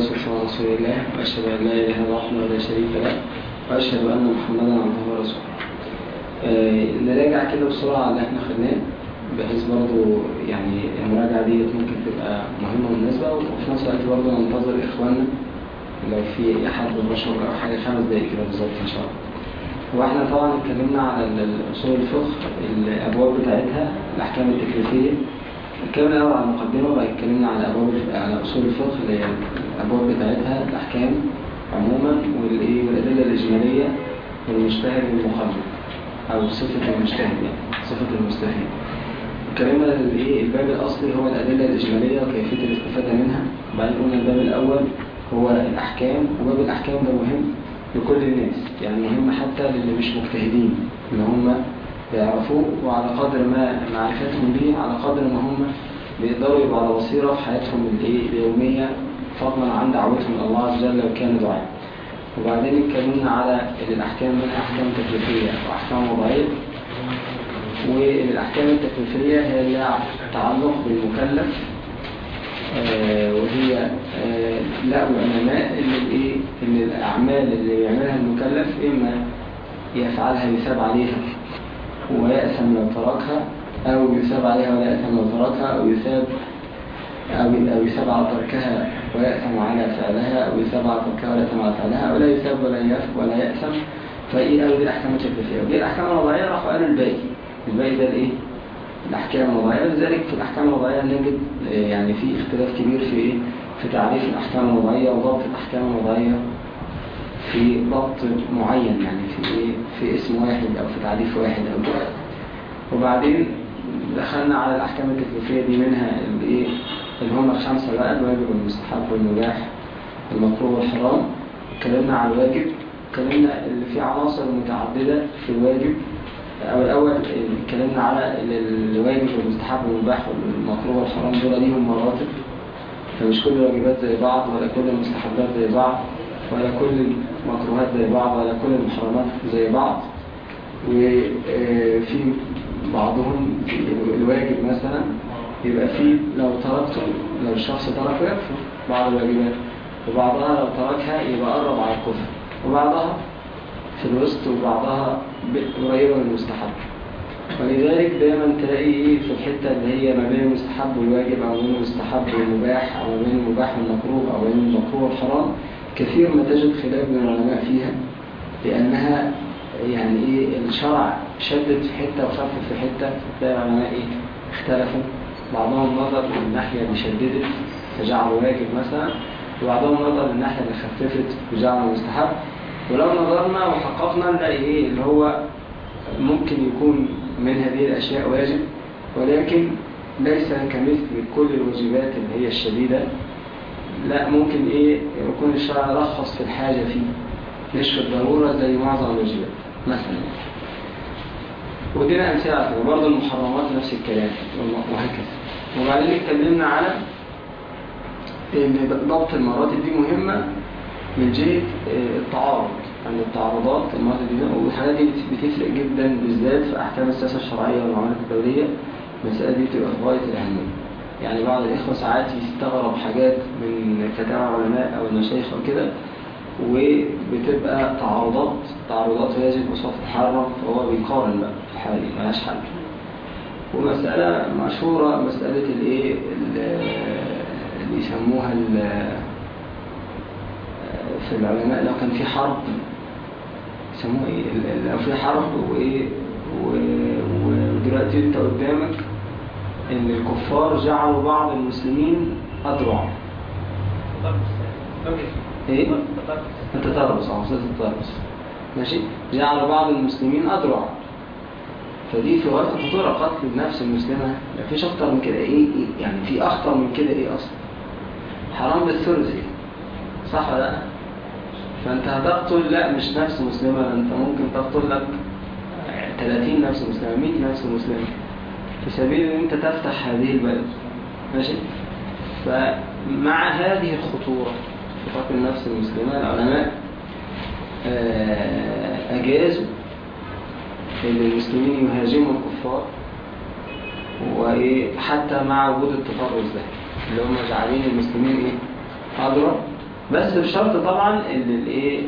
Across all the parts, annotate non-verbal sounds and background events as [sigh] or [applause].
على رسول الله وأشهد أن لا إله إلا الله وحده لا شريك له وأشهد أن محمدا عبده ورسوله. آه، نراجع كده بسرعة على اللي إحنا خدناه بحيث برضه يعني المراجعة دي ممكن تبقى مهمة ومناسبة وفي نفس الوقت برضه ننتظر إخواننا لو في أحد بشر أو حاجة خمس دقايق كده بالظبط إن شاء الله. وإحنا طبعا اتكلمنا على أصول الفقه الابواب بتاعتها الأحكام التكليفية اتكلمنا الأول على المقدمة وبعد اتكلمنا على أبواب على أصول الفقه اللي هي الأبواب بتاعتها الأحكام عموما والإيه والأدلة الإجمالية والمجتهد والمقلد أو صفة المجتهد يعني صفة المجتهد. اتكلمنا الايه الباب الأصلي هو الأدلة الإجمالية وكيفية الاستفادة منها. وبعدين قلنا الباب الأول هو الأحكام وباب الأحكام ده مهم لكل الناس يعني مهم حتى للي مش مجتهدين ان هم يعرفوه وعلى قدر ما معرفتهم به على قدر ما هم بيقدروا يبقوا على بصيرة في حياتهم اليومية فضلا عن دعوتهم إلى الله عز وجل لو كانوا دعاء. وبعدين اتكلمنا على الأحكام من أحكام تكليفية وأحكام وضعية. والأحكام التكليفية هي اللي تعلق بالمكلف آه وهي آه لا العلماء اللي الإيه؟ إن الأعمال اللي بيعملها المكلف إما يفعلها يثاب عليها. ويأثم لو تركها أو يثاب عليها ولا يأثم لو تركها أو يثاب أو أو يثاب على تركها ويأثم على فعلها أو يثاب على تركها ولا يأثم على فعلها أو لا يثاب ولا يثاب ولا يأثم. فإيه أو دي الأحكام التكليفيه ودي الأحكام الوضعيه راحوا قالوا الباقي. الباقي ده الإيه؟ الأحكام الوضعية لذلك في الأحكام الوضعية نجد يعني في اختلاف كبير في إيه؟ في تعريف الأحكام الوضعية وضبط الأحكام الوضعية في ضبط معين يعني في إيه؟ في اسم واحد أو في تعريف واحد أو كده. وبعدين دخلنا على الأحكام التكليفية دي منها الإيه اللي هم الخمسة بقى الواجب والمستحب والمباح المكروه والحرام. اتكلمنا على الواجب اتكلمنا اللي فيه عناصر متعددة في الواجب. أو الأول اتكلمنا على الواجب والمستحب والمباح والمكروه والحرام دول ليهم مراتب. فمش كل الواجبات زي بعض ولا كل المستحبات زي بعض. ولا كل المكروهات زي بعض ولا كل المحرمات زي بعض. وفي بعضهم الواجب مثلا يبقى فيه لو تركته لو الشخص تركه يكفر بعض الواجبات وبعضها لو تركها يبقى قرب على الكفر. وبعضها في الوسط وبعضها قريبة من المستحب. ولذلك دايما تلاقي في الحتة اللي هي ما بين المستحب والواجب أو بين المستحب والمباح أو ما بين المباح والمكروه أو بين المكروه والحرام. كثير ما تجد خلاف بين العلماء فيها لأنها يعني إيه الشرع شدد في حتة وخفف في حتة تلاقي العلماء إيه؟ اختلفوا. بعضهم نظر من الناحية اللي شددت فجعله واجب مثلا وبعضهم نظر من الناحية اللي خففت وجعله مستحب. ولو نظرنا وحققنا نلاقي إيه؟ اللي هو ممكن يكون من هذه الأشياء واجب ولكن ليس كمثل كل الواجبات اللي هي الشديدة. لا ممكن إيه يكون الشرع رخص في الحاجة فيه. مش في الضرورة زي معظم الواجبات مثلا. ودينا أمثلة على كده برضه المحرمات نفس الكلام. وهكذا. وبعدين اتكلمنا على إن ضبط المراتب دي مهمة من جهة التعارض. يعني التعارضات المراتب دي والحاجات دي بتفرق جدا بالذات في أحكام السياسة الشرعية والمعاملات الدولية. المسألة دي بتبقى في غاية الأهمية. يعني بعض الإخوة ساعات يستغرب حاجات من فتاوى العلماء أو المشايخ أو كده وبتبقى تعارضات تعارضات واجب قصاد محرم فهو بيقارن بقى في الحالة دي ملهاش حل. ومسألة مشهورة مسألة الإيه؟ اللي يسموها في العلماء لو كان في حرب يسموها إيه؟ لو في حرب وإيه؟ ودلوقتي أنت قدامك إن الكفار جعلوا بعض المسلمين اذرع إيه؟ أنت تربص آه صوت تربص ماشي؟ جعلوا بعض المسلمين اذرع فدي في غاية الخطورة قتل النفس المسلمة. مفيش أكتر من كده. إيه؟ يعني في أخطر من كده إيه أصلا؟ حرام بالثلث. صح ولا لأ؟ فأنت هتقتل لأ مش نفس مسلمة أنت ممكن تقتل لك 30 نفس مسلمة 100 نفس مسلمة. في سبيل أن أنت تفتح هذه البلد ماشي؟ فمع هذه الخطورة قتل النفس المسلمة العلماء أجازوا إن المسلمين يهاجموا الكفار وحتى مع وجود التطرف ده اللي هم جعلين المسلمين إيه؟ أضرب. بس بشرط طبعا إن الايه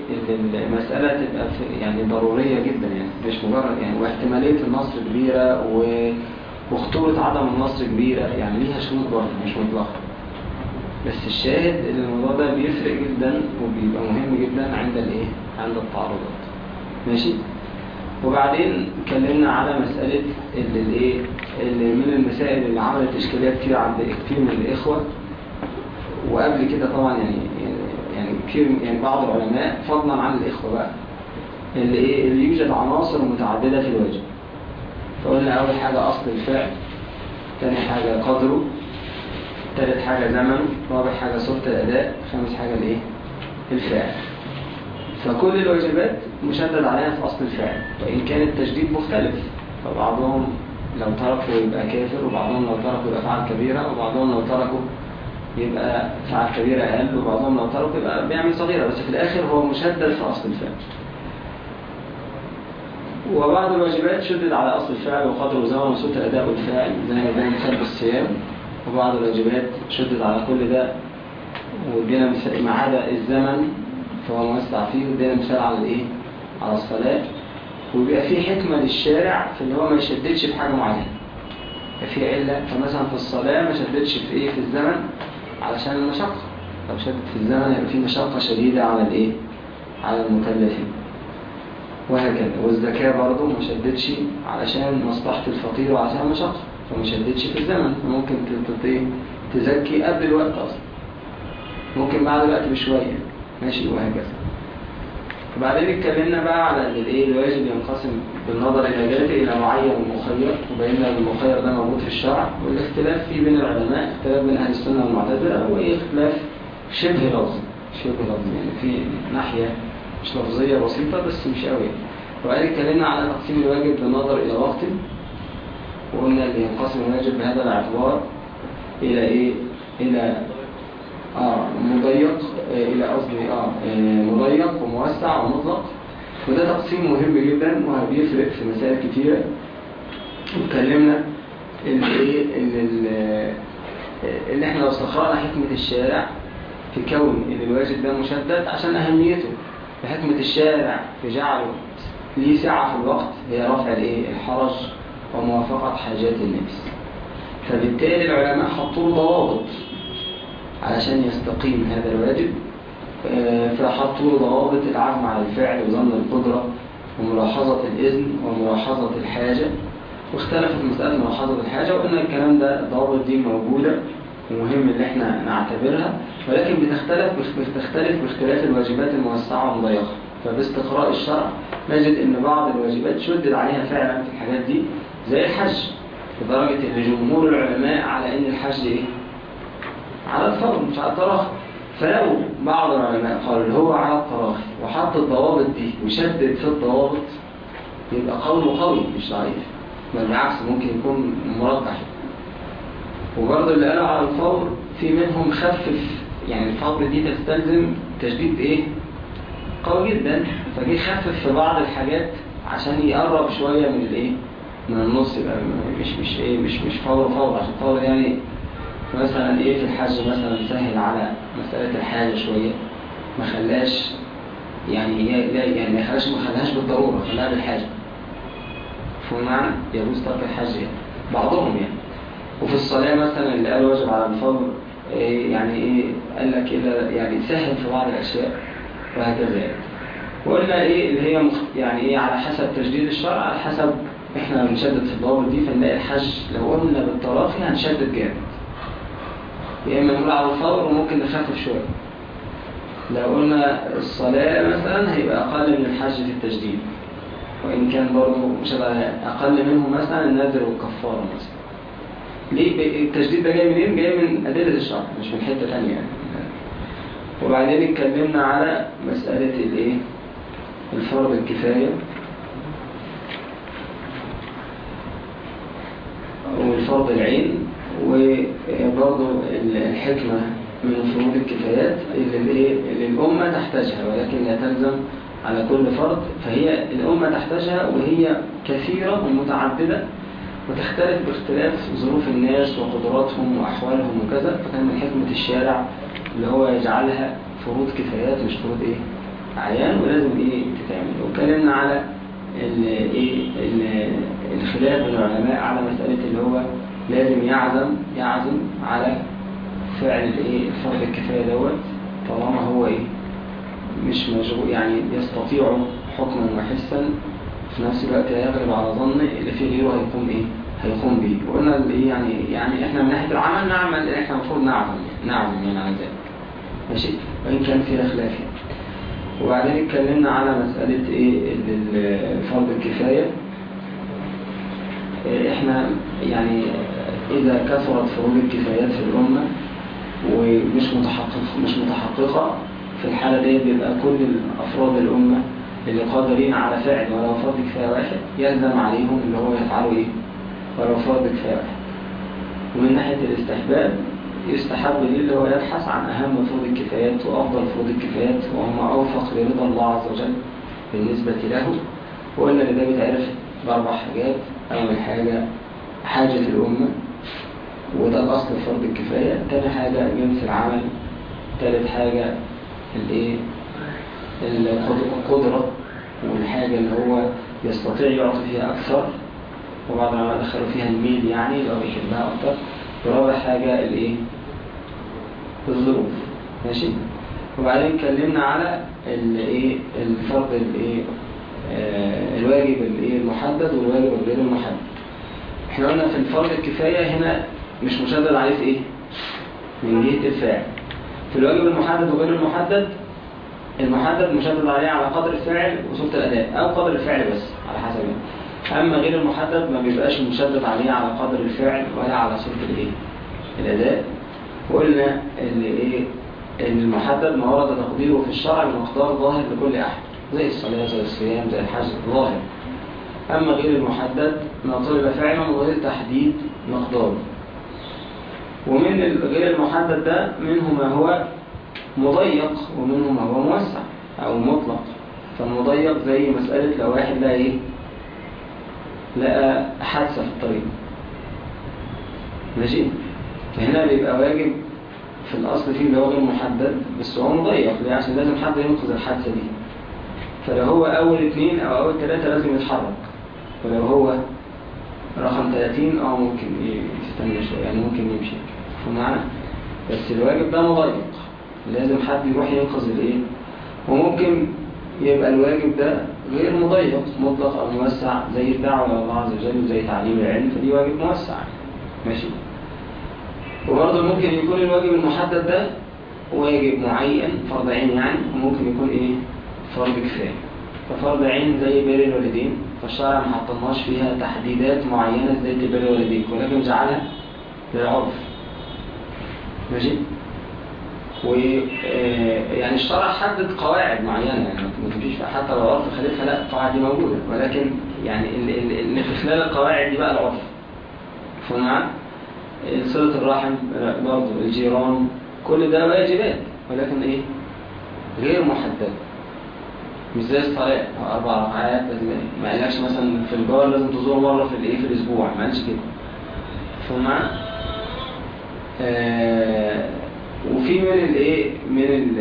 المسألة تبقى يعني ضرورية جدا يعني مش مجرد يعني واحتمالية النصر كبيرة و وخطورة عدم النصر كبيرة. يعني ليها شروط برضه مش مطلقة. بس الشاهد إن الموضوع ده بيفرق جدا وبيبقى مهم جدا عند الإيه؟ عند التعارضات. ماشي؟ وبعدين اتكلمنا على مسألة اللي الإيه؟ اللي من المسائل اللي عملت إشكالية كتير عند كتير من الإخوة. وقبل كده طبعا يعني يعني كتير يعني بعض العلماء فضلا عن الإخوة بقى اللي إيه؟ اللي يوجد عناصر متعددة في الواجب. فقلنا أول حاجة أصل الفعل ثاني حاجة قدره ثالث حاجة زمنه رابع حاجة صورة الأداء خامس حاجة الإيه؟ الفعل. فكل الواجبات مشدد عليها في أصل الفعل وإن كان التشديد مختلف فبعضهم لو تركوا يبقى كافر وبعضهم لو تركوا يبقى فعل كبيرة وبعضهم لو تركوا يبقى فعل كبيرة أقل وبعضهم لو ترك يبقى بيعمل صغيرة بس في الآخر هو مشدد في أصل الفعل. وبعض الواجبات شدد على أصل الفعل وقدر وزمن وصوت الأداء والفاعل زي ما بين مثال بالصيام وبعض الواجبات شدد على كل ده ودينا مثال ما عدا الزمن فهو موسع فيه ودينا مثال على الإيه؟ على الصلاة. وبيبقى في حكمة للشارع في اللي هو ما يشددش في حاجة معينة في علة فمثلا في الصلاة ما شددش في إيه؟ في الزمن علشان المشقة. لو شدت في الزمن يبقى في مشقة شديدة على الإيه؟ على المكلفين. وهكذا. والزكاة برضه ما شدتش علشان مصلحة الفقير وعشان المشقة فما شدتش في الزمن. فممكن تزكي قبل الوقت أصلا. ممكن بعد الوقت بشوية. ماشي وهكذا. وبعدين اتكلمنا بقى على ان الايه الواجب ينقسم بالنظر إلى ذاته إلى معين ومخير. وبينا ان المخير ده موجود في الشرع. والاختلاف فيه بين العلماء اختلاف بين أهل السنة والمعتزلة هو اختلاف شبه لفظي شبه لفظي يعني في ناحية مش لفظية بسيطة بس مش قوي. وبعدين اتكلمنا على تقسيم الواجب بالنظر إلى وقت وقلنا اللي ينقسم الواجب بهذا الاعتبار إلى إيه؟ إلى آه مضيق آه إلى قصدي آه مضيق وموسع ومطلق. وده تقسيم مهم جدا وبيفرق في مسائل كتيرة واتكلمنا إن إيه؟ إن إن إحنا لو استقرأنا حكمة الشارع في كون إن الواجب ده مشدد عشان أهميته. حكمة الشارع في جعله ليه سعة في الوقت هي رفع الإيه؟ الحرج وموافقة حاجات النفس. فبالتالي العلماء حطوا له ضوابط علشان يستقيم هذا الواجب. فحطوا ضوابط العزم على الفعل وظن القدرة وملاحظة الإذن وملاحظة الحاجة. واختلفت مسألة ملاحظة الحاجة وقلنا الكلام ده الضوابط دي موجودة. ومهم إن إحنا نعتبرها ولكن بتختلف بتختلف باختلاف الواجبات الموسعة والمضيقة فباستقراء الشرع نجد إن بعض الواجبات شدد عليها فعلا في الحاجات دي زي الحج. لدرجة إن جمهور العلماء على إن الحج إيه؟ على الفرض مش على التراخي. فلو بعض العلماء قالوا اللي هو على التراخي وحط الضوابط دي وشدد في الضوابط يبقى قوله قوي مش ضعيف. بل بالعكس ممكن يكون مرجح. وبرضه اللي قالوا على الفور في منهم خفف يعني الفور دي تستلزم تشديد إيه؟ قوي جدا. فجي خفف في بعض الحاجات عشان يقرب شوية من الإيه؟ من النص يبقى مش مش إيه؟ مش مش فور فور عشان فور يعني مثلا إيه في الحج مثلا سهل على مسألة الحاجة شوية. ما خلاش يعني لا يعني ما خلاش ما خلاش بالضرورة خلاها بالحاجة. فهم معنى يجوز ترك الحج يعني. بعضهم يعني. وفي الصلاة مثلا اللي قال واجب على الفور إيه يعني إيه قال لك كده يعني سهل في بعض الأشياء وهكذا يعني. وقلنا إيه اللي هي مخ... يعني إيه على حسب تشديد الشرع على حسب إحنا بنشدد في الضوابط دي فنلاقي الحج لو قلنا بالتراخي هنشدد جامد. يا إما نقول على الفور وممكن نخفف شوية. لو قلنا الصلاة مثلا هيبقى أقل من الحج في التجديد. وإن كان برضه مش أقل منه مثلا النذر والكفارة مثلا. ليه؟ التجديد ده جاي منين؟ جاي من أدلة الشرع مش من حتة ثانية يعني وبعدين اتكلمنا على مسألة الإيه؟ الفرض الكفاية. والفرض العين وبرضه الحكمة من فروض الكفايات اللي, اللي الأمة تحتاجها ولكن لا تلزم على كل فرد. فهي الأمة تحتاجها وهي كثيرة ومتعددة. وتختلف باختلاف ظروف الناس وقدراتهم وأحوالهم وكذا فكان من حكمة الشارع اللي هو يجعلها فروض كفايات مش فروض إيه؟ عيان ولازم إيه؟ تتعمل. واتكلمنا على إيه؟ الخلاف بين العلماء على مسألة اللي هو لازم يعزم يعزم على فعل الإيه؟ فرض الكفاية دوت طالما هو إيه؟ مش مشغول يعني يستطيع حكما وحسا في نفس الوقت لا يغلب على ظن اللي فيه غيره هيقوم إيه هيقوم به وقلنا اللي يعني يعني إحنا من ناحية العمل نعمل إحنا المفروض نعزم نعزم يعني على ذلك. ماشي؟ وإن كان فيها خلاف يعني. وبعدين اتكلمنا على مسألة إيه؟ فرض الكفاية. إيه، إحنا يعني إذا كثرت فروض الكفايات في الأمة ومش متحقق مش متحققة في الحالة دي بيبقى كل افراد الأمة اللي قادرين على فعل ولو فرض كفايه واحد يلزم عليهم اللي هو يفعلوا إيه؟ ولو فرض كفايه واحد. ومن ناحية الاستحباب يستحب ليه اللي هو يبحث عن أهم فروض الكفايات وأفضل فروض الكفايات وهم أوفق لرضا الله عز وجل بالنسبة له. وقلنا إن ده بيتعرف بأربع حاجات. أول حاجة حاجة الأمة وده الأصل في فرض الكفاية. تاني حاجة جنس العمل. ثالث حاجة الإيه؟ القدرة والحاجة اللي هو يستطيع يعطي فيها أكثر وبعض العلماء دخلوا فيها الميل يعني لو بيحبها أكثر ورابع حاجة الإيه؟ الظروف. ماشي؟ وبعدين اتكلمنا على الإيه؟ الفرض الإيه؟ آه الواجب الإيه؟ المحدد والواجب الغير المحدد. إحنا قلنا في الفرض الكفاية هنا مش مشدد عليه في إيه؟ من جهة الفاعل. في الواجب المحدد وغير المحدد المحدد مشدد عليه على قدر الفعل وصورة الأداء أو قدر الفعل بس على حسب. أما غير المحدد ما بيبقاش مشدد عليه على قدر الفعل ولا على صورة الإيه؟ الأداء وقلنا إن إيه؟ إن المحدد ما ورد تقديره في الشرع بمقدار ظاهر لكل أحد زي الصلاة زي الصيام زي الحج ظاهر أما غير المحدد ما طلب فعلا غير تحديد مقداره ومن غير المحدد ده منه ما هو مضيق ومنه ما هو موسع أو مطلق. فالمضيق زي مسألة لو واحد لقى إيه؟ لقى حادثة في الطريق. ماشي؟ فهنا بيبقى واجب في الأصل فيه اللي هو غير محدد بس هو مضيق ليه؟ عشان لازم حد ينقذ الحادثة دي. فلو هو أول اثنين أو أول ثلاثة لازم يتحرك. ولو هو رقم 30 أو ممكن يستنى شوية يعني ممكن يمشي. فمعنى بس الواجب ده مضيق. لازم حد يروح ينقذ الإيه؟ وممكن يبقى الواجب ده غير مضيق مطلق أو موسع زي الدعوة إلى الله عز وجل وزي تعليم العلم فدي واجب موسع. ماشي؟ وبرضه ممكن يكون الواجب المحدد ده واجب معين فرض عين يعني وممكن يكون إيه؟ فرض كفاية. ففرض عين زي بر الوالدين فالشرع ما حطناش فيها تحديدات معينة زي بر الوالدين ولكن جعلها للعرف. ماشي؟ ويعني آه، الشرع حدد قواعد معينة يعني ما تجيش حتى لو العرف خليفها لا القواعد دي موجودة. ولكن يعني اللي في خلال القواعد دي بقى العرف. فمع صلة الرحم برضه الجيران كل ده واجبات ولكن إيه؟ غير محددة مش زي الصلاة أربع ركعات لازم ما قالكش مثلا في الجار لازم تزور مرة في الايه في الأسبوع ما قالش كده. فمع آه وفي من الايه من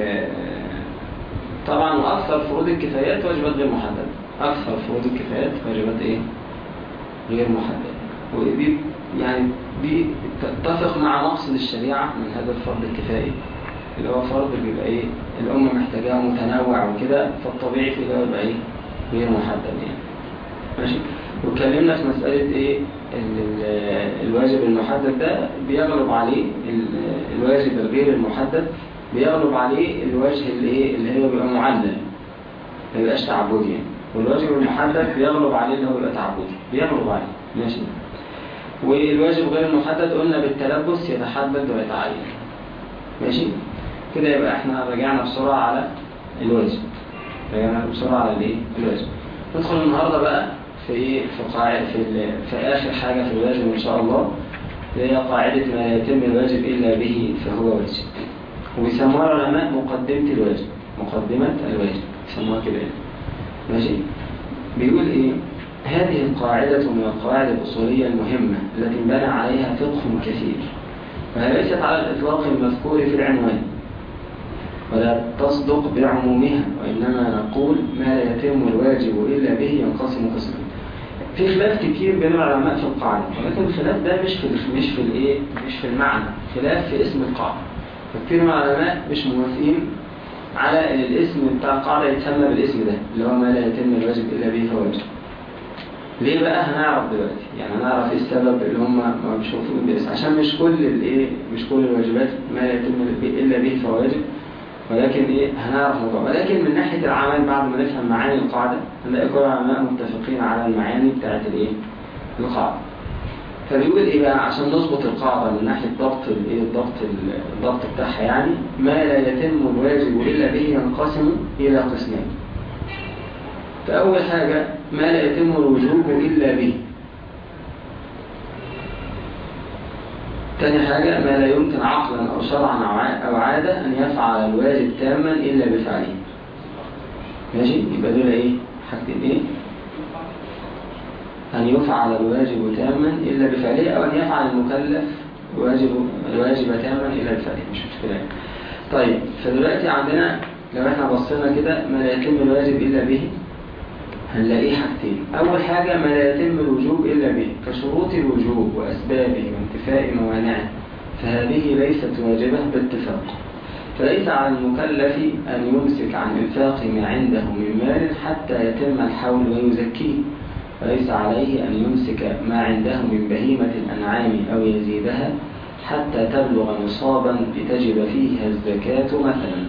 طبعا وأكثر فروض الكفايات واجبات غير محددة. أكثر فروض الكفايات واجبات إيه؟ غير محددة. ودي يعني دي تتفق مع مقصد الشريعة من هذا الفرض الكفائي اللي هو فرض بيبقى إيه؟ الأمة محتاجاه متنوع وكده فالطبيعي في ده يبقى إيه؟ غير محدد يعني. ماشي؟ واتكلمنا في مسألة إيه؟ الواجب المحدد ده بيغلب عليه الواجب الغير المحدد بيغلب عليه الوجه اللي اللي هو بيبقى معلل ما بيبقاش تعبدي يعني. والواجب المحدد بيغلب عليه اللي هو بيبقى تعبدي بيغلب عليه. ماشي؟ والواجب غير المحدد قلنا بالتلبس يتحدد ويتعين. ماشي؟ كده يبقى إحنا رجعنا بسرعة على الواجب. رجعنا بسرعة على الإيه؟ الواجب. ندخل النهاردة بقى في في قاعدة في, في آخر حاجة في الواجب إن شاء الله اللي هي قاعدة ما يتم الواجب إلا به فهو واجب. وبيسموها العلماء مقدمة الواجب مقدمة الواجب يسموها كده ماشي؟ بيقول إيه؟ هذه القاعدة من القواعد الأصولية المهمة التي انبنى عليها فقه كثير وهي ليست على الإطلاق المذكور في العنوان ولا تصدق بعمومها وإنما نقول ما لا يتم الواجب إلا به ينقسم قسمين في خلاف كتير بين العلماء في القاعدة ولكن الخلاف ده مش في مش في الإيه؟ مش في المعنى خلاف في اسم القاعدة. كتير من العلماء مش موافقين على إن الاسم بتاع القاعدة يتسمى بالاسم ده اللي هو ما لا يتم الواجب إلا به فواجب ليه بقى هنعرف دلوقتي؟ يعني هنعرف إيه السبب اللي هم بيشوفوا بالاسم؟ عشان مش كل الإيه؟ مش كل الواجبات ما لا يتم إلا به فواجب ولكن إيه هنعرف الموضوع ولكن من ناحية العمل بعد ما نفهم معاني القاعدة هنلاقي كل العلماء متفقين على المعاني بتاعت الإيه؟ القاعدة. فبيقول إيه بقى؟ عشان نظبط القاعدة من ناحية ضبط الايه الضبط الضبط بتاعها يعني ما لا يتم الواجب إلا به ينقسم إلى قسمين. فأول حاجة ما لا يتم الوجوب إلا به. تاني حاجة ما لا يمكن عقلا أو شرعا أو عادة أن يفعل الواجب تاما إلا بفعله. ماشي؟ يبقى دول إيه؟ حاجتين إيه؟ أن يفعل الواجب تاما إلا بفعله أو أن يفعل المكلف الواجب الواجب تاما إلا بفعله. مش مشكلة. طيب فدلوقتي عندنا لو إحنا بصينا كده ما لا يتم الواجب إلا به. هنلاقيه حاجتين. أول حاجة ما لا يتم الوجوب إلا به كشروط الوجوب وأسبابه وانتفاء موانعه فهذه ليست واجبة باتفاق. فليس على المكلف أن يمسك عن إنفاق ما عنده من مال حتى يتم الحول ويزكيه. وليس عليه أن يمسك ما عنده من بهيمة الأنعام أو يزيدها حتى تبلغ نصابا لتجب فيها الزكاة مثلا.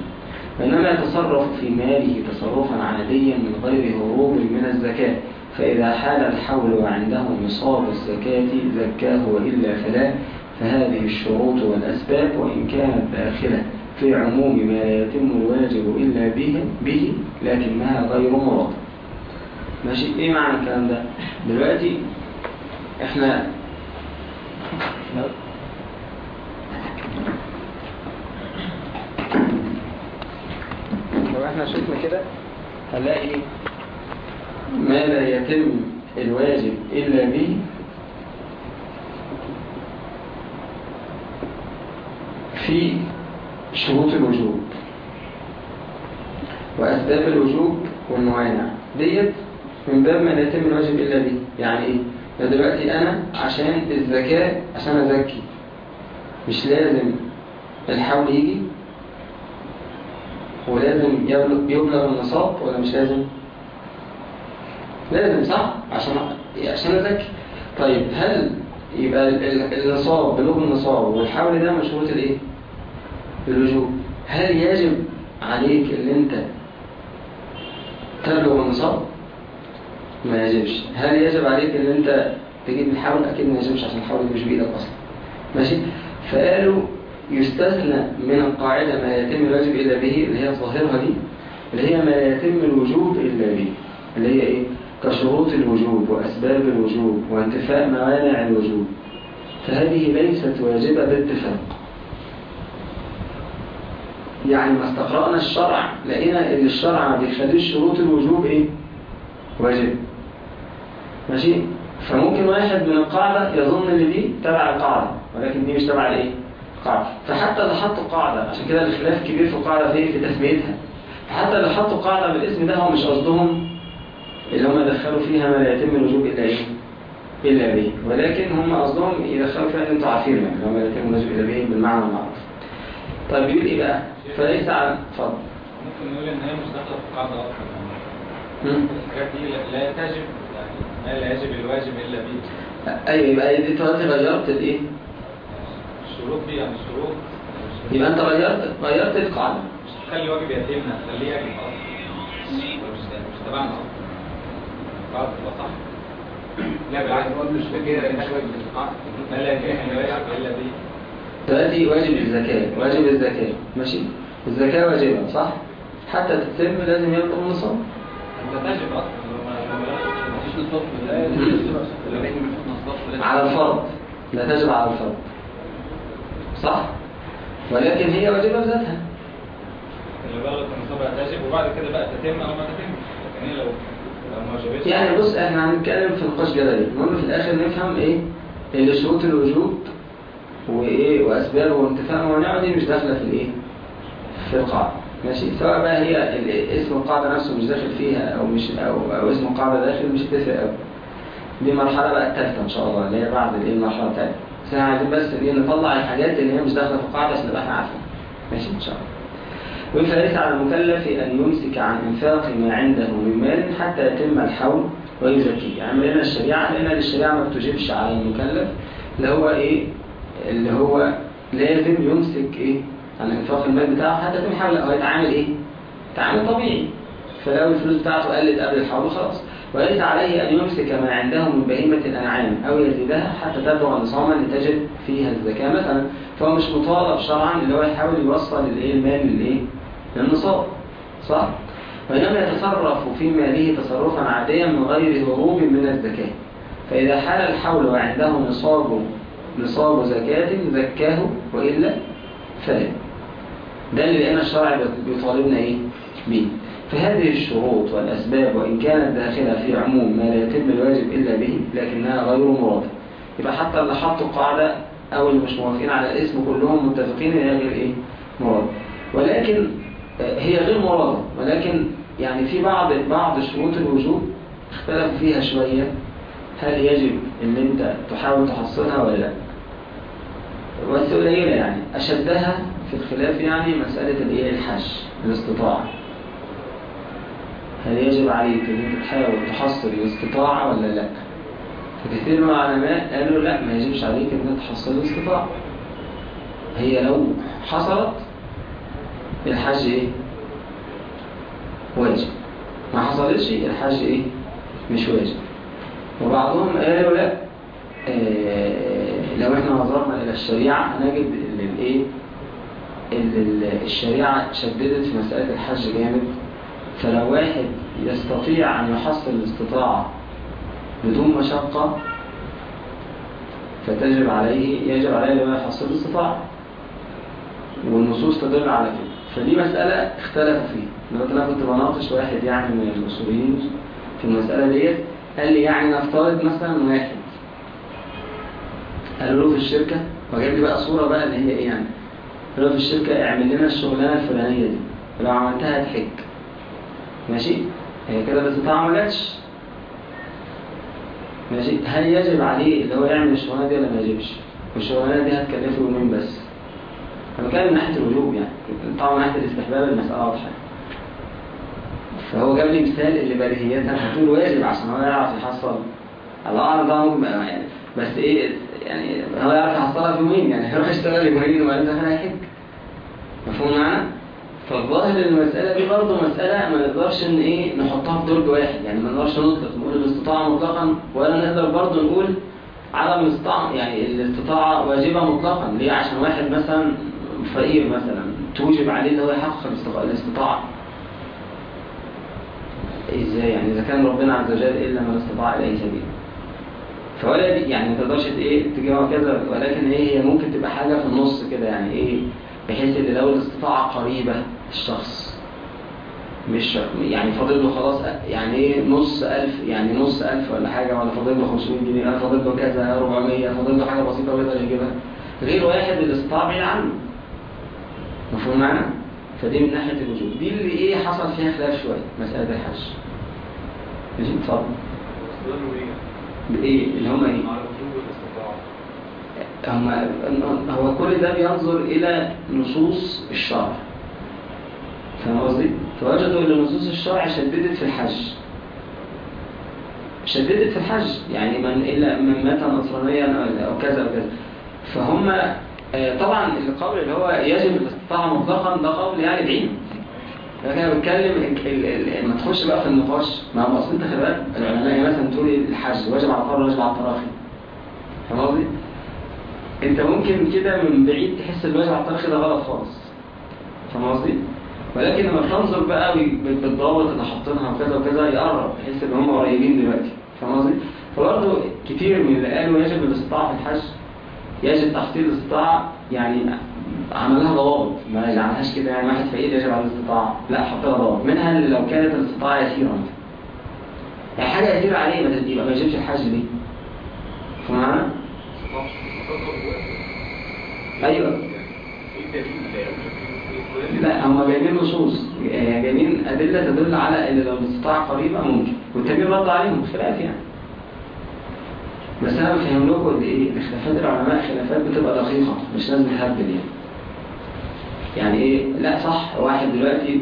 وإنما يتصرف في ماله تصرفا عاديا من غير هروب من الزكاة فإذا حال الحول وعنده نصاب الزكاة زكاه وإلا فلا فهذه الشروط والأسباب وإن كانت داخلة في عموم ما لا يتم الواجب إلا به, به لكنها غير مراد. ماشي؟ إيه معنى الكلام ده؟ دلوقتي إحنا لو إحنا شفنا كده هنلاقي ما لا يتم الواجب إلا به. في شروط الوجوب. وأسباب الوجوب والموانع ديت من باب ما لا يتم الواجب إلا به. يعني إيه؟ دلوقتي أنا عشان الزكاة عشان أزكي. مش لازم الحول يجي ولازم يبلغ النصاب ولا مش لازم؟ لازم صح؟ عشان عشان أزكي طيب هل يبقى النصاب بلوغ النصاب والحول ده من شروط الايه الوجوب هل يجب عليك إن أنت تبلغ النصاب ما يجبش. هل يجب عليك إن أنت تجيب الحول؟ أكيد ما يجبش عشان الحول مش بإيدك أصلا. ماشي؟ فقالوا يستثنى من القاعدة ما يتم الواجب إلا به اللي هي الظاهرة دي اللي هي ما يتم الوجوب إلا به اللي هي إيه؟ كشروط الوجوب وأسباب الوجوب وانتفاء موانع الوجوب فهذه ليست واجبة باتفاق. يعني ما استقرأنا الشرع لقينا إن الشرع ما بيخليش شروط الوجوب إيه؟ واجب. ماشي؟ فممكن واحد من القاعدة يظن إن دي تبع القاعدة ولكن دي مش تبع الإيه؟ قاعدة. فحتى اللي حطوا قاعدة عشان كده الخلاف كبير في القاعدة في في تسميتها. فحتى اللي حطوا قاعدة بالاسم ده هم مش قصدهم اللي هم دخلوا فيها ما لا يتم الوجوب إلا إيه؟ إلا به. ولكن هم قصدهم يدخلوا فيها أنتوا عارفين يعني اللي هم لا يتم الوجوب إلا به بالمعنى المعروف. طيب بيقول إيه بقى؟ فليس على اتفضل. ممكن نقول إن هي مش داخلة في القاعدة أصلا الحاجات دي لا تجب يعني لا يجب الواجب إلا به. أيوة يبقى دي دلوقتي غيرت الإيه؟ الشروط دي يعني الشروط يبقى أنت غيرت غيرت القاعدة. مش تخلي واجب يتمنا تخليه يجب أصلا مش تبعنا. أصلا تبقى صح. لا بالعكس. مش كده مش واجب. لا لا يجب الواجب إلا به دلوقتي واجب الزكاة واجب الزكاة. ماشي؟ الزكاة واجبة صح؟ حتى تتم لازم يبلغ النصاب. أنت تجب نصاب على الفرض. لا تجب على الفرض. صح. ولكن هي واجبة بذاتها اللي بلغت تجب وبعد كده بقى تتم أو ما تتمش. لكن هي لو لو ما وجبتش يعني بص إحنا هنتكلم في نقاش جدلي. المهم في الآخر نفهم إيه؟ اللي شروط الوجوب وإيه؟ واسبابه وانتفاء موانعه دي مش داخلة في الإيه؟ في القاعدة. ماشي؟ سواء بقى هي اسم القاعدة نفسه مش داخل فيها أو مش أو, أو اسم القاعدة داخل مش هتفرق أوي. دي مرحلة بقى التالتة إن شاء الله اللي هي بعد الإيه؟ المرحلة التالتة. بس إحنا عايزين بس إيه نطلع الحاجات اللي هي مش داخلة في القاعدة عشان نبقى إحنا عارفين. ماشي إن شاء الله. فليس على المكلف أن يمسك عن إنفاق ما عنده من مال حتى يتم الحول ويزكيه يعني لنا الشريعة لأن الشريعة ما بتجيبش على المكلف اللي هو إيه؟ اللي هو لازم يمسك إيه؟ عن إنفاق المال بتاعه حتى يتم الحول أو يتعامل إيه؟ تعامل طبيعي. فلو الفلوس بتاعته قلت قبل الحول خلاص. وليس عليه أن يمسك ما عنده من بهيمة الأنعام أو يزيدها حتى تبلغ نصاما لتجد فيها الزكاة مثلا فهو مش مطالب شرعا اللي هو يحاول يوصل المال للنصاب. صح؟ وإنما يتصرف في ماله تصرفا عاديا من غير هروب من الزكاة. فإذا حال الحول وعنده نصاب نصاب زكاة زكاه وإلا فلا. ده اللي لقينا الشرع بيطالبنا إيه؟ بيه. فهذه الشروط والأسباب وإن كانت داخلة في عموم ما لا يتم الواجب إلا به لكنها غير مرادة يبقى حتى اللي حطوا قاعدة أو اللي مش موافقين على الاسم كلهم متفقين هي غير إيه؟ مرادة ولكن هي غير مرادة ولكن يعني في بعض بعض شروط الوجوب اختلفوا فيها شوية. هل يجب إن أنت تحاول تحصلها ولا لا؟ بس قليلة يعني. أشدها في الخلاف يعني مسألة الإيه؟ الحج الاستطاعة. هل يجب عليك أن انت تحاول تحصل الاستطاعة ولا لا؟ فكثير من العلماء قالوا لا ما يجبش عليك أن انت تحصل الاستطاعة. هي لو حصلت الحج إيه؟ واجب. ما حصلتش الحج إيه؟ مش واجب. وبعضهم قالوا لا آه لو إحنا نظرنا إلى الشريعة هنجد الإيه؟ الشريعة شددت في مسألة الحج جامد. فلو واحد يستطيع أن يحصل الاستطاعة بدون مشقة فتجب عليه يجب عليه لما يحصل الاستطاعة. والنصوص تدل على كده. فدي مسألة اختلفوا فيها. أنا كنت بناقش واحد يعني من الأصوليين في المسألة ديت. قال لي يعني نفترض مثلا واحد قالوا له في الشركة وجاب لي بقى صورة بقى اللي هي إيه يعني. قالوا في الشركة اعمل لنا الشغلانة الفلانية دي. ولو عملتها هتحج ماشي؟ هي كده الاستطاعة ما جاتش. ماشي؟ هل يجب عليه اللي هو يعمل الشغلانة دي ولا ما يجبش؟ والشغلانة دي هتكلفه يومين بس. أنا بتكلم من ناحية الوجوب يعني. طبعا من ناحية الاستحباب المسألة واضحة. فهو جاب لي مثال اللي بديهيتها هتقول واجب عشان هو يعرف يحصل. الله أعلم طبعا يعني. بس إيه؟ يعني هو يعرف يحصلها في يومين. يعني هيروح يشتغل يومين وبعدين دخل هيحج مفهوم معنا؟ فالظاهر ان المسألة دي برضه مسألة ما نقدرش إن إيه نحطها في درج واحد. يعني ما نقدرش نطلق نقول الاستطاعة مطلقا ولا نقدر برضه نقول عدم الاستطاعة يعني الاستطاعة واجبة مطلقا. ليه؟ عشان واحد مثلا فقير مثلا توجب عليه إن هو يحقق الاستطاعة. إزاي؟ يعني إذا كان ربنا عز وجل إلا من استطاع إليه سبيل فولا يعني ما تقدرش إيه تجيبها كذا ولكن إيه هي ممكن تبقى حاجة في النص كده يعني إيه بحيث إن لو الاستطاعة قريبة الشخص مش يعني فاضل له خلاص يعني إيه نص ألف يعني نص ألف ولا حاجة ولا فاضل له 500 جنيه ولا فاضل له كذا 400 فاضل له حاجة بسيطة ويقدر يجيبها. غير واحد الاستطاعة بعيد عنه. مفهوم معنا؟ فدي من ناحية الوجود. دي اللي إيه حصل فيها خلاف شوية مسألة الحج. ماشي؟ اتفضل. بإيه؟ اللي هم إيه؟ هو كل ده بينظر إلى نصوص الشرع. فاهم قصدي؟ فوجدوا ان نصوص الشرع شددت في الحج. شددت في الحج. يعني من إلا من مات نصرانيا أو كذا وكذا. فهم طبعا القول اللي هو يجب الاستطاعة مطلقا ده قول يعني بعيد. لكن أنا بتكلم ما تخش بقى في النقاش. ما هو أنت خلي بالك العلماء مثلا تقول الحج واجب على الفرد واجب على التراخي. فاهم قصدي؟ انت ممكن كده من بعيد تحس الواجب على التراخي ده غلط خالص. فاهم قصدي؟ ولكن لما تنظر بقى بالضوابط اللي حاطينها وكذا وكذا يقرب تحس إن هم قريبين دلوقتي. فاهم قصدي؟ فبرضه كتير من اللي قالوا يجب الاستطاعة في الحج. يجب تحصيل الاستطاعة يعني عملها ضوابط. ما جعلهاش كده يعني واحد فقير يجب على الاستطاعة. لا حط لها ضوابط. منها اللي لو كانت الاستطاعة يسيرة يعني حاجة يسيرة عليه ما يجبش الحج دي. فمعنى؟ أيوه. لا هم جايبين نصوص. يعني جايبين أدلة تدل على إن لو الاستطاع قريبة ممكن. والتانيين رد عليهم خلاف يعني. بس أنا بفهم لكم قد إيه اختلافات العلماء خلافات بتبقى دقيقة مش لازم تهبل يعني. يعني إيه؟ لا صح واحد دلوقتي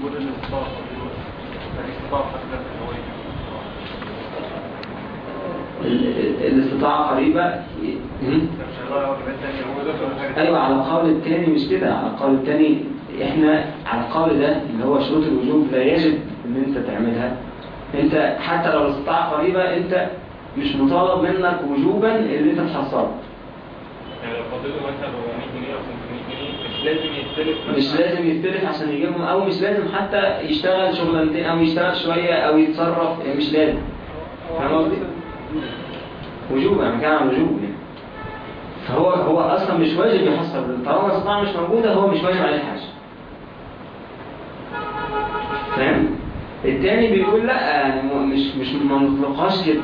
نقول ان الاستطاعة الاستطاعة حتى هو ال- ال- الاستطاعة قريبة هم؟ شغال واجبات ثانية هو ده كل حاجة أيوه على القول الثاني مش كده. على القول الثاني إحنا على القول ده اللي هو شروط الوجوب لا يجب إن أنت تعملها. أنت حتى لو الاستطاعة قريبة أنت مش مطالب منك وجوبا إن أنت تحصله يعني لو مثلا 400 جنيه أو 500 جنيه مش لازم يستلف مش لازم يستلف عشان يجيبهم أو مش لازم حتى يشتغل شغلانتين أو يشتغل شوية أو يتصرف مش لازم. فاهم قصدي؟ وجوبا أنا كان عن وجوب يعني. فهو هو أصلا مش واجب يحصل. طالما الاستطاعة مش موجودة هو مش واجب عليه حاجة. فاهم؟ التاني بيقول لا يعني مش مش ما نطلقهاش كده.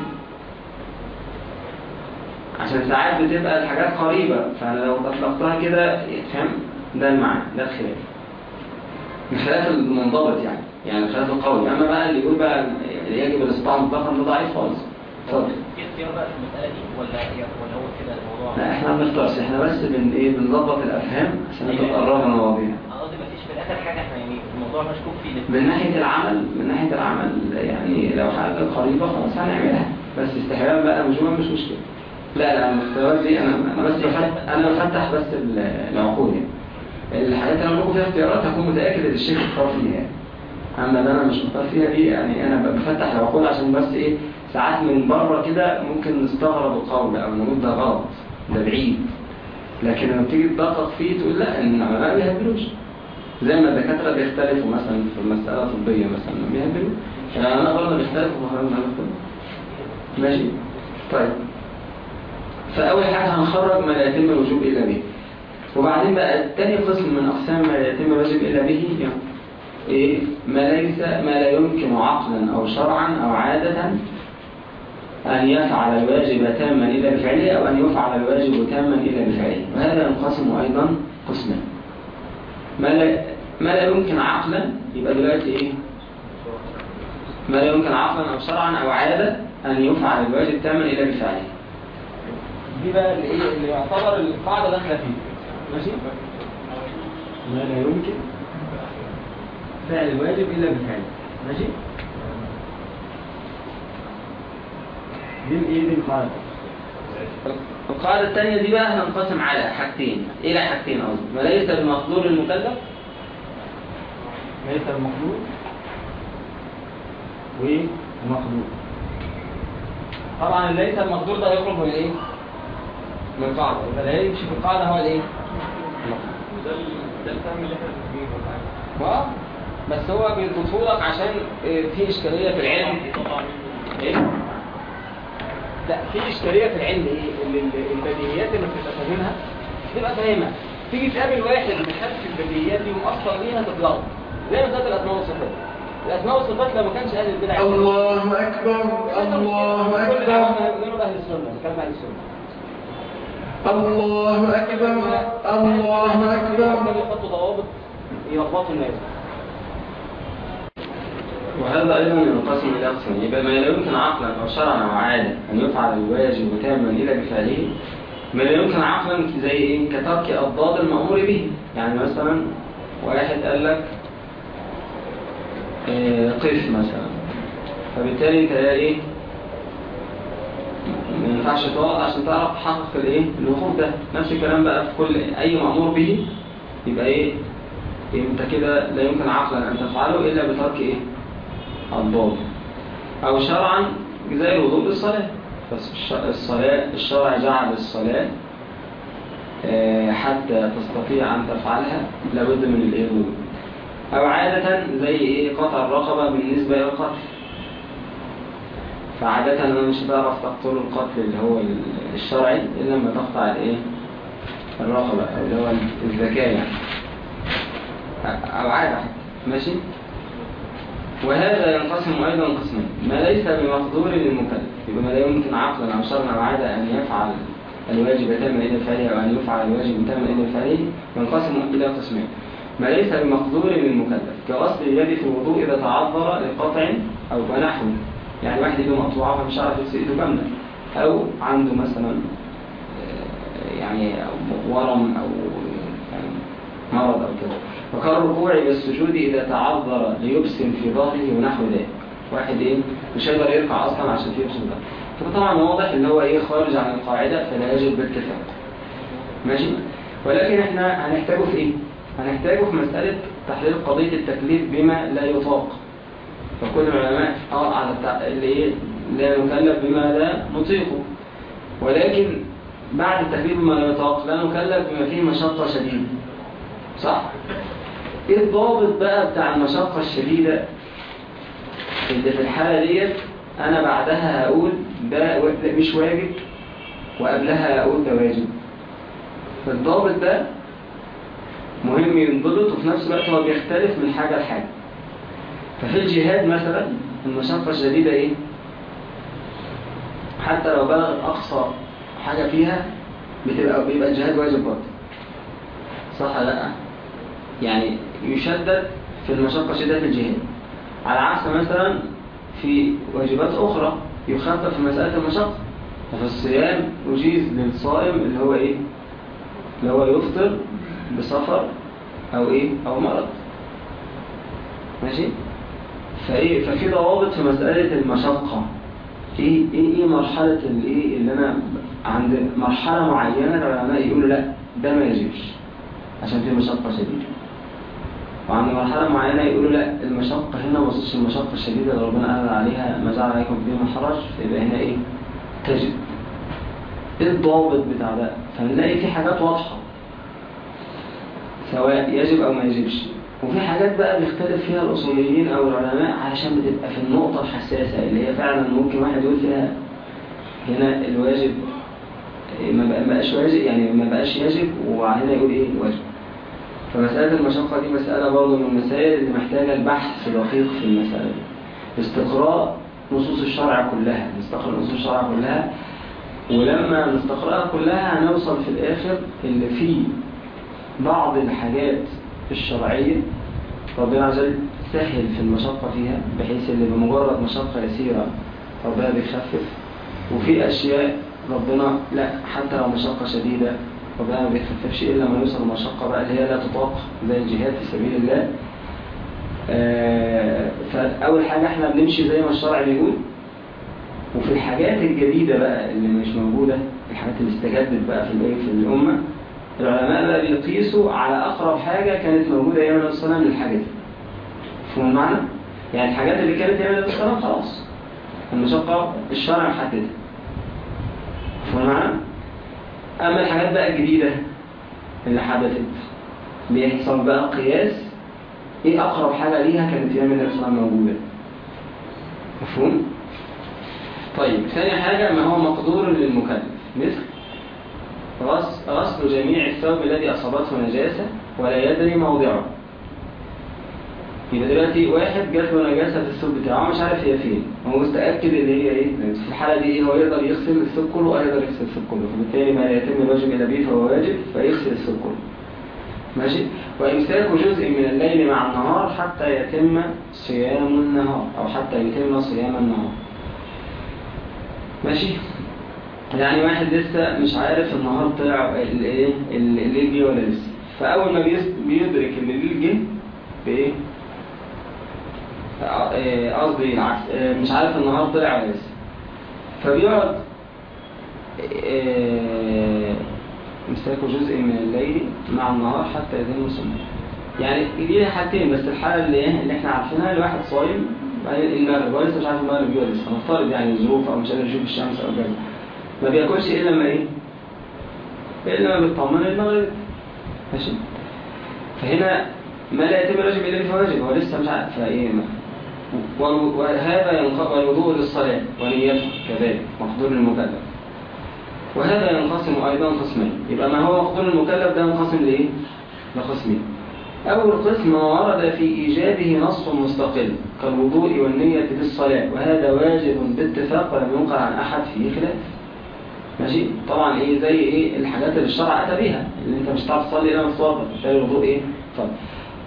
عشان ساعات بتبقى الحاجات قريبة فأنا لو أطلقتها كده فاهم؟ ده المعنى ده الخلاف. الخلاف المنضبط يعني يعني الخلاف القوي. أما بقى اللي يقول بقى يجب الاستطاعة مطلقا ده ضعيف خالص. في اختيار بقى في المسألة دي ولا ولا هو كده الموضوع؟ لا إحنا ما بنختارش إحنا بس بن إيه بنظبط الأفهام عشان تبقى قربنا المواضيع قصدي مفيش في الآخر حاجة إحنا يعني الموضوع مشكوك فيه من ناحية العمل من ناحية العمل يعني لو حاجة قريبة خلاص هنعملها. بس استحباب بقى وجوبا مش مشكلة. لا لا الاختيارات دي أنا أنا بس بفتح أنا بفتح بس ال- العقول يعني. الحاجات اللي أنا بقول فيها اختيارات هكون متأكد إن الشيخ اختار فيها. يعني أما اللي أنا مش مختار فيها دي يعني أنا بفتح العقول عشان بس إيه ساعات من بره كده ممكن نستغرب القول أو نقول ده غلط ده بعيد. لكن لما تيجي تدقق فيه تقول لا إن العلماء ما بيهبلوش. زي ما الدكاترة بيختلفوا مثلا في المسألة الطبية مثلا ما بيهبلوا العلماء برضه بيختلفوا في ماشي؟ طيب. فأول حاجة هنخرج ما لا يتم الوجوب إلا به. وبعدين بقى التاني قسم من أقسام ما لا يتم الواجب إلا به يعني إيه؟ ما ليس ما لا يمكن عقلا أو شرعا أو عادة أن يفعل الواجب تاما إلا بفعله أو أن يفعل الواجب تاما إلا بفعله وهذا ينقسم أيضا قسمان ما لا ما لا يمكن عقلا؟ يبقى دلوقتي إيه؟ ما لا يمكن عقلا أو شرعا أو عادة أن يفعل الواجب تاما إلا بفعله دي بقى اللي إيه؟ اللي يعتبر القاعدة داخلة فيه ماشي؟ ما لا يمكن فعل الواجب إلا بفعله ماشي؟ دي دي القاعده القاعدة الثانية دي بقى هننقسم على حاجتين. إلى حاجتين قصدي؟ ما ليس بمقدور المكلف ليس بمقدور ومقدور طبعا ليس المقدور ده يخرج من إيه؟ من القاعدة. يبقى اللي يمشي في القاعدة هو الإيه؟ ده ده الفهم اللي إحنا بنجيبه آه بس هو بيضيفه لك عشان آه، في إشكالية في العلم. إيه؟ لا في اشكاليه في العلم إيه ال- ال- البديهيات اللي بتبقى فاهمها تبقى فاهمها تيجي تقابل واحد بيحدث البديهيات دي ومأثر بيها تتلخبط زي مساله الاسماء والصفات الاسماء والصفات لو ما كانش أهل البدع الله أكبر الله العلماء يقولوا أهل السنة كلام أهل السنة. الله أكبر الله أكبر. يحطوا ضوابط يلخبطوا الناس. وهذا أيضا ينقسم إلى قسمين يبقى ما لا يمكن عقلا أو شرعا أو عادة أن يفعل الواجب تاما إلا بفعله. ما لا يمكن عقلا زي إيه؟ كترك أضداد المأمور به. يعني مثلا واحد قال لك آه، قف مثلا. فبالتالي أنت إيه؟ ما ينفعش تقعد عشان تعرف تحقق الإيه؟ الوقوف ده. نفس الكلام بقى في كل أي مأمور به. يبقى إيه أنت كده لا يمكن عقلا أن تفعله إلا بترك إيه؟ الضاد أو شرعا زي الوضوء للصلاة بس الش- الصلاة الشرع جعل الصلاة آه، حتى تستطيع أن تفعلها لابد من الوضوء أو عادة زي إيه قطع الرقبة بالنسبة إلى القتل فعادة أنا مش هتعرف تقتل القتل اللي هو الشرعي إلا لما تقطع الإيه؟ الرقبة أو اللي هو الزكاة يعني أو عادة. ماشي؟ وهذا ينقسم أيضا قسمين. ما ليس بمقدور للمكلف يبقى ما لا يمكن عقلا أو شرعا أو عادة أن يفعل الواجب تاما إلى فعله أو أن يفعل الواجب تاما إلى فعله ينقسم إلى قسمين. ما ليس بمقدور للمكلف كغسل اليد في الوضوء إذا تعذر لقطع أو ونحو يعني واحد يده مقطوعة فمش عارف يغسل إيده كاملة أو عنده مثلا آه، يعني ورم أو مرض أو كده وكالركوع والسجود إذا تعذر ليبس في ظهره ونحو ذلك. واحد إيه؟ مش هيقدر يرفع أصلا عشان فيه يبسم ظهره. فطبعا واضح إن هو إيه خارج عن القاعدة فلا يجب بالاتفاق ماشي؟ ولكن إحنا هنحتاجه في إيه؟ هنحتاجه في مسألة تحليل قضية التكليف بما لا يطاق. فكل العلماء آه على التع... اللي إيه؟ لا نكلف بما لا نطيقه. ولكن بعد التكليف بما لا يطاق لا نكلف بما فيه مشقة شديدة. صح. إيه الضابط بقى بتاع المشقة الشديدة؟ اللي في الحالة ديت أنا بعدها هقول ده مش واجب وقبلها هقول ده واجب. فالضابط ده مهم ينضبط وفي نفس الوقت هو بيختلف من حاجة لحاجة. ففي الجهاد مثلا المشقة الشديدة إيه؟ حتى لو بلغ أقصى حاجة فيها بتبقى بيبقى الجهاد واجب برضه. صح لأ؟ يعني يشدد في المشقة في الجهاد. على عكس مثلا في واجبات أخرى يخفف في مسألة المشقة. ففي الصيام يجيز للصائم اللي هو إيه؟ اللي هو يفطر بسفر أو إيه؟ أو مرض. ماشي؟ فإيه؟ ففي ضوابط في مسألة المشقة. إيه؟ إيه؟ إيه مرحلة الايه اللي أنا عند مرحلة معينة العلماء يقولوا لا ده ما يجيش عشان في مشقة شديدة. وعند مرحلة معينة يقولوا لا المشقة هنا ما وصلش المشقة الشديدة اللي ربنا قال عليها ما جعل عليكم في من حرج فيبقى هنا إيه؟ تجد. إيه الضابط بتاع ده؟ فنلاقي في حاجات واضحة سواء يجب أو ما يجبش. وفي حاجات بقى بيختلف فيها الأصوليين أو العلماء علشان بتبقى في النقطة الحساسة اللي هي فعلا ممكن واحد يقول فيها هنا الواجب ما بقاش واجب يعني ما بقاش يجب وهنا يقول إيه؟ واجب. فمسألة المشقة دي مسألة برضه من المسائل اللي محتاجة البحث دقيق في المسألة دي. استقراء نصوص الشرع كلها نستقرأ نصوص الشرع كلها. ولما نستقرأها كلها هنوصل في الآخر اللي فيه بعض الحاجات الشرعية ربنا عز وجل سهل في المشقة فيها بحيث اللي بمجرد مشقة يسيرة ربنا بيخفف. وفي أشياء ربنا لا حتى لو مشقة شديدة ربنا ما بيخففش إلا ما يوصل المشقة بقى اللي هي لا تطاق زي الجهاد في سبيل الله. آه فأول حاجة إحنا بنمشي زي ما الشرع بيقول. وفي الحاجات الجديدة بقى اللي مش موجودة الحاجات اللي استجدت بقى في في الأمة العلماء بقى بيقيسوا على أقرب حاجة كانت موجودة أيام النبي صلى الله عليه وسلم للحاجات فهم المعنى؟ يعني الحاجات اللي كانت أيام النبي صلى الله عليه وسلم خلاص. المشقة الشرع محددها فهم المعنى؟ أما الحاجات بقى الجديدة اللي حدثت بيحصل بقى قياس إيه أقرب حاجة ليها كانت أيام النبي صلى الله عليه وسلم موجودة. مفهوم؟ طيب ثاني حاجة ما هو مقدور للمكلف. مثل غسل جميع الثوب الذي أصابته نجاسة ولا يدري موضعه. يبقى دلوقتي واحد جات له نجاسة في الثوب بتاعه مش عارف هي فين. هو مستأكد إن هي إيه؟ في الحالة دي إيه؟ هو يقدر يغسل الثوب كله ويقدر يغسل الثوب كله. فبالتالي ما لا يتم الواجب إلا به فهو واجب فيغسل الثوب كله. ماشي؟ وإمساك جزء من الليل مع النهار حتى يتم صيام النهار أو حتى يتم صيام النهار. ماشي؟ يعني واحد لسه مش عارف النهار طلع الايه الليل جه ولا لسه. فأول ما بيدرك إن الليل جه بإيه؟ قصدي العكس مش عارف النهار طلع ولا لسه. فبيقعد امساكوا جزء من الليل مع النهار حتى يتم صيام يعني دي حاجتين بس الحالة اللي اللي إحنا عارفينها الواحد صايم بعدين المغرب هو لسه مش عارف المغرب ولا لسه نفترض يعني ظروف أو مش قادر يشوف الشمس أو كذا. ما بياكلش إلا لما إيه؟ إلا لما بيطمن المغرب. ماشي؟ فهنا ما لا يتم الواجب الا بفواجب هو لسه مش عارف فإيه وهذا والوضوء للصلاة ونيته كذلك مقدور المكلف. وهذا ينقسم أيضا قسمين. يبقى ما هو مقدور المكلف ده ينقسم لإيه؟ لقسمين. أول قسم ما ورد في إيجابه نص مستقل كالوضوء والنية للصلاة وهذا واجب باتفاق ولم ينقل عن أحد فيه خلاف. ماشي؟ طبعا إيه زي إيه الحاجات اللي الشرع أتى بيها اللي أنت مش هتعرف تصلي مستوضع ده الوضوء إيه؟ فرض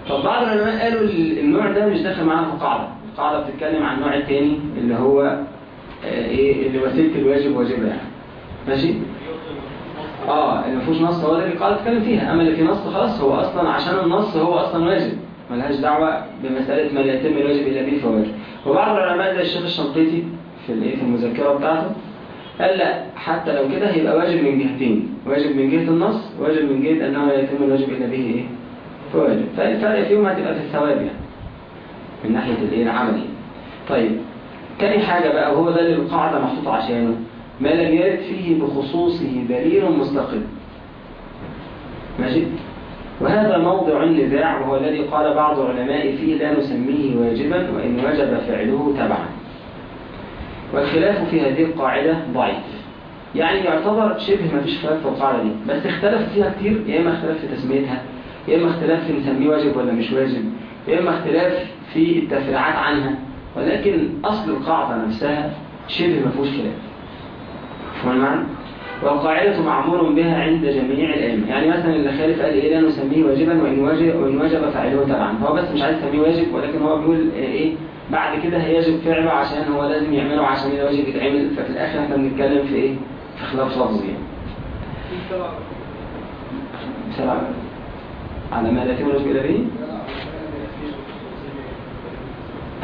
طب بعض العلماء قالوا ال- النوع ده مش داخل معانا في القاعدة بتتكلم عن النوع الثاني اللي هو آه، إيه اللي وسيلة الواجب واجبة يعني. ماشي؟ آه اللي ما فيهوش نص هو اللي القاعدة بتتكلم فيها. أما اللي فيه نص خلاص هو أصلا عشان النص هو أصلا واجب. ملهاش دعوة بمسألة ما لا يتم الواجب إلا به فواجب. وبعض العلماء زي الشيخ الشنقيطي في الايه في المذكرة بتاعته قال لا حتى لو كده هيبقى واجب من جهتين. واجب من جهة النص واجب من جهة أنه لا يتم الواجب إلا به إيه؟ فواجب. فالفرق فيهم هتبقى في الثواب يعني. من ناحية الإيه العملي. طيب تاني حاجة بقى وهو ده اللي القاعدة محطوطة عشانه. ما لم يرد فيه بخصوصه دليل مستقل. ماشي؟ وهذا موضع النزاع وهو الذي قال بعض العلماء فيه لا نسميه واجبا وإن وجب فعله تبعا. والخلاف في هذه القاعدة ضعيف. يعني يعتبر شبه ما فيش خلاف في القاعدة دي. بس اختلف فيها كتير يا إما اختلاف في تسميتها يا إما اختلاف في نسميه واجب ولا مش واجب. إما اختلاف في التفريعات عنها ولكن أصل القاعدة نفسها شبه ما فيهوش خلاف. فهم المعنى؟ والقاعدة معمول بها عند جميع الأئمة. يعني مثلا اللي خالف قال إيه؟ لا نسميه واجبا وإن وجب, وإن وجب فعله تبعا. فهو بس مش عايز يسميه واجب ولكن هو بيقول إيه؟ بعد كده هيجب فعله عشان هو لازم يعمله عشان الواجب يتعمل. ففي الآخر إحنا بنتكلم في إيه؟ في خلاف لفظي يعني. سبعة على ما لا الواجب إلا به؟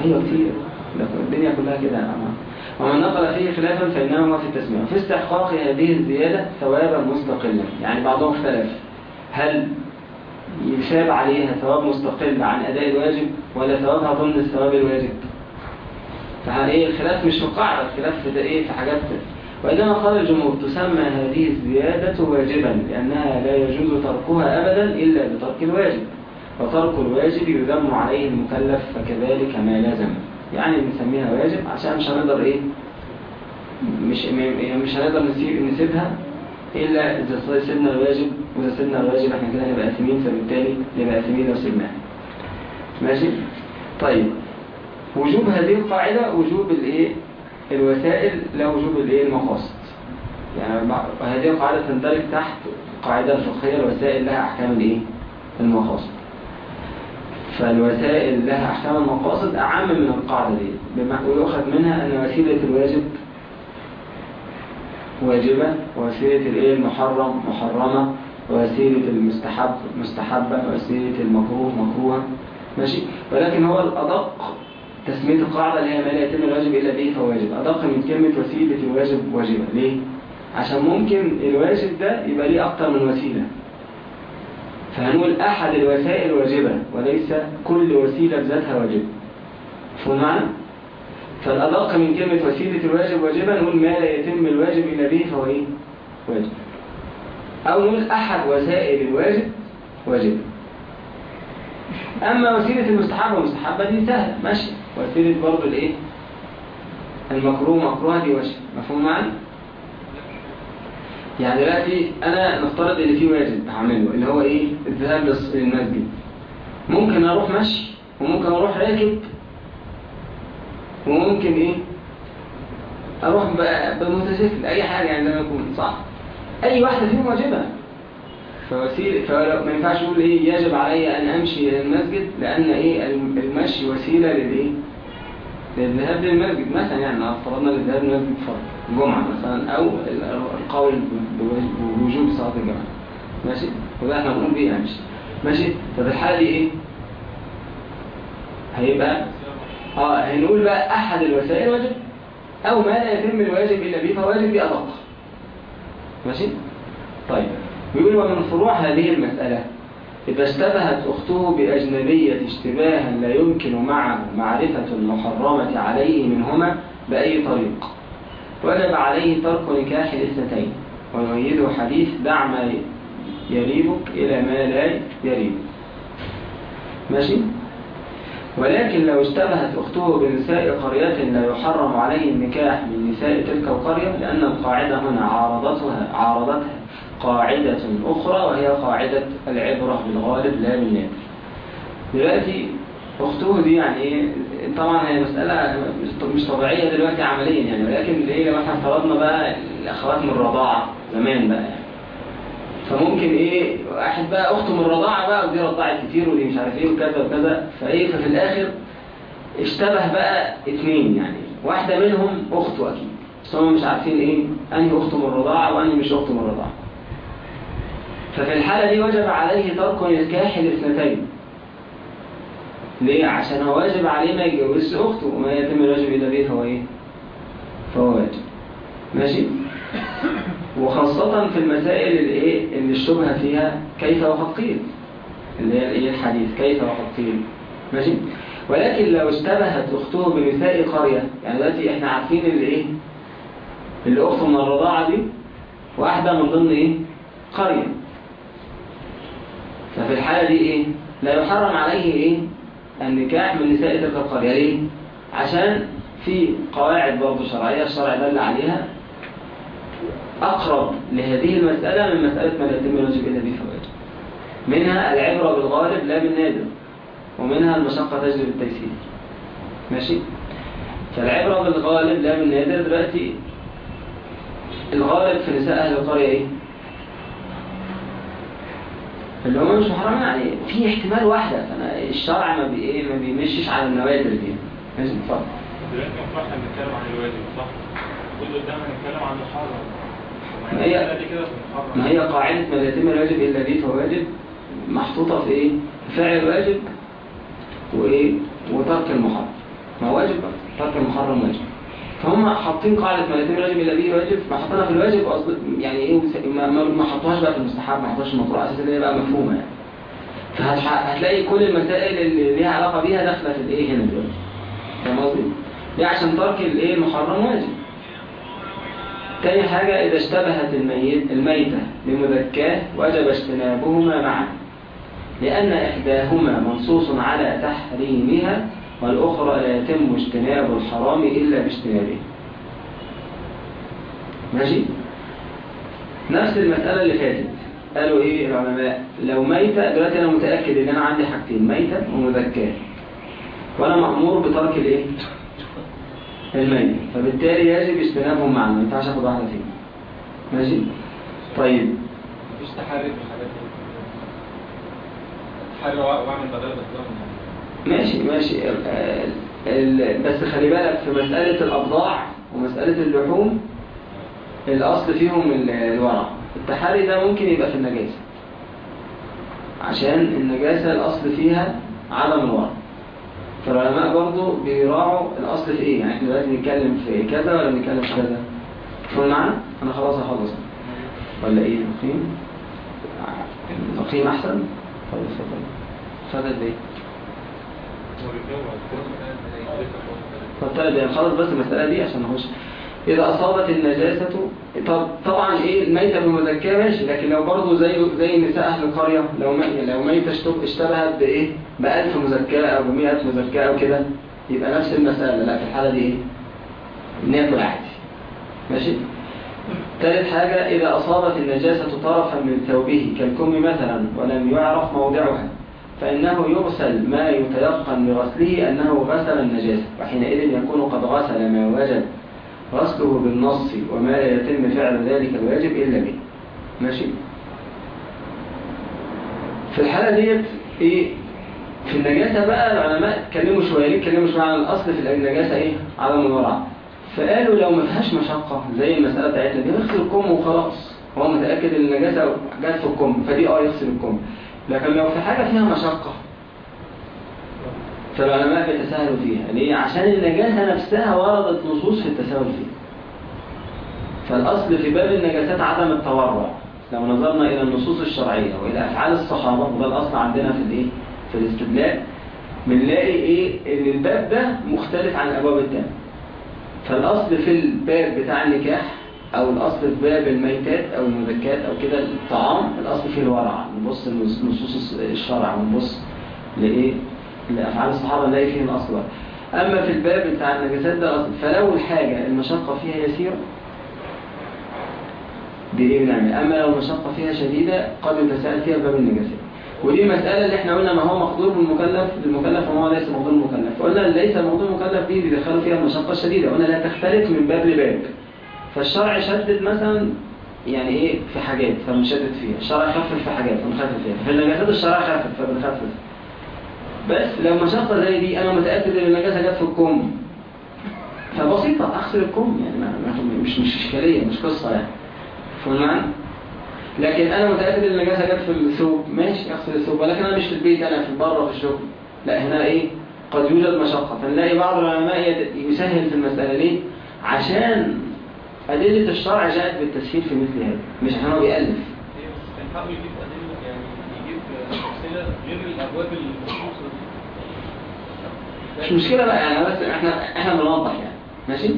أيوة كتير. ده الدنيا كلها كده يا ومن نقل فيه خلافا فإنه هو في التسمية. في استحقاق هذه الزيادة ثوابا مستقلا يعني بعضهم اختلف. هل يثاب عليها ثواب مستقل عن أداء الواجب ولا ثوابها ضمن الثواب الواجب؟ فهل إيه الخلاف مش في القاعدة الخلاف في إيه؟ في حاجات. وإنما قال الجمهور تسمى هذه الزيادة واجبا لأنها لا يجوز تركها أبدا إلا بترك الواجب. وترك الواجب يذم عليه المكلف فكذلك ما لازم يعني بنسميها واجب عشان مش هنقدر إيه؟ مش م- مش هنقدر نسيب نسيبها إلا إذا سيبنا الواجب وإذا سيبنا الواجب إحنا كده هنبقى آثمين فبالتالي نبقى آثمين لو سيبناها. ماشي؟ طيب. وجوب هذه القاعدة وجوب الإيه؟ الوسائل لا وجوب الإيه؟ المقاصد. يعني هذه القاعدة تندرج تحت القاعدة الفقهية الوسائل لها أحكام الإيه؟ المقاصد. فالوسائل لها أحكام المقاصد أعم من القاعدة دي. بما ويؤخذ منها أن وسيلة الواجب واجبة ووسيلة الإيه؟ المحرم محرمة ووسيلة المستحب مستحبة ووسيلة المكروه مكروهة. ماشي؟ ولكن هو الأدق تسمية القاعدة اللي هي ما لا يتم الواجب إلا به فواجب أدق من كلمة وسيلة الواجب واجبة. ليه؟ عشان ممكن الواجب ده يبقى ليه أكتر من وسيلة. فهنقول أحد الوسائل واجبة وليس كل وسيلة بذاتها واجبة فهو معنى؟ فالأدق من كلمة وسيلة الواجب واجبة نقول ما لا يتم الواجب إلا به فهو إيه؟ واجب أو نقول أحد وسائل الواجب واجب أما وسيلة المستحبة والمستحبة دي سهلة ماشي وسيلة برضه الإيه؟ المكروه مكروه دي واجب مفهوم معنى؟ يعني دلوقتي أنا نفترض إن في واجب هعمله اللي هو إيه؟ الذهاب للمسجد. ممكن أروح مشي وممكن أروح راكب وممكن إيه؟ أروح بموتوسيكل أي حاجة يعني زي ما يكون صح؟ أي واحدة فيهم واجبة. فوسيلة فلو ما ينفعش أقول إيه؟ يجب علي أن أمشي إلى المسجد لأن إيه؟ الم- المشي وسيلة للإيه؟ للذهاب للمسجد مثلا يعني لو افترضنا للذهاب للمسجد فرض جمعة مثلا أو ال- القول بو- بوجوب صلاة الجماعة ماشي؟ وده إحنا بنقول بيه امشي ماشي؟ طب الحالة دي إيه؟ هيبقى آه هنقول بقى أحد الوسائل واجب أو ما لا يتم الواجب إلا به فواجب دي أدق. ماشي؟ طيب. بيقول ومن فروع هذه المسألة إذا اشتبهت أخته بأجنبية اشتباها لا يمكن معه معرفة المحرمة عليه منهما بأي طريق. وجب عليه ترك نكاح الاثنتين ويؤيده حديث دع ما يريبك إلى ما لا يريبك ماشي؟ ولكن لو اشتبهت أخته بنساء قرية لا يحرم عليه النكاح من نساء تلك القرية لأن القاعدة هنا عارضتها عارضتها قاعدة أخرى وهي قاعدة العبرة بالغالب لا بالنادر دلوقتي أخته دي يعني إيه طبعا هي مسألة مش- طبيعية دلوقتي عمليا يعني ولكن إيه لو إحنا افترضنا بقى الأخوات من الرضاعة زمان بقى يعني. فممكن إيه واحد بقى أخته من الرضاعة بقى ودي رضعت كتير ودي مش عارف إيه وكذا وكذا. فإيه ففي الآخر اشتبه بقى اتنين يعني. واحدة منهم أخته أكيد. بس هم مش عارفين إيه أنهي أخته من الرضاعة وأنهي مش أخته من الرضاعة. ففي الحالة دي وجب عليه ترك نكاح الاثنتين. ليه؟ عشان هو واجب عليه ما يتجوزش أخته وما يتم الواجب إلا به فهو إيه؟ فهو واجب. ماشي؟ وخاصة في المسائل اللي إيه؟ اللي الشبهة فيها كيف وقد قيل اللي هي الإيه؟ الحديث كيف وقد قيل. ماشي؟ ولكن لو اشتبهت أخته بنساء قرية يعني دلوقتي إحنا عارفين اللي إيه؟ اللي أخته من الرضاعة دي واحدة من ضمن إيه؟ قرية. ففي الحالة دي إيه؟ لا يحرم عليه إيه؟ النكاح من نساء تلك القرية ليه عشان في قواعد برضه شرعية الشرع دل عليها. أقرب لهذه المسألة من مسألة ما يتم الواجب إلا به فوائد منها العبرة بالغالب لا بالنادر ومنها المشقة تجلب التيسير. ماشي؟ فالعبرة بالغالب لا بالنادر دلوقتي. الغالب في نساء أهل القرية إيه؟ اللي هم مش محرمين عليه في احتمال واحدة فأنا الشرع ما بي إيه ما بيمشيش على النوادر دي. ماشي اتفضل. دلوقتي إحنا بنتكلم عن الواجب صح؟ كل قدام هنتكلم عن المحرم ما هي- في المحرم ما هي قاعدة ما لا يتم الواجب إلا به فواجب محطوطة في إيه؟ فعل الواجب وإيه؟ وترك المحرم. ما هو واجب؟ ترك المحرم واجب. فهم حاطين قاعدة ما يتم الواجب إلا به واجب ما حاطينها في الواجب يعني وس- ما, حطوهاش بقى في المستحب ما حطوهاش في إن هي بقى مفهومة يعني. فهتلاقي كل المسائل اللي ليها علاقة بيها داخلة في الإيه هنا دلوقتي. فاهم قصدي؟ دي عشان ترك الإيه المحرم واجب. تاني حاجة إذا اشتبهت الميت الميتة بمذكاه وجب اجتنابهما معا لأن إحداهما منصوص على تحريمها والأخرى لا يتم اجتناب الحرام إلا باجتنابه ماشي؟ نفس المسألة اللي فاتت. قالوا إيه العلماء؟ لو ميتة دلوقتي أنا متأكد إن أنا عندي حاجتين ميتة ومذكاه وأنا مأمور بترك الإيه؟ الميت. فبالتالي يجب اجتنابهم معا ما ينفعش آخد واحدة فيهم. ماشي؟ طيب. مفيش تحري في الحاجات دي. تحري وأ- واعمل بدل بطلان ماشي ماشي. بس خلي بالك في مسألة الأبضاع ومسألة اللحوم الأصل فيهم ال- الورع. التحري ده ممكن يبقى في النجاسة. عشان النجاسة الأصل فيها عدم الورع. فالعلماء برضو بيراعوا الأصل في إيه؟ يعني إحنا دلوقتي نتكلم في كذا ولا نتكلم في كذا؟ تفهم معنا؟ أنا خلاص هخلص. ولا إيه؟ نقيم؟ نقيم أحسن؟ طيب اتفضل. اتفضل ليه؟ ثلاث دقايق خلاص بس المسألة دي عشان نخش. إذا أصابت النجاسة طب طبعا إيه الميتة بمذكاة ماشي لكن لو برضه زي زي نساء أهل القرية لو مي- لو ميتة اشتب- اشتبهت بإيه؟ بألف مذكاة أو بمئة مذكاة أو كده يبقى نفس المسألة لا في الحالة دي إيه؟ ناكل عادي. ماشي؟ ثالث حاجة إذا أصابت النجاسة طرفا من ثوبه كالكم مثلا ولم يعرف موضعها فإنه يغسل ما يتيقن بغسله أنه غسل النجاسة وحينئذ يكون قد غسل ما وجب غسله بالنص وما لا يتم فعل ذلك الواجب إلا به. ماشي؟ في الحالة ديت إيه؟ في النجاسة بقى العلماء اتكلموا شوية ليه اتكلموا شوية عن الأصل في النجاسة إيه؟ عدم الورع فقالوا لو ما فيهاش مشقة زي المسألة بتاعتنا دي نغسل الكم وخلاص. هو متأكد إن النجاسة جت في الكم فدي آه يغسل الكم. لكن لو في حاجة فيها مشقة فالعلماء بيتساهلوا فيها ليه؟ عشان النجاسة نفسها وردت نصوص في التساهل فيها فالأصل في باب النجاسات عدم التورع لو نظرنا إلى النصوص الشرعية وإلى أفعال الصحابة وده الأصل عندنا في الإيه؟ في الاستدلال بنلاقي إيه؟ إن الباب ده مختلف عن الأبواب التانية فالأصل في الباب بتاع النكاح أو الأصل في باب الميتات أو المذكات أو كده الطعام الأصل فيه الورع. نبص لنصوص الشرع ونبص لإيه؟ لأفعال الصحابة نلاقي فيه الأصل ورع. أما في الباب بتاع النجاسات ده أصل فلو الحاجة المشقة فيها يسيرة دي إيه بنعمل؟ أما لو المشقة فيها شديدة قد يتساءل فيها باب النجاسات ودي المسألة اللي إحنا قلنا ما هو مقدور بالمكلف بالمكلف وما هو ليس مقدور بالمكلف. قلنا ليس مقدور بالمكلف دي بيدخلوا فيها المشقة الشديدة. قلنا لا تختلف من باب لباب. فالشرع شدد مثلا يعني إيه في حاجات فبنشدد فيها. الشرع يخفف في حاجات فبنخفف فيها. في النجاسات الشرع خفف فبنخفف. بس لو مشقة زي دي أنا متأكد إن النجاسة جت في الكم. فبسيطة أغسل الكم. يعني مش مش إشكالية مش قصة يعني. فاهم؟ لكن أنا متأكد إن النجاسة جت في الثوب. ماشي أغسل الثوب. ولكن أنا مش في البيت أنا في بره في الشغل. لا هنا إيه؟ قد يوجد مشقة. فنلاقي بعض العلماء يسهل في المسألة ليه؟ عشان أدلة الشرع جاءت بالتسهيل في مثل هذا مش عشان هو بيألف يجيب أدلة يعني يجيب غير الأبواب المخصوصة. مش مشكلة بقى يعني بس إحنا إحنا بنوضح يعني. ماشي؟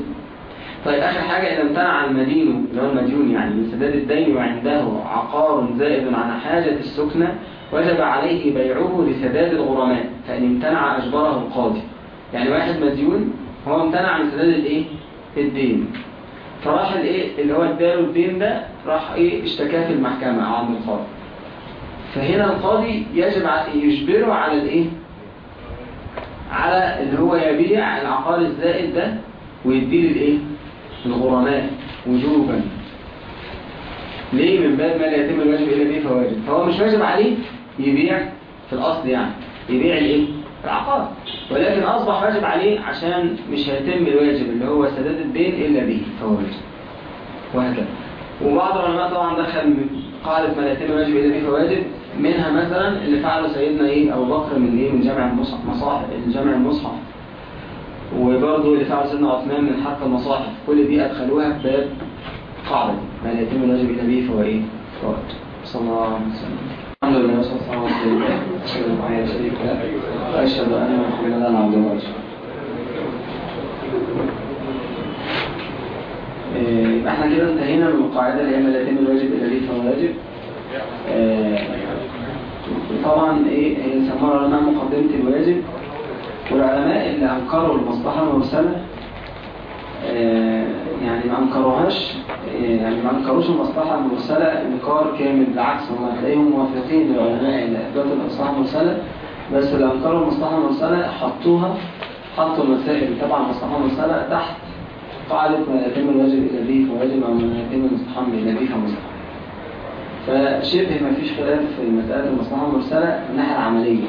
طيب آخر حاجة إذا امتنع المدين اللي هو المديون يعني من سداد الدين وعنده عقار زائد عن حاجة السكنة وجب عليه بيعه لسداد الغرماء فإن امتنع أجبره القاضي. يعني واحد مديون هو امتنع من سداد الإيه؟ الدين. فراح الايه اللي هو اداله الدين ده راح إيه؟ اشتكاه في المحكمة أو عند القاضي. فهنا القاضي يجب يجبره على الإيه؟ على اللي هو يبيع العقار الزائد ده ويديه للإيه؟ الغرماء وجوبا ليه؟ من باب ما لا يتم الواجب إلا به فواجب. فهو مش واجب عليه يبيع في الأصل يعني يبيع الإيه؟ العقار ولكن أصبح واجب عليه عشان مش هيتم الواجب اللي هو سداد الدين إلا به. فواجب وهكذا. وبعض العلماء طبعا دخل قاعدة ما لا يتم الواجب إلا به فواجب منها مثلا اللي فعله سيدنا إيه أبو بكر من إيه من جمع المصحف مصاحف جمع المصحف. وبرضه اللي فعله سيدنا عثمان من حق المصاحف. كل دي أدخلوها في باب قاعدة. ما لا يتم الواجب إلا به فهو إيه؟ فواجب. صلى الله عليه وسلم. الحمد لله والصلاة والسلام على أشهد أن لا شريك له وأشهد أن محمدا عبده ورسوله. إيه، يبقى إحنا كده انتهينا من القاعدة اللي هي يتم الواجب إلا به فهو واجب طبعا إيه سموها العلماء مقدمة الواجب. والعلماء اللي أنكروا المصلحة المرسلة يعني ما أنكروهاش. آه، يعني ما أنكروش المصلحة المرسلة إنكار كامل بالعكس هم هتلاقيهم موافقين للعلماء إلى إثبات المصلحة المرسلة. بس اللي أنكروا المصلحة المرسلة حطوها حطوا المسائل تبع المصلحة المرسلة تحت قاعدة ما يتم الواجب إلا به فواجب ما يتم المستحب إلا به فمستحب فشبه ما فيش خلاف في مسألة المصلحة المرسلة من الناحية العملية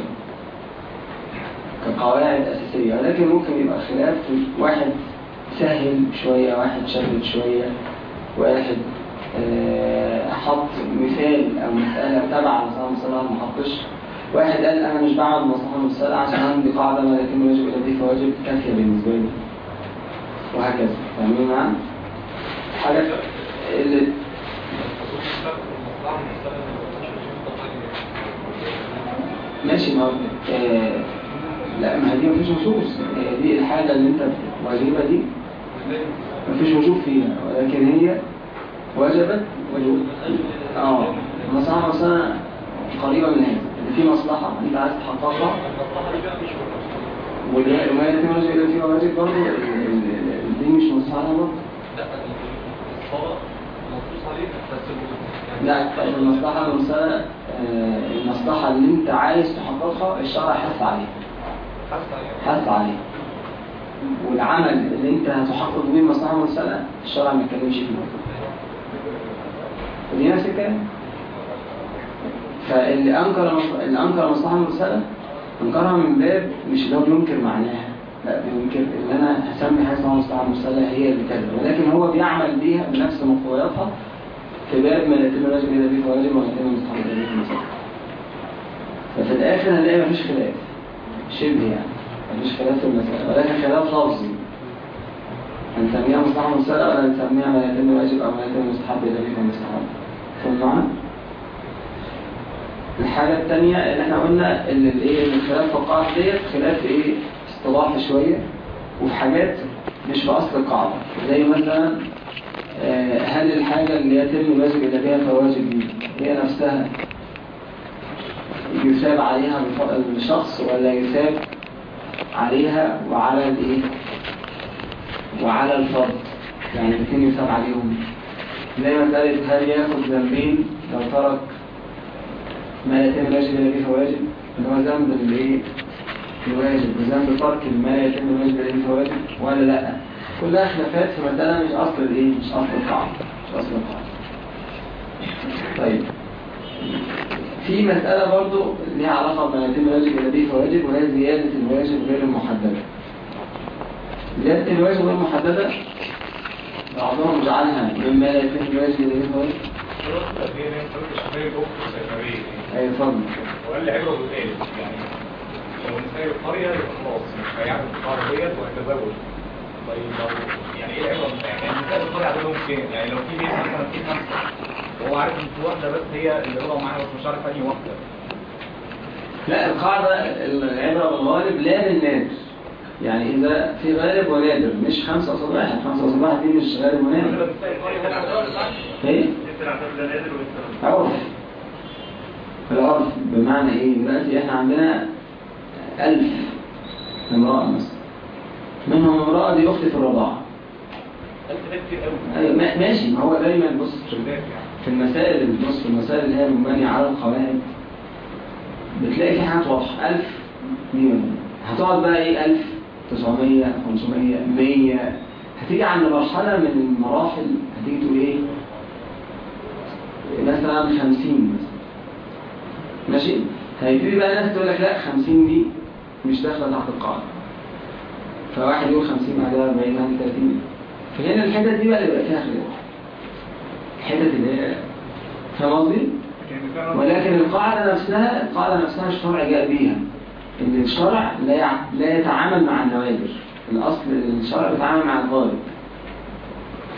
كقواعد أساسية. ولكن ممكن يبقى خلاف واحد سهل شوية واحد شدد شوية واحد آه، حط مثال أو مسألة تبع المصلحة المرسلة ما حطش واحد قال أنا مش بعمل المصلحة المرسلة عشان عندي قاعدة ما الواجب إلا به فواجب كافية بالنسبة لي. وهكذا. فاهمين معانا؟ حاجة اللي ماشي ما آه لا ما هي دي مفيش نصوص آه دي الحاجة اللي أنت واجبة دي. مفيش وجوب فيها ولكن هي وجبت وجوب آه. مصلحة مثلا قريبة من هذا اللي في مصلحة أنت عايز تحققها. وما يتم الواجب إلا فيها واجب برضه دي مش مصلحة برضه. لا المصلحة المرسلة آه، المصلحة اللي أنت عايز تحققها الشرع حث عليها. حث عليه والعمل اللي انت هتحقق بيه المصلحة المرسلة الشرع ما يتكلمش فيه. ودي نفس الكلام. فاللي أنكر اللي أنكر المصلحة المرسلة أنكرها من باب مش اللي هو بينكر معناها لا بينكر إن أنا هسمي حاجة اسمها مصلحة مرسلة هي اللي كذا ولكن هو بيعمل بيها بنفس مقتضياتها في باب ما لا يتم الواجب الا به فواجب وما يتم المستحب ففي الآخر هنلاقي مفيش خلاف. شبه يعني. مفيش خلاف في المسألة ولكن خلاف لفظي. هنسميها مصلحة مرسلة ولا هنسميها ما يتم الواجب أو ما يتم الا به فمستحب فهم معنا؟ الحاجة التانية اللي إحنا قلنا ان الايه ان الخلاف في القاعدة ديت خلاف إيه اصطلاحي شوية وفي حاجات مش في أصل القاعدة. زي مثلا آه، هل الحاجة اللي يتم الواجب إلى بها فواجب دي هي نفسها يثاب عليها الشخص ولا يثاب عليها وعلى الايه؟ وعلى الفرد يعني الاثنين يثاب عليهم. زي مسألة هل ياخد ذنبين لو ترك ما يتم الواجب إلى به فواجب؟ اللي هو ذنب الايه الواجب وذنب ترك ما لا يتم الواجب إلى به فواجب ولا لأ؟ كلها خلافات في مسألة مش أصل الإيه؟ مش أصل القاعدة. مش أصل القاعدة. طيب. في مسألة برضو ليها علاقة يتم الواجب به فواجب وهي زيادة الواجب غير المحددة. زيادة الواجب غير المحددة بعضهم جعلها مما لا يتم الواجب به فواجب أي فضل وقال لي بالثالث يعني لو القرية يبقى خلاص مش هيعمل القرية ديت وهيتزوج طيب لو يعني إيه العبره يعني القريه عددهم كام يعني لو في مثلا في خمسه وهو عارف ان في واحدة بس هي اللي رضا معاها بس مش عارف انهي واحدة لا القاعدة العبرة بالغالب لا بالنادر يعني إذا في غالب ونادر مش خمسة قصاد واحد خمسة قصاد دي مش غالب ونادر. إيه؟ عرف العرف بمعنى إيه؟ دلوقتي إحنا عندنا ألف امرأة مثلا. منهم امرأة دي أختي في الرضاعة. قوي أيوة ما- ماشي. ما هو دايما بص يعني. في المسائل اللي بص في المسائل اللي هي مبنية على القواعد بتلاقي في حاجات واضحة. 1000 دي هتقعد بقى إيه؟ 1000 900 500 100 هتيجي عند مرحلة من المراحل هتيجي تقول إيه؟ مثلا 50 مثلا. ماشي؟ هيبتدي بقى ناس تقول لك لا 50 دي مش داخلة تحت القاعدة. فواحد يقول 50 بعدها 40 بعدها 30 فهنا الحتت دي بقى اللي بقى فيها خلاف. الحتت اللي هي فاهم قصدي؟ ولكن القاعدة نفسها القاعدة نفسها الشرع جاء بيها. إن الشرع لا يع- لا يتعامل مع النوادر. الأصل الشرع بيتعامل مع الغالب.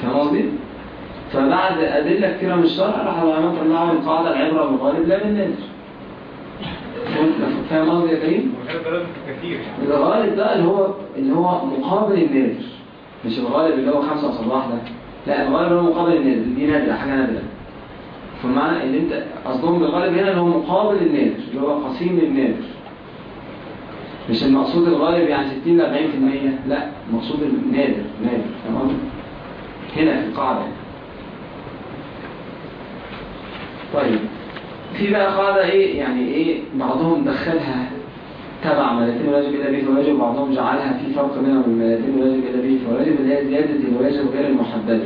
فاهم قصدي؟ فبعد أدلة كثيرة من الشرع راح العلماء طلعوا القاعدة العبرة بالغالب لا بالنادر. قصدي يا كريم؟ الغالب ده اللي هو اللي هو مقابل النادر. مش الغالب اللي هو خمسة قصاد واحدة. لا الغالب اللي هو مقابل النادر. دي نادرة حاجة نادرة. فمعنى إن انت قصدهم بالغالب هنا اللي هو مقابل النادر اللي هو قسيم النادر. مش المقصود الغالب يعني 60 ل 40% لا المقصود النادر نادر. قصدي؟ هنا في القاعدة. طيب. في بقى قاعدة إيه؟ يعني إيه؟ بعضهم دخلها تبع ما يتم الواجب إلا به فواجب وبعضهم جعلها في فرق وبين ما يتم الواجب إلا به فواجب اللي هي زيادة الواجب غير المحددة.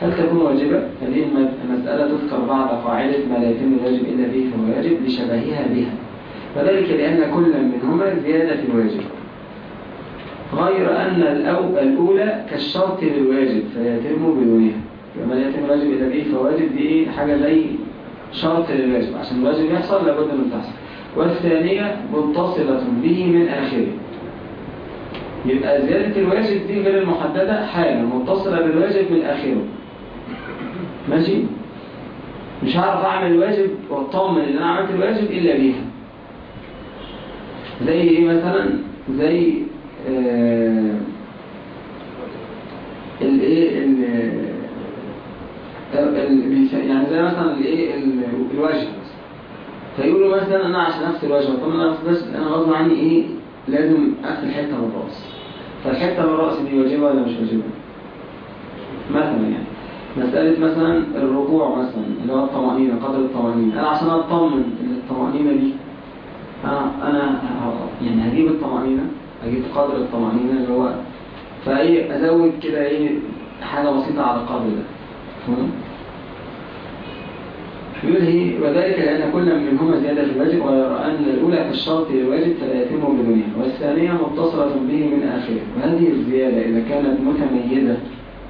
هل تكون واجبة؟ هذه الم- المسألة تذكر بعد قاعدة ما لا يتم الواجب إلا به فواجب لشبهها بها. وذلك لأن كل منهما زيادة الواجب غير أن الأو- الأولى كالشرط للواجب فيتم بدونها ما لا يتم الواجب إلا به فواجب دي إيه؟ حاجة زي شرط للواجب عشان الواجب يحصل لابد من تحصل والثانية متصلة به من آخره. يبقى زيادة الواجب دي غير المحددة حاجة متصلة بالواجب من آخره. ماشي؟ مش هعرف أعمل الواجب وأطمن إن أنا عملت الواجب إلا بيها. زي إيه مثلا؟ زي آه الايه يعني زي مثلا الايه ال- الوجه مثلا. فيقولوا مثلا أنا عشان أغسل الوجه طب أنا بس أنا غصب عني إيه لازم أغسل حتة من الراس فالحتة من الراس دي واجبة ولا مش واجبة؟ مثلا يعني. مسألة مثلا الركوع مثلا اللي هو الطمأنينة قدر الطمأنينة. أنا عشان أطمن الطمأنينة دي أنا أنا يعني هجيب الطمأنينة هجيب قدر الطمأنينة اللي هو فإيه أزود كده إيه حاجة بسيطة على القدر ده. تمام؟ يقول هي وذلك لأن كل منهما زيادة في الواجب غير أن الأولى كالشرط للواجب فلا يتم بدونها والثانية متصلة به من آخره. وهذه الزيادة إذا كانت متميزة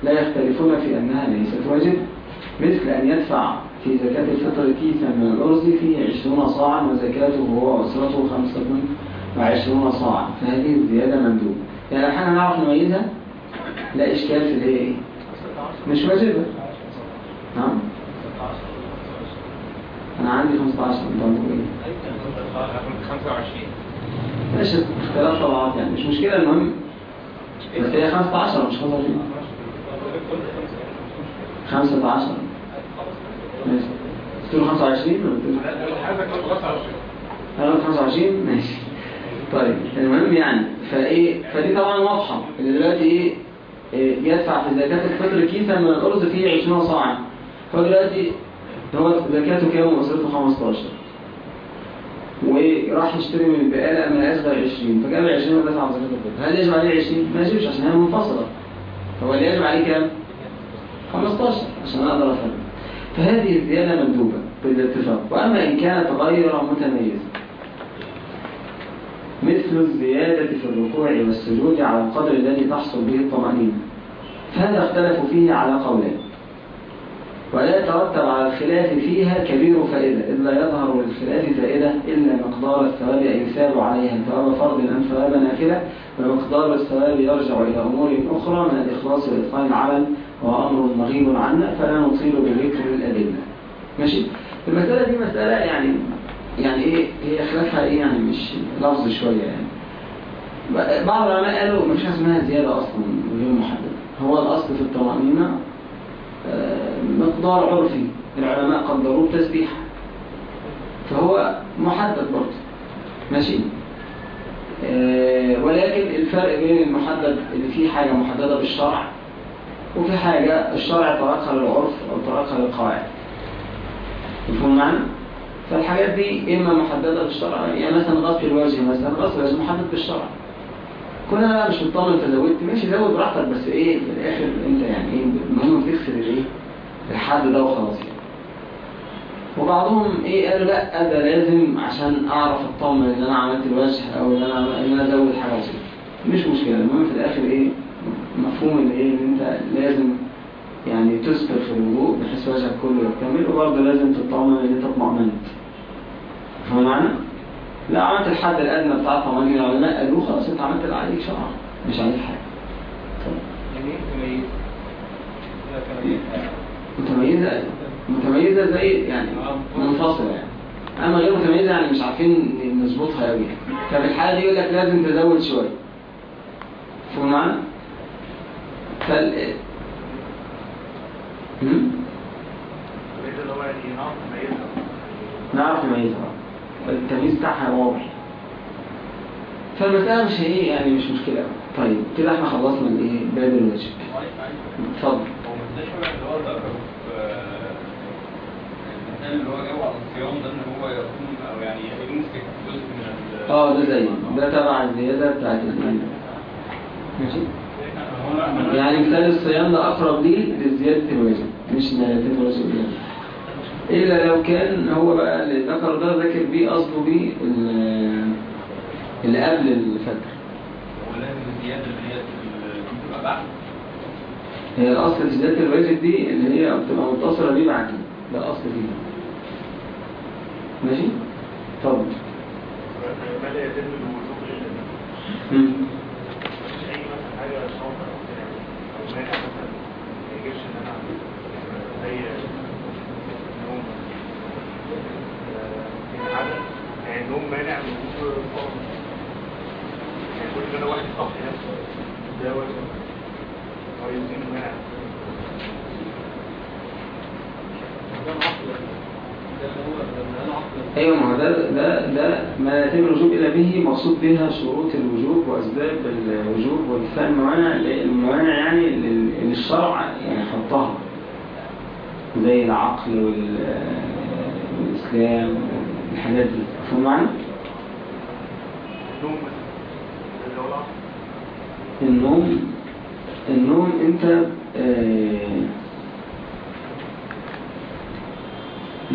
لا يختلفون في أنها ليست واجب. مثل أن يدفع في زكاة الفطر كيسا من الأرز فيه عشرون صاعا وزكاته هو وأسرته خمسة وعشرون صاعا. فهذه الزيادة مندوبة. يعني حاجة نعرف نميزها لا إشكال في اللي هي إيه مش واجبة. نعم. أنا عندي 15 أنت عندك إيه؟ كنت 25 ماشي اختلاف طبعات يعني مش مشكلة المهم. بس هي 15 مش 25 15 ماشي. قلت له 25 ولا قلت له عايزك تقول 25 أنا قلت 25 ماشي. طيب المهم يعني فإيه فدي طبعا واضحة اللي دلوقتي إيه إيه، يدفع في زكاة الفطر كيسا من الأرز فيه 20 صاعا فدلوقتي هو زكاته كام؟ واسرته 15 وراح يشتري من البقاله ما يصغر 20 فجاب 20 ودفع زكاه الفطر هل يجب عليه 20 ما يجبش عشان هي منفصلة. هو اللي يجب عليه كام؟ 15 عشان أقدر أفهم. فهذه الزيادة مندوبة بالاتفاق. وأما إن كانت غير متميزة مثل الزيادة في الركوع والسجود على القدر الذي تحصل به الطمأنينة. فهذا اختلفوا فيه على قولين. ولا يترتب على الخلاف فيها كبير فائدة إذ لا يظهر للخلاف فائدة إلا مقدار الثواب أن يثاب عليها ثواب فرض أم ثواب نافلة ومقدار الثواب يرجع إلى أمور أخرى من الإخلاص وإتقان العمل وهو أمر مغيب عنا فلا نطيل بالذكر الأدلة. ماشي؟ المسألة دي مسألة يعني يعني إيه هي خلافها إيه يعني؟ مش لفظ شوية يعني. بعض العلماء قالوا مفيش حاجة اسمها زيادة أصلا غير محددة هو الأصل في الطمأنينة مقدار عرفي العلماء قدروه تسبيح فهو محدد برضه. ماشي؟ آه، ولكن الفرق بين المحدد اللي فيه حاجة محددة بالشرع وفي حاجة الشرع طرقها للعرف أو طرقها للقواعد. مفهوم معنى؟ فالحاجات دي إما محددة بالشرع يعني مثلا غسل الوجه مثلا غسل الوجه محدد بالشرع. كنا بقى مش مطمن فزودت ماشي زود براحتك بس إيه في الآخر انت يعني إيه المهم تغسل الايه الحد ده وخلاص يعني. وبعضهم إيه قالوا لا ده لازم عشان اعرف اطمن ان أنا عملت الوجه أو ان أنا ان أنا ازود حاجة بسيطه مش مشكلة المهم في الآخر إيه مفهوم ان إيه ان انت لازم يعني تسبر في الوضوء بحيث وجهك كله يكتمل وبرضه لازم تطمن ان انت اطمئنت فاهم معنى؟ لا عملت الحد الأدنى بتاع الطمأنينة العلماء قالوا خلاص انت عملت اللي عليك شرعا. مش عليك حاجة. يعني إيه تميز؟ إذا كان متميزة؟ متميزة زي يعني منفصلة يعني. أما غير متميزة يعني مش عارفين نظبطها قوي ففي الحالة دي يقول لك لازم تزود شوية. فهموا معنا؟ فال هم؟ اللي هو يعني نعرف نميزها التمييز بتاعها واضح. فالمسألة مش هي يعني مش مشكلة. طيب كده إحنا خلصنا الايه باب الواجب اتفضل. هو اللي هو في المثال اللي هو جابه على الصيام ده إن هو يكون أو يعني يمسك جزء من آه ده زي ده تبع الزيادة بتاعت الايه ماشي؟ يعني مثال الصيام ده أقرب ليه لزيادة الوزن مش يتم الوزن يعني. إلا لو كان هو بقى اللي ذكر ده ذاكر بيه قصده بيه ال- اللي قبل الفجر. هو لازم الزيادة اللي هي تبقى بعد؟ هي الأصل في زيادة الواجب دي اللي هي بتبقى متصلة بيه بعدين ده الأصل فيها ماشي؟ اتفضل. ما لا يتم الوجوب مثلا حاجة شرط أو كده يعني أو مانع مثلا ما يجيبش إن أنا زي نوم مانع من وجود يعني كل واحد صحي نفسه ده وجه مانع. أيوه ما هو ده ده ده ما يتم الوجوب إلا به مقصود بها شروط الوجوب وأسباب الوجوب وانتفاء الموانع الموانع يعني اللي الشرع يعني حطها زي العقل وال- والإسلام الحاجات دي مفهوم معنى؟ النوم هو النوم. أنت آه،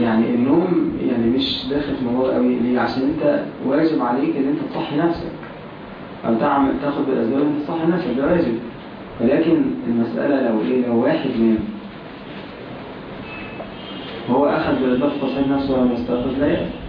يعني النوم يعني مش داخل في الموضوع قوي ليه؟ عشان أنت واجب عليك إن أنت تصحي نفسك. أو تعمل تاخد بالأسباب إن أنت تصحي نفسك ده واجب. ولكن المسألة لو إيه لو واحد نام. وهو أخذ بالاسباب في تصحيح نفسه ولم يستيقظ لا يأثم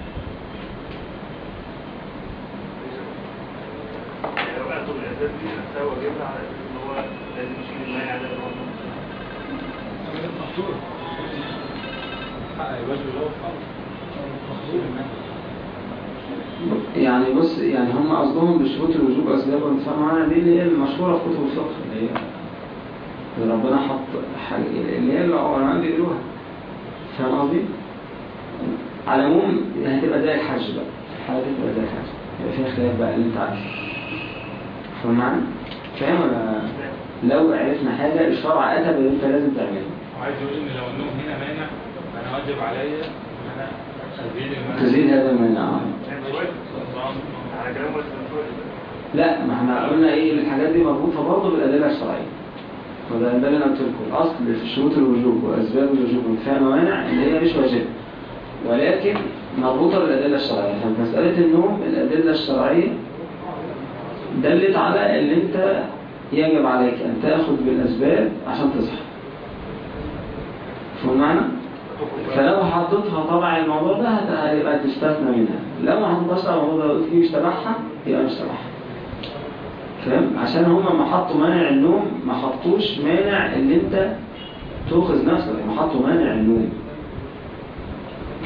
يعني بص يعني هم قصدهم بشروط الوجوب واسباب والانفاق معانا دي اللي هي المشهورة في كتب الفقه اللي هي ربنا حط حاجة اللي هي العلماء بيقولوها. فاهم قصدي؟ على العموم هتبقى زي الحج بقى. الحاله دي هتبقى زي الحج يبقى فيها خلاف بقى اللي انت عارفه. معانا؟ فاهم ولا لو عرفنا حاجة الشرع أتى باللي أنت لازم تعمله. وعايز يقول إن لو النوم هنا مانع فأنا واجب عليا أزيد المانع. تزيد هذا المانع. لا ما إحنا قلنا إيه الحاجات دي مربوطة برضه بالأدلة الشرعية. وده ده اللي أنا قلت لكم. الأصل في شروط الوجوب وأسباب الوجوب وانتفاء الموانع إن هي مش واجبة. ولكن مربوطة بالأدلة الشرعية. فمسألة النوم الأدلة الشرعية دلت على ان انت يجب عليك أن تأخذ بالأسباب عشان تصحى فهم؟ فلو حطيتها طبعا الموضوع ده هت- هيبقى تستثنى منها لو ما حطيتهاش الموضوع ده قلت فيه مش تبعها يبقى مش تبعها فاهم؟ عشان هما ما حطوا مانع النوم ما حطوش مانع ان انت تأخذ نفسك ما حطوا مانع النوم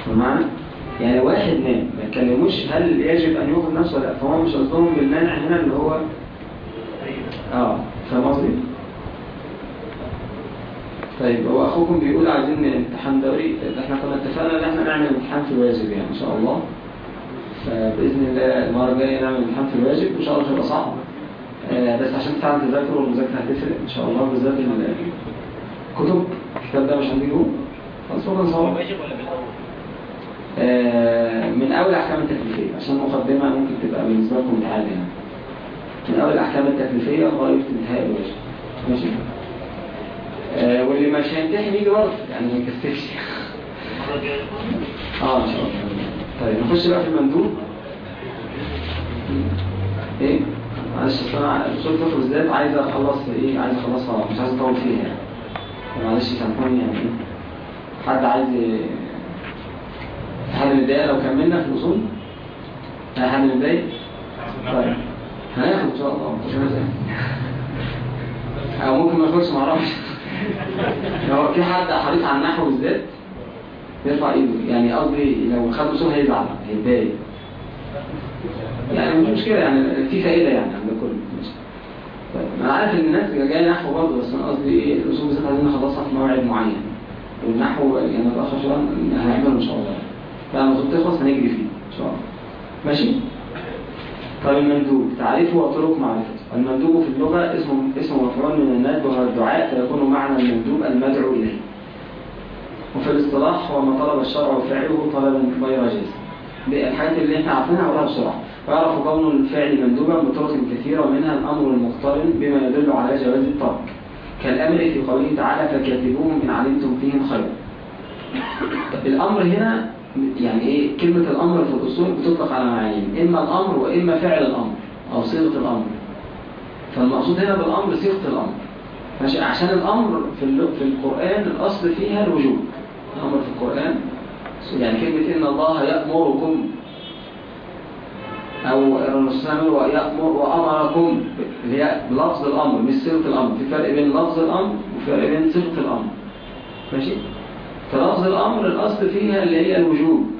فاهم؟ يعني واحد نام ما يتكلموش هل يجب أن يأخذ نفسه ولا لأ؟ فهم مش قصدهم بالمانع هنا اللي هو آه فاهم قصدي؟ طيب هو أخوكم بيقول عايزين امتحان دوري. إحنا كنا اتفقنا إن إحنا نعمل امتحان في الواجب يعني إن شاء الله. فبإذن الله المرة الجاية نعمل امتحان في الواجب إن شاء الله هيبقى صعب. آه بس عشان فعلا تذاكروا والمذاكرة هتفرق إن شاء الله بالذات ال- الكتب الكتاب ده مش هنجيبه. خلاص هو نصور واجب ولا بالأول؟ آه، من أول الأحكام التكليفية عشان مقدمة ممكن تبقى بالنسبة لكم متعادة يعني من أول الأحكام التكليفية لغاية انتهاء الواجب ماشي؟ آه، واللي مش هيمتحن يجي برضه. يعني ما يكسبش [laughs] آه إن شاء الله. طيب نخش بقى في المندوب. إيه؟ معلش أنا اصول الفقه بالذات عايز أخلص إيه؟ عايز أخلصها. مش عايز أطول فيها. يعني معلش سامحوني يعني؟ حد عايز حد متضايق لو كملنا في الأصول؟ حد متضايق؟ طيب. هناخد إن شاء الله. مش أو ممكن ما يخلصش معرفش لو في حد حريص على النحو بالذات يرفع إيده. يعني قصدي لو خد أصول هيزعل هيتضايق. يعني مش مشكلة يعني في فائدة يعني عند كل ماشي. طيب أنا عارف إن الناس جاية نحو برضه بس أنا قصدي إيه الأصول بالذات عايزين نخلصها في موعد معين والنحو يعني متأخر شوية هنعمله إن شاء الله. لما المفروض تخلص هنجري فيه إن شاء الله. ماشي؟ طيب المندوب تعريفه وطرق معرفته. المندوب في اللغة اسمه اسمه مفعول من الندب وهو الدعاء فيكون معنى المندوب المدعو إليه. وفي الاصطلاح هو ما طلب الشرع فعله طلبا غير دي الحاجات اللي إحنا عارفينها هقولها بسرعة ويعرف كون الفعل مندوبا بطرق كثيرة ومنها الأمر المقترن بما يدل على جواز الترك كالأمر في قوله تعالى فكاتبوهم إن علمتم فيهم خيرا. الأمر هنا يعني إيه؟ كلمة الأمر في الأصول بتطلق على معانين إما الأمر وإما فعل الأمر أو صيغة الأمر. فالمقصود هنا بالأمر صيغة الأمر. ماشي؟ عشان الأمر في في القرآن الأصل فيها الوجوب الأمر في القرآن. يعني كلمة إن الله يأمركم أو الرسول ويأمر وأمركم. هي بلفظ الأمر مش صيغة الأمر. في فرق بين لفظ الأمر وفرق بين صيغة الأمر. ماشي؟ فلفظ الأمر الأصل فيها اللي هي الوجوب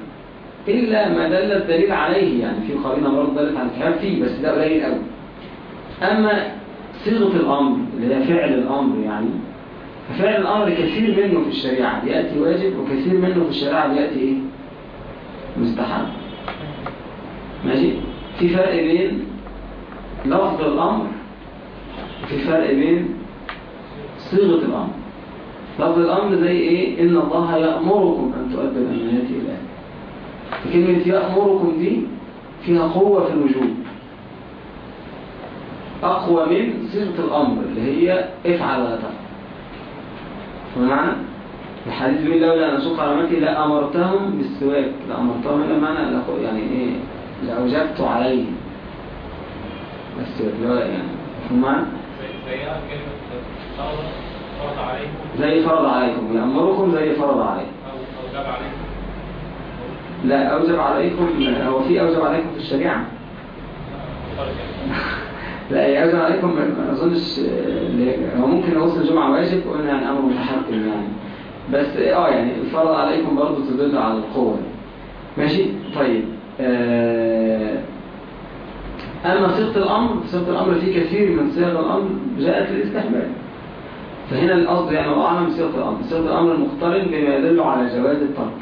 إلا ما دل الدليل عليه يعني في قرينة برضه دلت على الكلام فيه بس ده قليل قوي أما صيغة الأمر اللي هي فعل الأمر يعني ففعل الأمر كثير منه في الشريعة بيأتي واجب وكثير منه في الشريعة بيأتي إيه؟ مستحب ماشي؟ في فرق بين لفظ الأمر وفي فرق بين صيغة الأمر لفظ الأمر زي إيه؟ إن الله يأمركم أن تؤدوا الأمانات إلى أهلها. فكلمة يأمركم دي فيها قوة في الوجوب أقوى من صيغة الأمر اللي هي افعل ولا تفعل. فمعنى الحديث بيقول لولا أن أسوق على مكي لأمرتهم بالسواك. لأمرتهم إلى معنى يعني إيه؟ لأوجبت عليه السواك هو يعني فمعنى زي فرض عليكم. يأمركم زي فرض عليكم. لا أوجب عليكم هو في أوجب عليكم في الشريعة. لا يأذن عليكم ما أظنش هو ممكن غسل الجمعة واجب قلنا يعني أمر متحكم يعني. بس آه يعني الفرض عليكم برضه تدل على القوة. ماشي؟ طيب آه، أما صيغة الأمر صيغة الأمر في كثير من صيغ الأمر جاءت للاستحباب. فهنا القصد يعني الله أعلم صيغة الأمر. صيغة الأمر المقترن بما يدل على جواز الترك.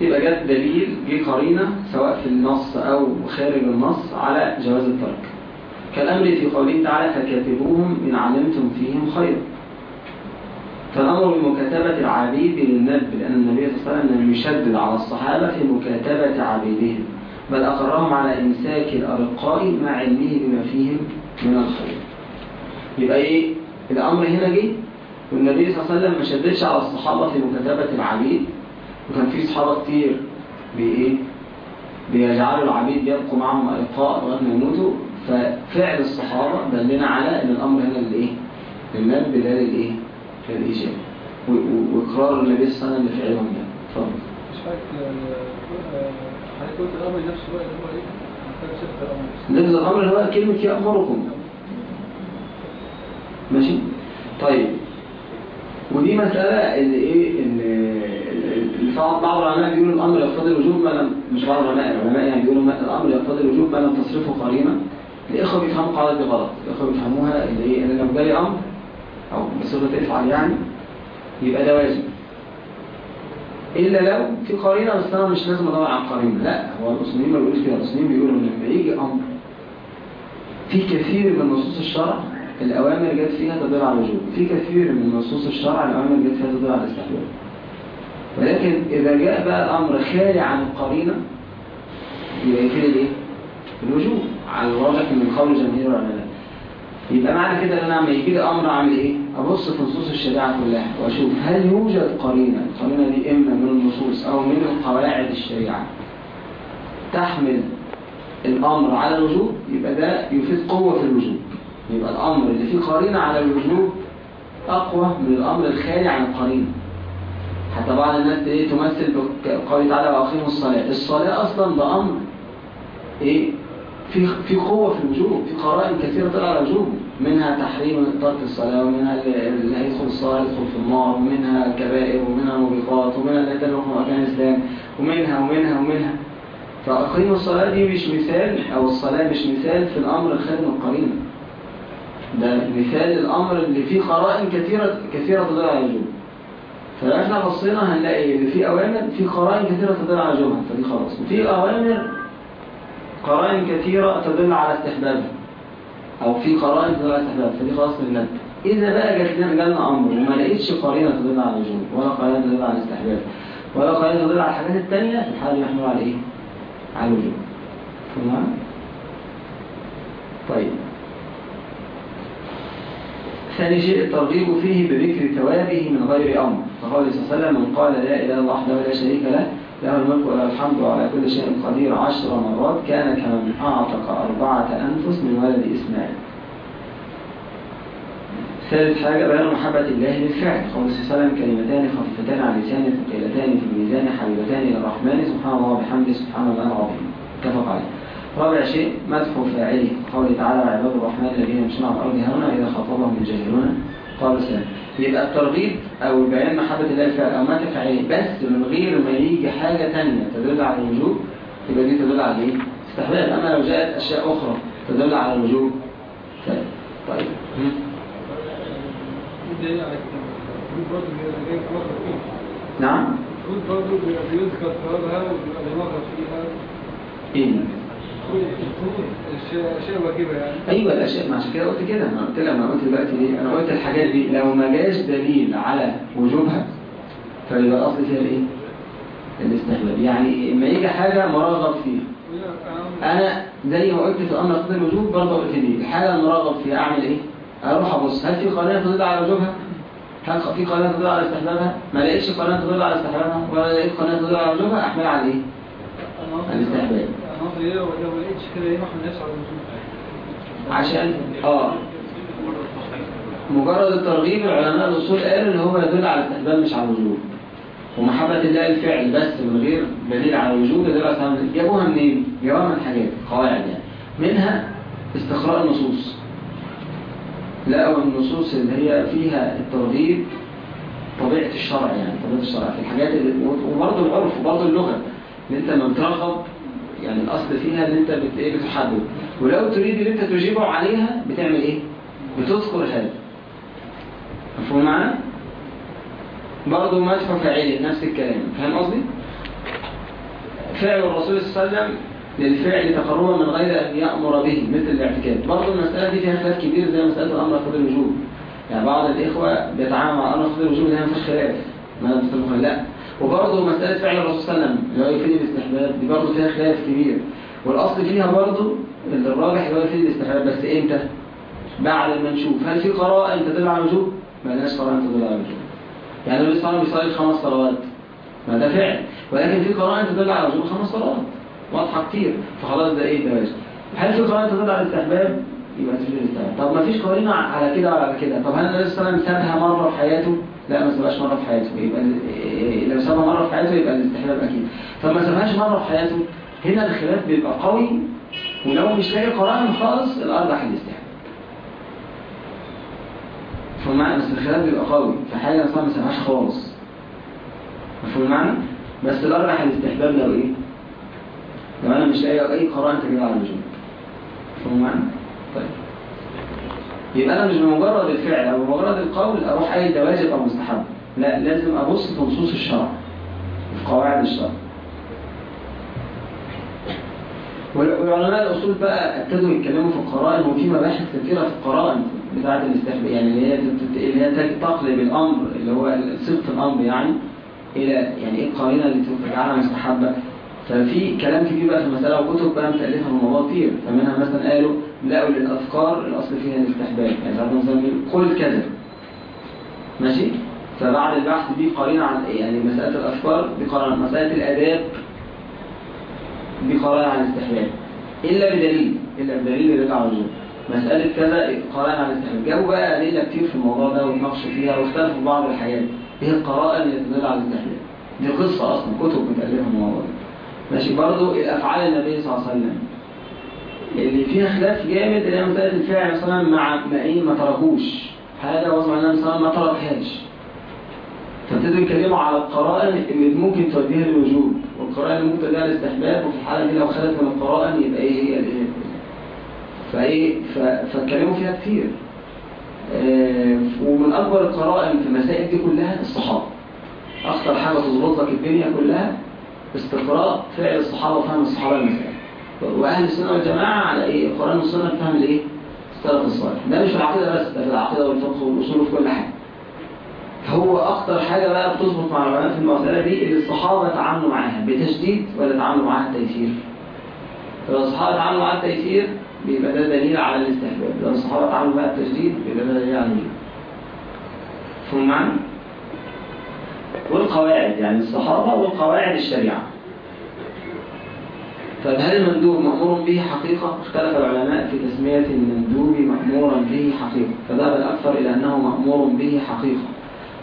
يبقى جت دليل جه قرينة سواء في النص أو خارج النص على جواز الترك. كالأمر في قوله تعالى فكاتبوهم إن علمتم فيهم خيرا. فالأمر بمكاتبة العبيد للندب لأن النبي صلى الله عليه وسلم لم يشدد على الصحابة في مكاتبة عبيدهم بل أقرهم على إمساك الأرقاء مع علمه بما فيهم من الخير. يبقى إيه؟ الأمر هنا جه والنبي صلى الله عليه وسلم ما شددش على الصحابة في مكاتبة العبيد وكان في صحابة كتير بإيه؟ بيجعلوا العبيد يبقوا معهم إلقاء لغاية ما يموتوا. ففعل الصحابة دلنا على إن الأمر هنا للإيه؟ لله بدال الإيه؟ للإيجاب. وإقرار النبي صلى الله عليه وسلم لفعلهم ده. اتفضل. مش فاكر حضرتك قلت الأمر نفسه بقى اللي هو إيه؟ الأمر. لفظ الأمر اللي هو كلمة يأمركم. ماشي؟ طيب. ودي مسألة اللي إيه؟ اللي بعض العلماء بيقولوا الأمر يقتضي الوجوب ما لم مش بعض العلماء العلماء يعني بيقولوا الأمر يقتضي الوجوب ما لم تصرفه قرينة الإخوة بيفهموا القاعدة دي غلط. الإخوة بيفهموها اللي إيه؟ اللي لو جالي أمر أو بصيغة افعل يعني يبقى ده واجب إلا لو في قرينة بس أنا مش لازم أدور على قرينة لا هو الأصوليين ما بيقولوش كده. الأصوليين بيقولوا إن لما يجي أمر في كثير من نصوص الشرع الأوامر جت فيها تدل على الوجوب في كثير من نصوص الشرع الأوامر جت فيها تدل على الاستحباب. ولكن إذا جاء بقى الأمر خالي عن القرينة يبقى يفيد الإيه؟ الوجوب على الواضح من قول جماهير العلماء يبقى معنى كده إن أنا لما يجي لي أمر أعمل إيه؟ أبص في نصوص الشريعة كلها وأشوف هل يوجد قرينة؟ القرينة دي إما من النصوص أو من قواعد الشريعة تحمل الأمر على الوجوب يبقى ده يفيد قوة الوجوب يبقى الأمر اللي فيه قرينة على الوجوب أقوى من الأمر الخالي عن القرينة. حتى بعض الناس إيه تمثل بقوله تعالى وأقيموا الصلاة. الصلاة أصلا ده أمر إيه في في قوة في الوجوب في قرائن كثيرة تدل على الوجوب. منها تحريم ترك الصلاة ومنها اللي هيدخل الصلاة يدخل في النار ومنها الكبائر ومنها الموبقات ومنها اللي تدخل في أركان الإسلام ومنها ومنها ومنها. فأقيم الصلاة دي مش مثال أو الصلاة مش مثال في الأمر الخارج من القرينة. ده مثال الأمر اللي فيه قرائن كثيرة كثيرة تدل على الوجوب فلو إحنا بصينا هنلاقي إن في أوامر في قرائن كثيرة تدل على وجوبها فدي خلاص. وفي أوامر قرائن كثيرة تدل على استحبابها. أو في قرائن تدل على استحبابها. فدي خلاص من إذا بقى جات لنا جالنا أمر وما لقيتش قرينة تدل على الوجوب ولا قرينة تدل على الاستحباب ولا قرينة تدل على الحاجات التانية في الحالة دي محمول على إيه؟ على الوجوب تمام؟ طيب. ثاني شيء الترغيب فيه بذكر ثوابه من غير أمر. فقال صلى الله عليه وسلم من قال لا إله إلا الله وحده لا شريك له له الملك وله الحمد وعلى كل شيء قدير عشر مرات كان كمن أعتق أربعة أنفس من ولد إسماعيل. ثالث حاجة بيان محبة الله للفعل. قول صلى الله عليه وسلم كلمتان خفيفتان على اللسان ثقيلتان في الميزان حبيبتان إلى الرحمن سبحان الله وبحمده سبحان الله العظيم. اتفق عليه. رابع شيء مدح فاعله قوله تعالى عباد الرحمن الذين يمشون على الأرض هونا إذا خاطبهم الجاهلون قالوا سلام يبقى الترغيب أو بيان محبة الله أو مدح فاعله بس من غير ما يجي حاجة تانية تدل على الوجوب يبقى دي تدل على إيه؟ استحباب أما لو جاءت أشياء أخرى تدل على الوجوب. طيب؟ إيه فيه نعم برضه بيبقى بيذكر ثوابها وبيبقى بيمخرج فيها المفروض الاشياء واجبة يعني أيوه الاشياء ما عشان كده قلت كده. أنا قلت لك ما قلت دلوقتي ليه أنا قلت الحاجات دي لو ما جاش دليل على وجوبها فيبقى الأصل فيها الإيه؟ الاستحباب. يعني لما يجي حاجة مرغب فيها. أنا زي ما قلت في الامر قبل الوجوب برضه قلت دي الحاجة المرغب فيها أعمل إيه؟ أروح أبص. هل في قرينه تدل على وجوبها؟ هل في قرينه تدل على استحبابها؟ ما لقيتش قرينه تدل على استحبابها ولا لقيت قرينه تدل على وجوبها احملها على إيه الاستحباب. أنا إيه عشان آه. مجرد الترغيب العلماء الاصول قالوا ان هو يدل على الاستحباب مش على الوجوب ومحبة الله الفعل بس من غير دليل على الوجوب يدل على الاستحباب جابوها منين؟ جابوها من حاجات قواعد يعني. منها استقراء النصوص. لقوا النصوص اللي هي فيها الترغيب طبيعة الشرع يعني طبيعة الشرع. في الحاجات اللي وبرضه العرف وبرضه اللغة. إن أنت لما بترغب يعني الأصل فيها إن أنت بت إيه بتحدد. ولو تريد إن أنت تجيبه عليها بتعمل إيه؟ بتذكر هذا. مفهوم معنا برضه مدح فاعله نفس الكلام. فاهم قصدي؟ فعل الرسول صلى الله عليه وسلم للفعل تقربا من غير أن يأمر به مثل الاعتكاف. برضه المسألة دي فيها خلاف كبير زي مسألة الأمر قبل الوجوب يعني بعض الإخوة بيتعامل مع الأمر قبل الوجوب ده ما فيش خلاف ما لا. وبرضه مسألة فعل الرسول صلى الله عليه وسلم اللي هو يفيد الاستحباب دي برضه فيها خلاف كبير. والأصل فيها برضه الراجح اللي هو يفيد الاستحباب بس إمتى؟ بعد ما نشوف. هل في قراءة تدل على الوجوب؟ ما لناش قراءة تدل على الوجوب يعني النبي صلى الله عليه وسلم بيصلي الخمس صلوات. ما ده فعل. ولكن في قرائن تدل على وجوب خمس صلوات. واضحة كتير. فخلاص ده إيه؟ ده هل في قرائن تدل على الاستحباب؟ يبقى طب ما فيش قرينة على كده ولا على كده. طب هل النبي صلى الله عليه وسلم سابها مرة في حياته؟ لا ما سابهاش مرة في حياته. يبقى إيه، لو سابها مرة في حياته يبقى الاستحباب أكيد. طب ما سابهاش مرة في حياته. هنا الخلاف بيبقى قوي ولو مش لاقي قرائن خالص الارجح الاستحباب. فمعنى بس الخلاف بيبقى قوي. في حاجة أصلا ما سابهاش خالص. مفهوم المعنى؟ بس الارجح الاستحباب لو إيه؟ لو أنا مش لاقي أي قرائن تدل على الوجوب مفهوم المعنى؟ طيب. يبقى أنا مش بمجرد الفعل أو بمجرد القول أروح أي ده واجب أو مستحب. لا لازم أبص في نصوص الشرع في قواعد الشرع. وعلماء الأصول بقى ابتدوا يتكلموا في القرائن وفي مباحث كثيرة في القرائن بتاعة الاستحباب يعني اللي هي اللي هي تقلب الأمر اللي هو صدق الأمر يعني إلى يعني إيه القرينة اللي تجعلها مستحبة. ففي كلام كتير بقى في المسألة وكتب بقى متألفة في الموضوع كتير. فمنها مثلا قالوا لقوا للاذكار الأصل فيها الاستحباب. يعني ساعات مثلا قل كذا ماشي؟ فبعد البحث دي قرينه عن يعني مسألة الأذكار دي قرينه مسألة الآداب دي قرائن على الاستحباب. إلا بدليل إلا بدليل على الوجوب مسألة كذا قرائن على الاستحباب. جابوا بقى أدلة كتير في الموضوع ده واتناقشوا فيها واختلفوا في بعض الحاجات. إيه القرائن اللي تدل على الاستحباب؟ دي قصة أصلا كتب متألفة الموضوع ده. ماشي برضو الأفعال النبي صلى الله عليه وسلم. اللي فيها خلاف جامد اللي هي مسألة الفعل مثلا مع ما إيه ما تركوش. حاجة وصل النبي صلى الله عليه وسلم ما تركهاش. فابتدوا يتكلموا على القرائن اللي ممكن توديها للوجوب والقرائن اللي ممكن توديها للاستحباب وفي الحالة دي لو خدت من القرائن يبقى إيه هي الايه فإيه ف- فاتكلموا فيها كتير. آه، ومن أكبر القرائن في المسائل دي كلها الصحابة. أخطر حاجة تظبط لك الدنيا كلها استقراء فعل الصحابة وفهم الصحابة المسائل وأهل السنة والجماعة على إيه؟ القرآن والسنة فهم الايه السلف الصالح. ده مش في العقيدة بس ده في العقيدة والفقه والأصول وفي كل حاجة. هو أكتر حاجة بقى بتظبط مع العلماء في المسألة دي اللي الصحابة تعاملوا معاها بتشديد ولا تعاملوا معاها التيسير لو الصحابة تعاملوا معاها التيسير بيبقى ده دليل على الاستحباب. لو الصحابة تعاملوا معاها التشديد بيبقى ده دليل على الوجوب فهم معنى؟ والقواعد يعني الصحابة والقواعد الشريعة. طيب هل المندوب مأمور به حقيقة؟ اختلف العلماء في تسمية المندوب مأمورا به حقيقة فذهب الأكثر إلى أنه مأمور به حقيقة.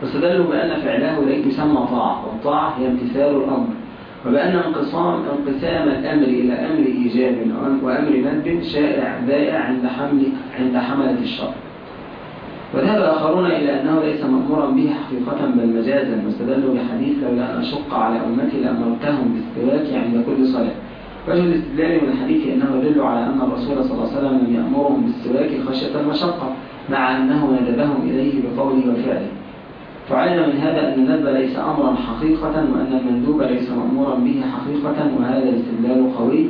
واستدلوا بأن فعله لا يسمى طاعة والطاعة هي امتثال الأمر وبأن انقسام انقسام الأمر إلى أمر إيجاب وأمر ندب شائع ذائع عند حمل عند حملة الشرع. وذهب آخرون إلى أنه ليس مأمورا به حقيقة بل مجازا واستدلوا بحديث لولا أن أشق على أمتي لأمرتهم بالسواك عند كل صلاة. وجه الاستدلال من الحديث أنه يدل على أن الرسول صلى الله عليه وسلم لم يأمرهم بالسواك خشية المشقة مع أنه ندبهم إليه بقوله وفعله. فعلم من هذا أن الندب ليس أمرا حقيقة وأن المندوب ليس مأمورا به حقيقة وهذا الاستدلال قوي.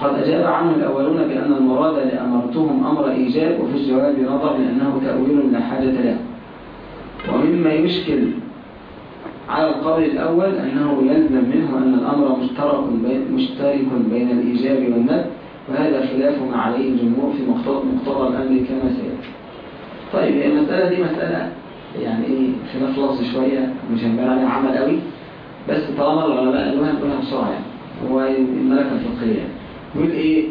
قد أجاب عنه الأولون بأن المراد لأمرتهم أمر إيجاب وفي الجواب نظر لأنه تأويل لا حاجة له. ومما يشكل على القول الأول أنه يلزم منه أن الأمر مشترك بين, مشترك بين الإيجاب والندب وهذا خلاف ما عليه الجمهور في مقتضى الأمر كما سيأتي. طيب هي المسألة دي مسألة يعني إيه خلاف لفظي شوية مش هنبان عليها عمل قوي بس طالما العلماء قالوها نقولها بسرعة يعني. هو الملكة الفقهية. يعني. يقول إيه؟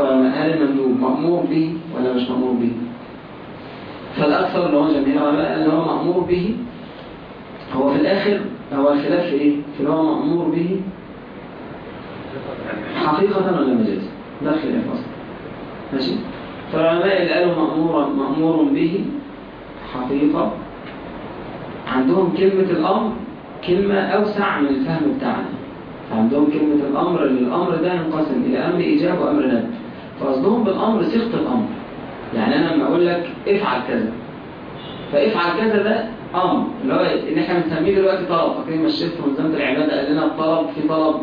العلماء هل المندوب مأمور به ولا مش مأمور به. فالأكثر اللي هو جميع العلماء اللي هو مأمور به هو في الآخر هو الخلاف في إيه؟ في اللي هو مأمور به حقيقة ولا مجازا ده الخلاف أصلا. ماشي؟ فالعلماء اللي قالوا مأمور مأمور به حقيقة عندهم كلمة الأمر كلمة أوسع من الفهم بتاعنا. فعندهم كلمة الأمر اللي الأمر ده ينقسم إلى أمر إيجاب وأمر ندب فقصدهم بالأمر صيغة الأمر. يعني أنا لما أقول لك افعل كذا فافعل كذا ده أمر. اللي هو إن إحنا بنسميه دلوقتي طلب. فاكرين الشيخ في ملزمة العبادة قال لنا الطلب في طلب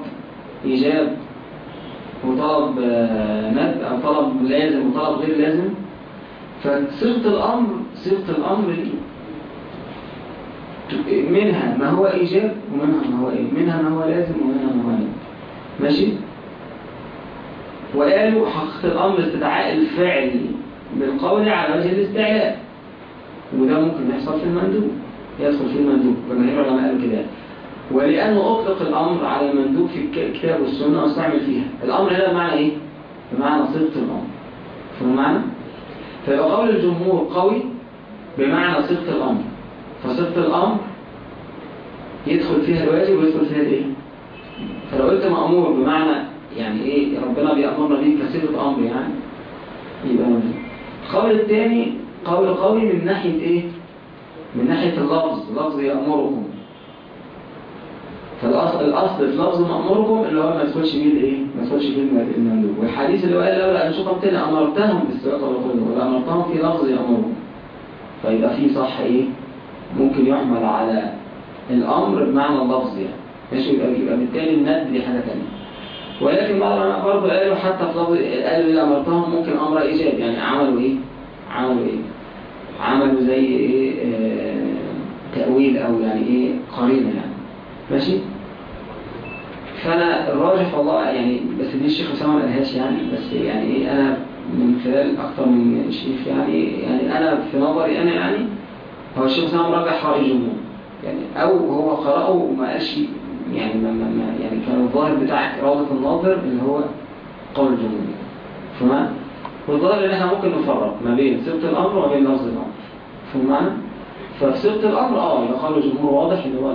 إيجاب وطلب ندب أو طلب لازم وطلب غير لازم. فصيغة الأمر صيغة الأمر دي منها ما هو إيجاب ومنها ما هو إيه منها ما هو لازم ومنها ما هو ندب ماشي؟ وقالوا حقيقة الأمر استدعاء الفعل بالقول على وجه الاستعلاء. وده ممكن يحصل في المندوب. يدخل في المندوب. جماهير العلماء قالوا كده. ولأنه أطلق الأمر على المندوب في الك- الكتاب والسنة واستعمل فيها. الأمر هنا بمعنى إيه؟ بمعنى صيغة الأمر. فهم المعنى؟ فيبقى قول الجمهور قوي بمعنى صيغة الأمر. فصيغة الأمر يدخل فيها الواجب ويدخل فيها الإيه؟ فلو قلت مأمور بمعنى يعني إيه ربنا بيأمرنا بيه كصيغة أمر يعني يبقى مندوب القول الثاني قول قوي من ناحية إيه؟ من ناحية اللفظ لفظ يأمركم فالأصل الأصل في لفظ مأمركم اللي هو ما يدخلش فيه الإيه؟ ما يدخلش فيه المندوب والحديث اللي هو قال لولا أن شكرا تاني أمرتهم بالسواق والرسول ولا أمرتهم في لفظ يأمركم فيبقى فيه صح إيه؟ ممكن يحمل على الأمر بمعنى اللفظ يعني ماشي يبقى يبقى بالتالي الند دي حاجة تانية ولكن بعض العلماء برضه قالوا حتى في لفظ قالوا إذا أمرتهم ممكن أمر إيجاب يعني عملوا إيه؟ عملوا إيه؟ عملوا زي إيه؟ آه تأويل أو يعني إيه؟ قرينة يعني ماشي؟ فأنا الراجح والله يعني بس دي الشيخ أسامة ما قالهاش يعني بس يعني إيه أنا من خلال أكتر من شيخ يعني يعني أنا في نظري أنا يعني هو الشيخ أسامة راجح رأي الجمهور يعني أو هو قرأه وما قالش يعني ما ما ما يعني كان الظاهر بتاع إرادة الناظر اللي هو قول الجمهور. فما والظاهر إن إحنا ممكن نفرق ما بين صيغة الأمر وما بين لفظ الأمر؟ ففي صيغة الأمر أه يبقى قول الجمهور واضح إن هو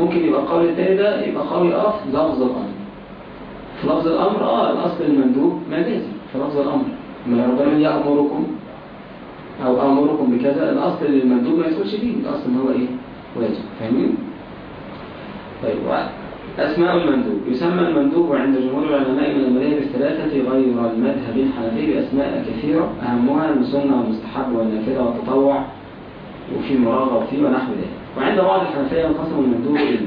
ممكن يبقى القول التاني ده يبقى قوي آه لفظ الأمر. في لفظ الأمر آه الأصل المندوب مجازي في لفظ الأمر. ما ربنا يأمركم أو أمركم بكذا الأصل المندوب ما يدخلش فيه الأصل إن هو إيه واجب فاهمين؟ طيب. أسماء المندوب يسمى المندوب عند جمهور العلماء من المذاهب الثلاثة غير المذهب الحنفي بأسماء كثيرة أهمها السنة والمستحب والنافلة والتطوع وفي مراغب فيه ونحو ذلك وعند بعض الحنفية ينقسم المندوب إلى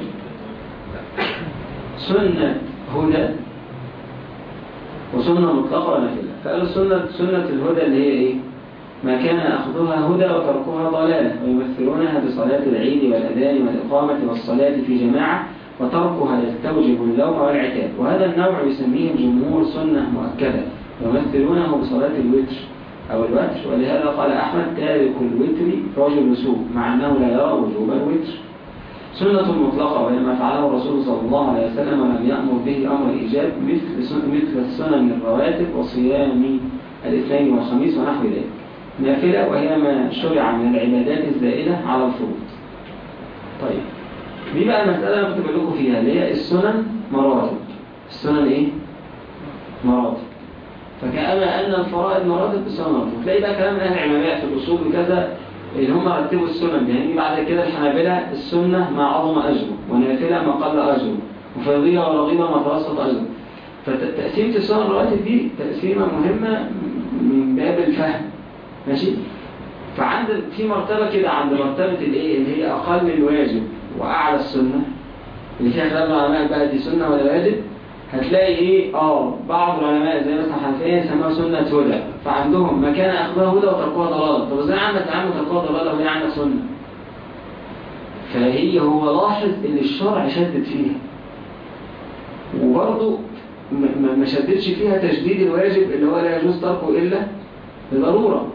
سنة هدى وسنة مطلقة ونافلة فقالوا سنة سنة الهدى اللي هي إيه؟ ما كان أخذها هدى وتركها ضلالة ويمثلونها بصلاة العيد والأذان والإقامة والصلاة في جماعة وتركها يستوجب اللوم والعتاب. وهذا النوع يسميه الجمهور سنة مؤكدة ويمثلونه بصلاة الوتر أو الوتر. ولهذا قال أحمد تارك الوتر رجل سوء مع أنه لا يرى وجوب الوتر. سنة مطلقة وهي ما فعله الرسول صلى الله عليه وسلم ولم يأمر به أمر إيجاب مثل مثل السنن الرواتب وصيام الاثنين والخميس ونحو ذلك. نافلة وهي ما شرع من العبادات الزائدة على الفروض. طيب. دي بقى المسألة اللي كنت لكم فيها اللي هي السنن مراتب. السنن إيه؟ مراتب. فكأما أن الفرائض مراتب بالسنن مراتب. تلاقي بقى كلام أهل العلماء في الأصول وكذا اللي هم رتبوا السنن. يعني بعد كده الحنابلة السنة ما عظم أجره ونافلة ما قل أجره وفرضية ورغيبة ما توسط أجره. فتقسيمة السنن الرواتب دي تقسيمة مهمة من باب الفهم. ماشي؟ فعند في مرتبة كده عند مرتبة الايه اللي هي أقل الواجب وأعلى السنة اللي فيها خلاف العلماء بقى دي سنة ولا واجب هتلاقي إيه؟ آه بعض العلماء زي مثلا حنفية يسموها سنة هدى فعندهم ما كان أخذها هدى وتركوها ضلالة طب إزاي عندك عم تركوها ضلالة وهي عندك سنة؟ فهي هو لاحظ إن الشرع شدد فيها. وبرضه ما شددش فيها تشديد الواجب اللي هو لا يجوز تركه إلا لضرورة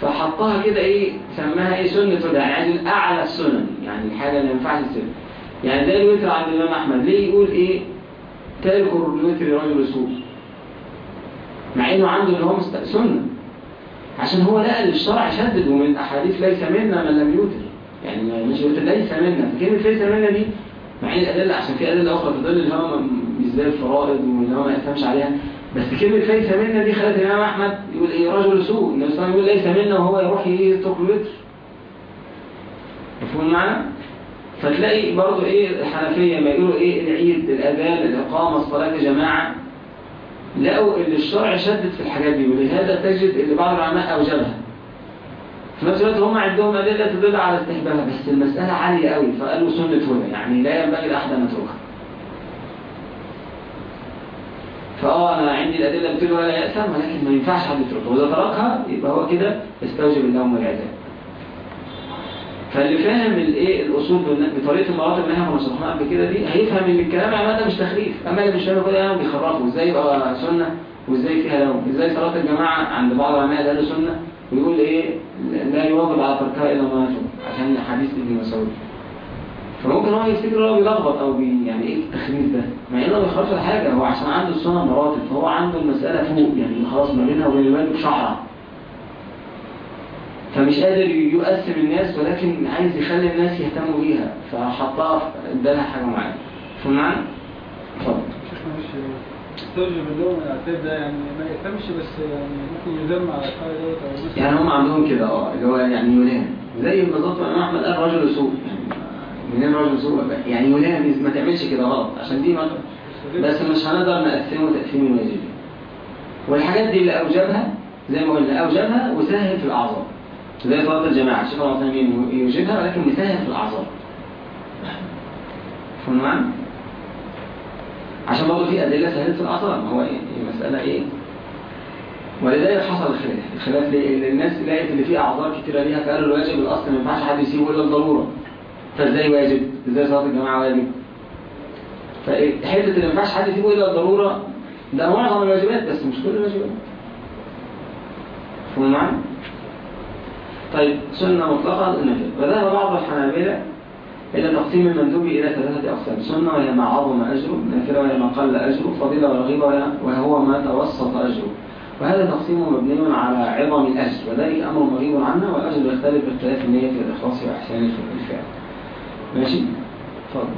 فحطها كده إيه سماها إيه سنة يعني اعلى السنن يعني الحاجة اللي ما ينفعش تسيبها. يعني زي الوتر عند الإمام أحمد ليه يقول إيه؟ تارك الوتر رجل سوء مع إنه عنده اللي هو. سنة عشان هو لقى الشرع شدد ومن الأحاديث ليس منا من لم يوتر. يعني مش يوتر ليس منا. فكلمة ليس منا دي؟ مع إن الأدلة عشان في أدلة أخرى تدل اللي هو مش زي الفرائض واللي هو ما يفهمش عليها. بس كلمة ليس منا دي خلت الإمام أحمد يقول إيه رجل سوء. النبي صلى الله عليه وسلم يقول ليس منا وهو يروح يترك الوتر. مفهوم المعنى؟ فتلاقي برضو إيه الحنفية ما يقولوا إيه العيد الأذان الإقامة الصلاة جماعة لقوا اللي الشرع شدد في الحاجات دي ولهذا تجد اللي بعض العلماء أوجبها. في نفس الوقت هم عندهم أدلة تدل على استحبابها بس المسألة عالية قوي فقالوا سنة هدى يعني لا ينبغي لأحد أن يتركها. فاه أنا عندي الأدلة بتقول ولا يأثم ولكن ما ينفعش حد يتركها وإذا تركها يبقى هو كده يستوجب اللوم والعذاب فاللي فاهم الإيه الأصول بطريقة المراتب اللي إحنا كنا قبل كده دي هيفهم إن الكلام يا ده مش تخريف. أما اللي مش فاهم كده يعني بيخرفوا. إزاي يبقى سنة؟ وإزاي فيها لوم إزاي صلاة الجماعة عند بعض العلماء قالوا سنة؟ ويقول إيه لا يواظب على تركها إلا ما عشان حديث ابن مسعود فممكن هو يفتكر هو بيلخبط أو بي يعني إيه التخريف ده؟ مع إنه ما ولا حاجة هو عشان عنده السنة مراتب فهو عنده المسألة فوق يعني خلاص ما بينها وبين الواجب شعرة. فمش قادر يقسم الناس ولكن عايز يخلي الناس يهتموا بيها فحطها ادالها حاجة معينة. فاهم معنى؟ اتفضل. توجه باللوم الأعتاد ده يعني ما يفهمش بس يعني ممكن يذم على الحاجة دوت يعني هم عندهم كده آه اللي هو يعني يونان. زي بالظبط أحمد قال رجل سوء. يعني منين رجل سوء يعني يونان ما تعملش كده غلط. عشان دي ما بس مش هنقدر نقسمه تقسيم الواجب والحاجات دي اللي أوجبها زي ما قلنا أوجبها وسهل في الأعذار. زي صلاة الجماعة. الشيخ ابن عثيمين يوجبها ولكن مسهل في الأعذار. فهم معنا؟ عشان برضه في أدلة سهلت في ما هو إيه؟ المسألة إيه؟ ولذلك حصل الخلاف. الخلاف الناس لقيت اللي فيه أعذار كتيرة ليها فقالوا الواجب الأصل ما ينفعش حد يسيبه إلا الضروره فازاي واجب إزاي صلاة الجماعة واجب فحتة اللي ما ينفعش حد يسيبه إلا الضروره ده معظم الواجبات بس مش كل الواجبات. فهم معايا؟ طيب سنة مطلقة النفل وذهب بعض الحنابلة إلى تقسيم المندوب إلى ثلاثة أقسام. سنة وهي ما عظم أجره نافلة وهي ما قل أجره فضيلة ورغيبة وهو ما توسط أجره. وهذا تقسيم مبني على عظم الأجر وذلك أمر مغيب عنا والأجر يختلف باختلاف النية والإخلاص وإحسان الفعل. ماشي؟ اتفضل.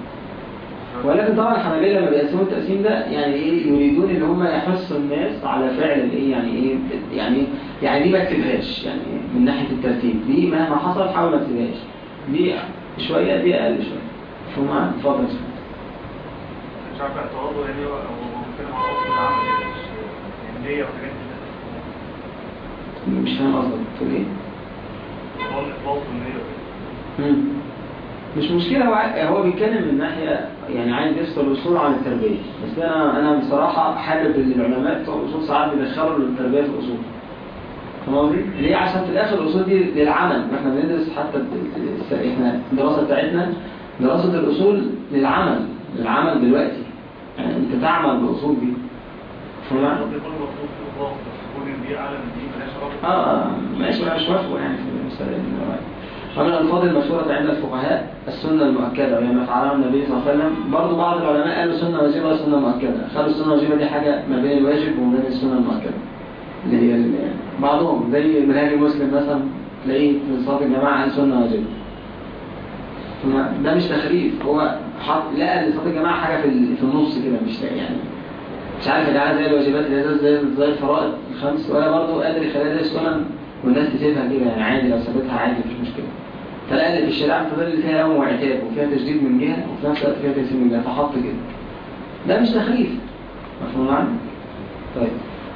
ولكن طبعا الحنابلة لما بيقسموا التقسيم ده يعني إيه يريدون إن هم يحثوا الناس على فعل الإيه يعني إيه يعني يعني دي ما تكتبهاش يعني من ناحية الترتيب. دي مهما حصل حاول ما تكتبهاش دي شوية دي أقل شوية. فهم معاك اتفضل. يا شيخ. مش عارف اعتراضه يعني هو هو ممكن على اصل العمل يعني مش فاهم قصدك. تقول إيه؟ هو وكده مم. مش مشكلة هو هو بيتكلم من ناحية يعني عايز يفصل الأصول عن التربية. بس أنا أنا بصراحة حابب إن العلماء بتوع الأصول ساعات بيدخلوا التربية في الأصول. فاهم قصدي؟ ليه؟ عشان في الآخر الأصول دي للعمل. ما إحنا بندرس حتى إحنا الدراسة بتاعتنا دراسة الأصول للعمل للعمل دلوقتي. يعني أنت تعمل بالأصول دي. فاهم آه آه، ماشي أنا مش موافقه يعني في المسألة دي ومن الألفاظ المشهورة عند الفقهاء السنة المؤكدة وهي ما فعلها النبي صلى الله عليه وسلم. برضه بعض العلماء قالوا سنة واجبة وسنة مؤكدة. خلوا السنة الواجبة دي حاجة ما بين الواجب وما بين السنة المؤكدة. اللي هي ال- بعضهم زي منهاج المسلم مثلا تلاقيه في صلاة الجماعة قال سنة واجبة. ده مش تخريف. هو حط لقى صلاة الجماعة حاجة في ال- في النص كده مش يعني مش عارف يجعلها زي الواجبات اللي زي زي الفرائض الخمس. ولا برضه قادر يخليها زي السنن والناس تسيبها كده يعني عادي لو سابتها عادي مفيش مشكلة. إن في الشريعة بتظل اللي فيها يوم وعتاب وفيها تشديد من جهة وفي نفس الوقت فيها تيسير من جهة فحط كده ده مش تخريف مفهوم معنى؟ طيب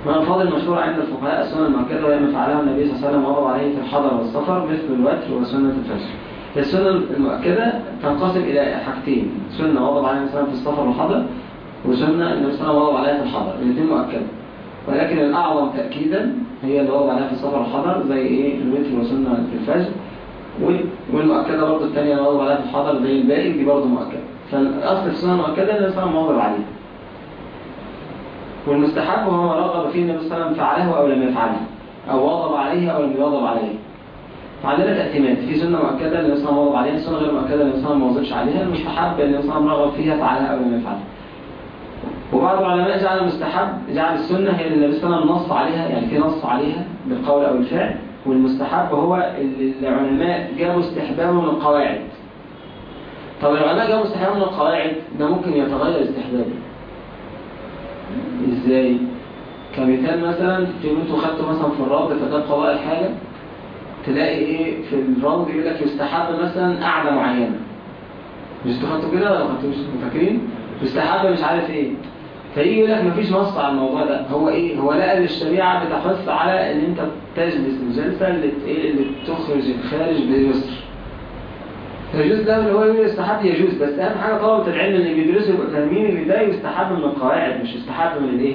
من الألفاظ المشهورة عند الفقهاء السنة المؤكدة وهي ما فعلها النبي صلى الله عليه وسلم ووضع عليه في الحضر والسفر مثل الوتر وسنة الفجر. السنة المؤكدة تنقسم إلى حاجتين، سنة وضع عليها مثلا في السفر والحضر وسنة النبي صلى الله عليه وسلم وضع عليها في الحضر، الاثنين مؤكدة. ولكن الأعظم تأكيدا هي اللي وضع عليها في السفر والحضر زي إيه الوتر وسنة الفجر والمؤكدة برضه الثانية اللي وضع عليها في الحضر زي الباقي دي برضه مؤكدة. فالأصل السنة المؤكدة عليه وسلم واظب عليها. والمستحب هو ما رغب فيه النبي صلى الله عليه وسلم فعله أو لم يفعله أو واظب عليه أو لم يواظب عليه. فعندنا تقسيمات في سنة مؤكدة اللي صلى الله عليها سنة غير مؤكدة اللي وسلم ما واظبش عليها. المستحب اللي وسلم رغب فيها فعلها أو لم يفعلها. وبعض العلماء جعل المستحب جعل السنة هي اللي النبي صلى الله عليه وسلم نص عليها يعني في نص عليها بالقول أو الفعل. والمستحب هو العلماء جابوا استحبابه من القواعد. طب العلماء جابوا استحبابه من القواعد ده ممكن يتغير استحبابه. إزاي؟ كمثال مثلا في أنتوا خدتوا مثلا في الرابط فده قضاء الحاجة تلاقي إيه؟ في الرابط يقول لك يستحب مثلا قعدة معينة. مش أنتوا خدتوا كده ولا ما خدتوش؟ فاكرين؟ يستحب مش عارف إيه. فيجي يقول لك مفيش نص على الموضوع ده. هو إيه؟ هو لقى إن الشريعة بتحث على إن أنت تجلس الجلسه اللي اللي تخرج الخارج بيسر يجوز ده اللي هو يقول يستحب يجوز. بس أهم حاجة طلبة العلم اللي بيدرسوا يبقوا فاهمين إن ده يستحب من القواعد مش يستحب من الإيه؟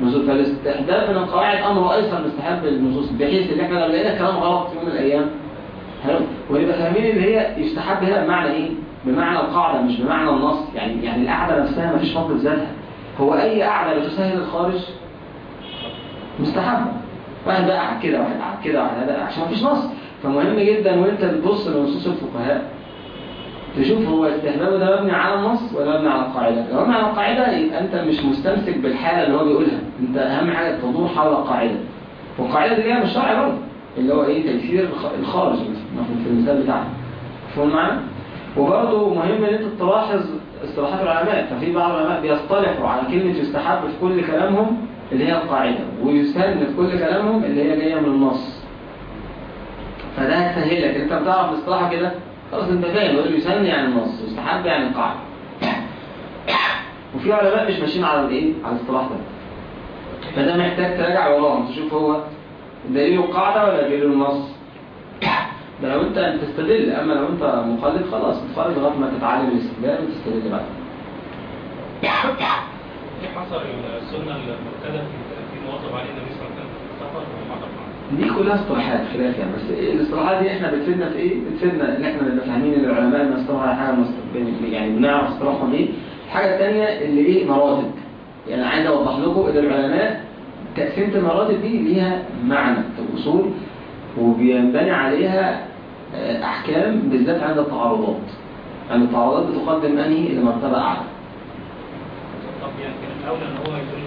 النصوص. فالاستحباب من القواعد أمر ايسر مستحب للنصوص بحيث إن إحنا لو لقينا كلام غلط في يوم من الأيام حلو. ونبقى فاهمين إن هي يستحب هنا بمعنى إيه؟ بمعنى القاعدة مش بمعنى النص. يعني يعني القعده نفسها مفيش فضل ذاتها. هو أي قعده بتسهل الخارج؟ مستحب. واحد بقى قاعد كده واحد قاعد كده واحد قاعد عشان مفيش نص. فمهم جدا وأنت بتبص لنصوص الفقهاء تشوف هو استحبابه ده مبني على النص ولا مبني على القاعدة. لو مبني على القاعدة يبقى أنت مش مستمسك بالحالة اللي هو بيقولها. أنت أهم حاجة تدور حول القاعدة. والقاعدة دي جاية من الشرع برضه اللي هو تيسير الخ- الخارج مثلا في المثال بتاعنا. مفهوم معنا؟ وبرضه مهم إن أنت تلاحظ اصطلاحات العلماء ففي بعض العلماء بيصطلحوا على كلمة يستحب في كل كلامهم اللي هي القاعدة ويستن في كل كلامهم اللي هي جاية من النص. فده هتسهلك انت بتعرف الاصطلاح كده؟ خلاص انت فاهم يقول يسن يعني النص يستحب يعني القاعدة. وفي علماء مش ماشيين على الايه؟ على الاصطلاح ده. فده محتاج تراجع وراهم تشوف هو دليل القاعدة ولا دليل النص. ده لو انت تستدل أما لو انت مقلد خلاص تتفرج لغاية ما تتعلم الاستدلال وتستدل بعد. إيه حصل السنة المؤكده في مواظب عليه النبي صلى الله عليه وسلم دي كلها اصطلاحات خلاف يعني. بس إيه الاصطلاحات دي إحنا بتفيدنا في إيه؟ بتفيدنا إن إحنا نبقى فاهمين العلماء لما اصطلحوا على حاجة يعني بنعرف اصطلاحهم إيه. الحاجة الثانية اللي إيه؟ مراتب. يعني عايز أوضح لكم إن العلماء تقسيمة المراتب دي ليها معنى في الاصول وبينبني عليها آه، أحكام بالذات عند التعارضات. يعني التعارضات بتقدم أنهي؟ إلى مرتبة أعلى. طب يعني كان الأولى إن هو يقول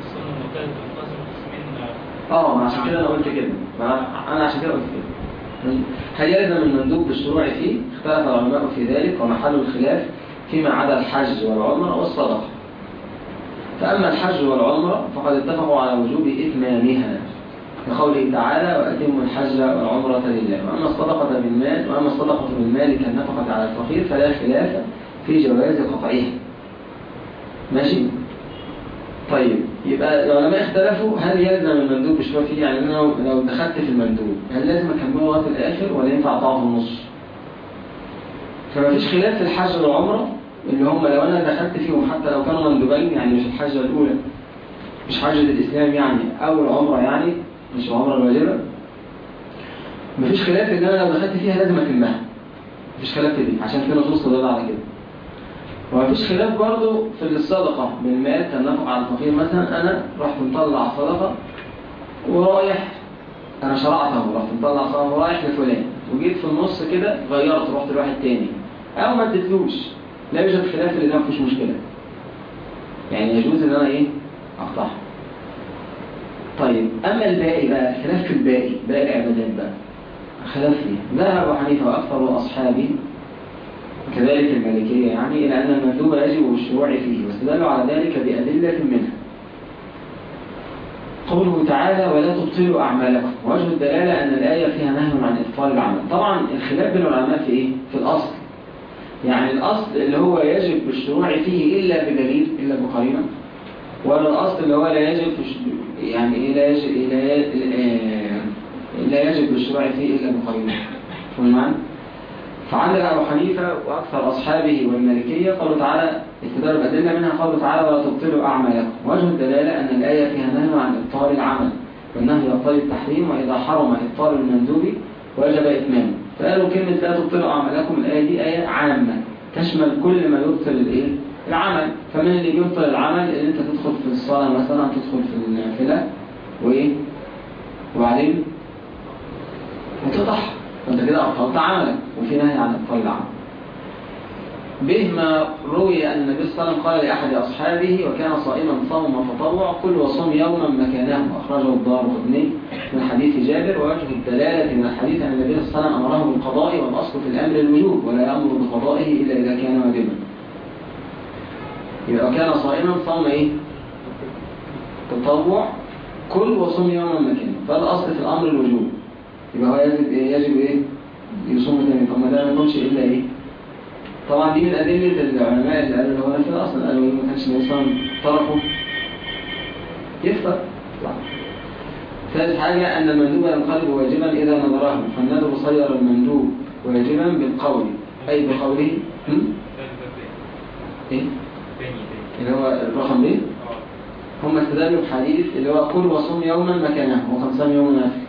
السنة المؤكده تنقسم قسمين آه عشان كده أنا قلت كده. أنا عشان كده قلت كده. هل يلزم المندوب بالشروع فيه؟ اختلف العلماء في ذلك ومحل الخلاف فيما عدا الحج والعمرة والصدقة. فأما الحج والعمرة فقد اتفقوا على وجوب إتمامها. كقوله تعالى وأتموا الحج والعمرة لله. وأما الصدقة بالمال وأما الصدقة بالمال كالنفقة على الفقير فلا خلاف في جواز قطعها ماشي؟ طيب يبقى العلماء اختلفوا هل يلزم المندوب بالشروع فيه يعني أنا لو لو دخلت في المندوب هل لازم أكمله لغاية الآخر ولا ينفع أقطعه في النص؟ فما فيش خلاف في الحج والعمرة اللي هم لو أنا دخلت فيهم حتى لو كانوا مندوبين يعني مش الحجه الأولى مش حجه الإسلام يعني أو العمرة يعني مش العمره الواجبه مفيش خلاف إن أنا لو دخلت فيها لازم أتمها. مفيش خلاف في دي عشان في نصوص تدل على كده ومفيش خلاف برضه في الصدقة. بالمال كالنفق على الفقير مثلا أنا رحت مطلع صدقة ورايح أنا شرعته رحت مطلع صدقة ورايح لفلان. وجيت في النص كده غيرت رحت لواحد تاني. أو ما اديتلوش. لا يوجد خلاف اللي ده مفيش مشكلة. يعني يجوز إن أنا إيه؟ أقطعها. طيب أما الباقي بقى خلاف في الباقي باقي العبادات بقى. خلاف فيه ذهب حنيفة وأكثر أصحابه كذلك المالكية يعني إلى أن المندوب يجب الشروع فيه واستدلوا على ذلك بأدلة منها. قوله تعالى ولا تبطلوا أعمالكم وجه الدلالة أن الآية فيها نهي عن إبطال العمل. طبعا الخلاف بين العلماء في إيه؟ في الأصل. يعني الأصل اللي هو يجب الشروع فيه إلا بدليل إلا بقرينة ولا الأصل اللي هو لا يجب يعني إيه لا يجب لا يجب الشروع فيه إلا بقرينة فهم معنا؟ فعندنا أبو حنيفة وأكثر أصحابه والمالكية قالوا تعالى استدار الأدلة منها قالوا تعالى ولا تبطلوا أعمالكم وجه الدلالة أن الآية فيها نهي عن إبطال العمل والنهي يقتضي التحريم وإذا حرم إبطال المندوب وجب إتمامه فقالوا كلمة لا تبطلوا أعمالكم الآية دي آية عامة تشمل كل ما يبطل الإيه؟ العمل. فمن اللي بيبطل العمل؟ إن أنت تدخل في الصلاة مثلا تدخل في النافلة وإيه؟ وبعدين؟ وتضح فأنت كده أبطلت عملك وفي نهي عن إبطال العمل. به ما روي أن النبي صلى الله عليه وسلم قال لأحد أصحابه وكان صائما صوم تطوع كل وصوم يوما مكانه. أخرجه الدار قطني من حديث جابر ووجه الدلالة من الحديث أن النبي صلى الله عليه وسلم أمره بالقضاء والأصل في الأمر الوجوب ولا يأمر بقضائه إلا إذا كان واجبا يبقى كان صائما صوم إيه؟ تطوع كل وصوم يوما مكانه فالأصل في الأمر الوجوب يبقى هو يجب إيه؟ يجب إيه؟ يصوم تاني طب ما ده ما يكونش إلا إيه؟ طبعا دي من أدلة العلماء اللي قالوا هو نفل أصلا قالوا إيه ما كانش النبي صلى تركه يفطر. ثالث حاجة أن المندوب ينقلب واجبا إذا نظره فالندب صير المندوب واجبا بالقول أي بقوله هم؟ إيه؟ اللي هو الرقم ليه؟ هم استدلوا بحديث اللي هو كل وصوم يوما مكانه وخمسان يوما نافل.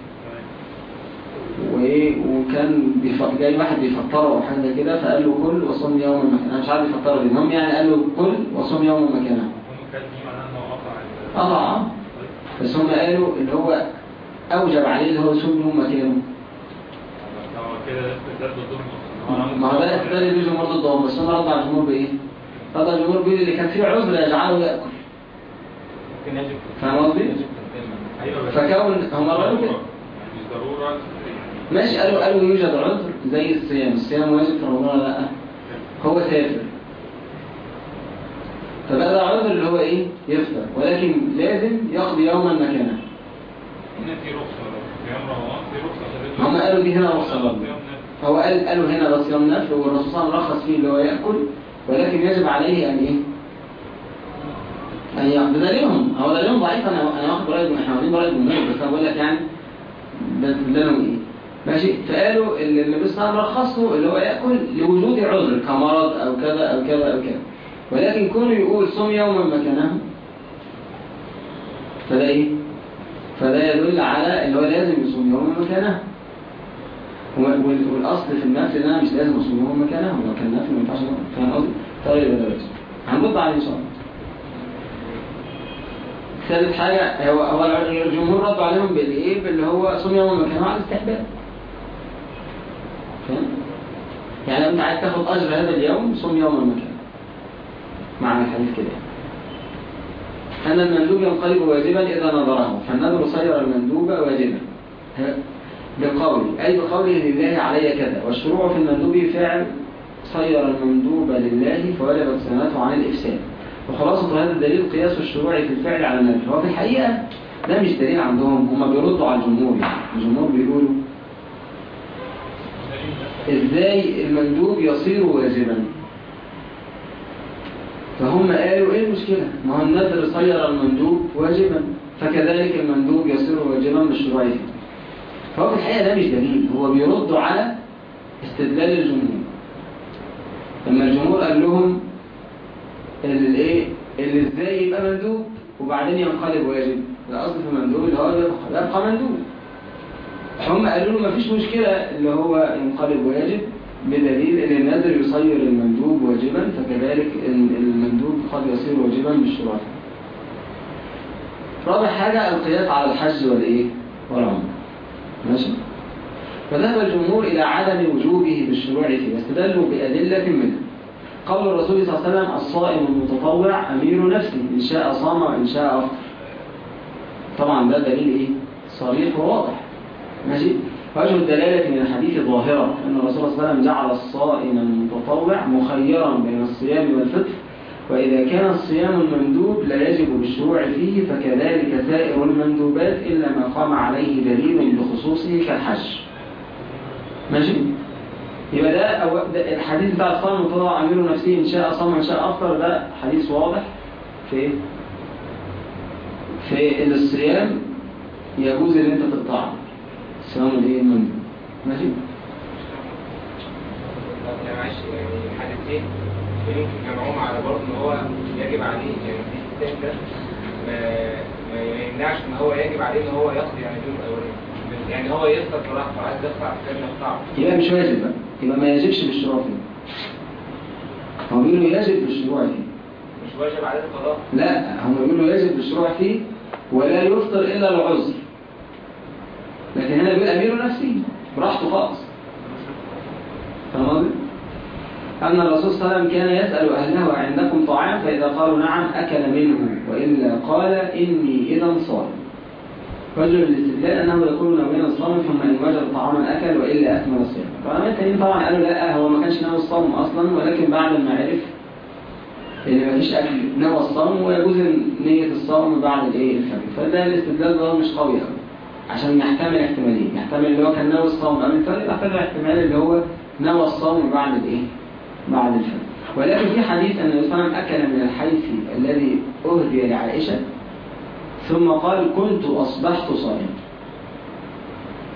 وايه وكان بيف- جاي واحد بيفطره أو حاجة كده فقال له كل وصوم يوما مكانه. أنا مش عارف يفطره دي. المهم يعني قال له كل وصوم يوما مكانه. دي قطع. بس هم قالوا اللي هو أوجب عليه اللي هو يصوم يوم مكانه. ما هو ده الاستدلال اللي بيجي مرضى الضوء بس هم رد على الجمهور بإيه؟ على الجمهور بيقول اللي كان فيه عذر يجعله يجب فاهم قصدي؟ بس فكون هم قالوا كده. ماشي قالوا قالوا يوجد عذر زي الصيام. الصيام واجب في رمضان ولا لا. هو سافر فبقى ده عذر اللي هو إيه؟ يفطر. ولكن لازم يقضي يوما مكانه. هنا في رخصة. في يوم رمضان في رخصة. هم قالوا دي هنا رخصة برضه. هو قال قالوا هنا ده صيام نفل والرسول صلى الله عليه وسلم رخص فيه اللي هو يأكل ولكن يجب عليه أن إيه؟ أن يقضي. دليلهم هو دليلهم ضعيف. أنا أنا واخد براي إحنا واخدين براي الجمهور بس أنا بقول لك يعني بدلهم إيه ماشي؟ فقالوا اللي النبي صلى الله عليه رخصه اللي هو يأكل لوجود عذر كمرض أو كذا أو كذا أو كذا. ولكن كونه يقول صم يوما مكانه فده إيه؟ فده يدل على إن هو لازم يصوم يوما مكانه. والأصل في النفل ان أنا مش لازم اصوم يوما مكانه لو كان نفل ما ينفعش. فاهم قصدي؟ طيب يبقى هنرد عليه ان شاء الله ثالث حاجة هو هو الجمهور ردوا عليهم بالإيه؟ باللي هو صوم يوم مكانه على الاستحباب. فاهم؟ يعني لو أنت عايز تاخد أجر هذا اليوم صوم يوم مكانه. معنى الحديث كده. أن المندوب ينقلب واجبا إذا نظره، فالنذر صير المندوب واجبا. بقول أي بقوله لله علي كذا، والشروع في المندوب فعل صير المندوب لله فوجبت سنته عن الإفساد. وخلاصة هذا الدليل قياس الشروع في الفعل على النفل هو في الحقيقة ده مش دليل عندهم هم بيردوا على الجمهور يعني. الجمهور بيقولوا إزاي المندوب يصير واجبا. فهم قالوا إيه المشكلة؟ ما هو النذر صير المندوب واجبا فكذلك المندوب يصير واجبا بالشروع فيه. فهو في الحقيقة ده مش دليل هو بيردوا على استدلال الجمهور. لما الجمهور قال لهم اللي إيه اللي إزاي يبقى مندوب وبعدين ينقلب واجب. الاصل في المندوب اللي هو يبقى, مندوب. هم قالوا له مفيش مشكلة اللي هو ينقلب واجب بدليل إن النذر يصير المندوب واجبا فكذلك ال- المندوب قد يصير واجبا بالشروع رابع حاجة القياس على الحج والإيه والعمر ماشي. فذهب الجمهور إلى عدم وجوبه بالشروع فيه واستدلوا بأدلة منها قول الرسول صلى الله عليه وسلم الصائم المتطوع أمير نفسه إن شاء صام وإن شاء أفطر. طبعا ده دليل إيه؟ صريح وواضح. ماشي. وجه الدلالة من الحديث ظاهرة أن الرسول صلى الله عليه وسلم جعل الصائم المتطوع مخيرا بين الصيام والفطر. وإذا كان الصيام المندوب لا يجب بالشروع فيه فكذلك سائر المندوبات إلا ما قام عليه دليل بخصوصه كالحج. ماشي؟ يبقى ده, أو ده الحديث بتاع الصائم المتطوع أمير نفسه إن شاء صام وإن شاء أفطر ده حديث واضح. في في إن الصيام يجوز إن أنت تقطعه. الصيام الإيه؟ المندوب. ماشي؟ طب معلش يعني جمعهم على برضه إن هو يجب عليه يعني في الثاني ده ما ما يمنعش إن هو يجب عليه إن هو يقضي يعني اليوم الأولاني. يعني هو يفطر براحته عايز يقطع الثاني يقطعه يبقى مش واجب بقى يبقى ما يجبش بالشروع فيه هم بيقولوا يجب بالشروع فيه مش واجب عليه القضاء لا هم بيقولوا يجب بالشروع فيه ولا يفطر إلا العذر. لكن هنا بيقول أمير نفسه براحته خالص. فاهم قصدي؟ أن الرسول صلى الله عليه وسلم كان يسأل أهله عندكم طعام فإذا قالوا نعم أكل منه. وإلا قال إني إذا صائم رجل الاستدلال أنه يكون ناويا الصوم ثم إن وجد طعاما أكل وإلا أكمل الصيام. فالعلماء التانيين طبعا قالوا لا هو ما كانش ناوي الصوم أصلا ولكن بعد ما عرف إن ما فيش أكل نوى الصوم ويجوز نية الصوم بعد الإيه؟ الفجر. فده الاستدلال ده مش قوي قوي عشان يحتمل احتمالين. يحتمل اللي هو كان ناوي الصوم قبل الفجر يحتمل احتمال اللي هو نوى الصوم بعد الإيه؟ بعد الفجر. ولكن في حديث أن النبي صلى الله عليه وسلم أكل من الحيث الذي أهدي لعائشة ثم قال كنت أصبحت صائما.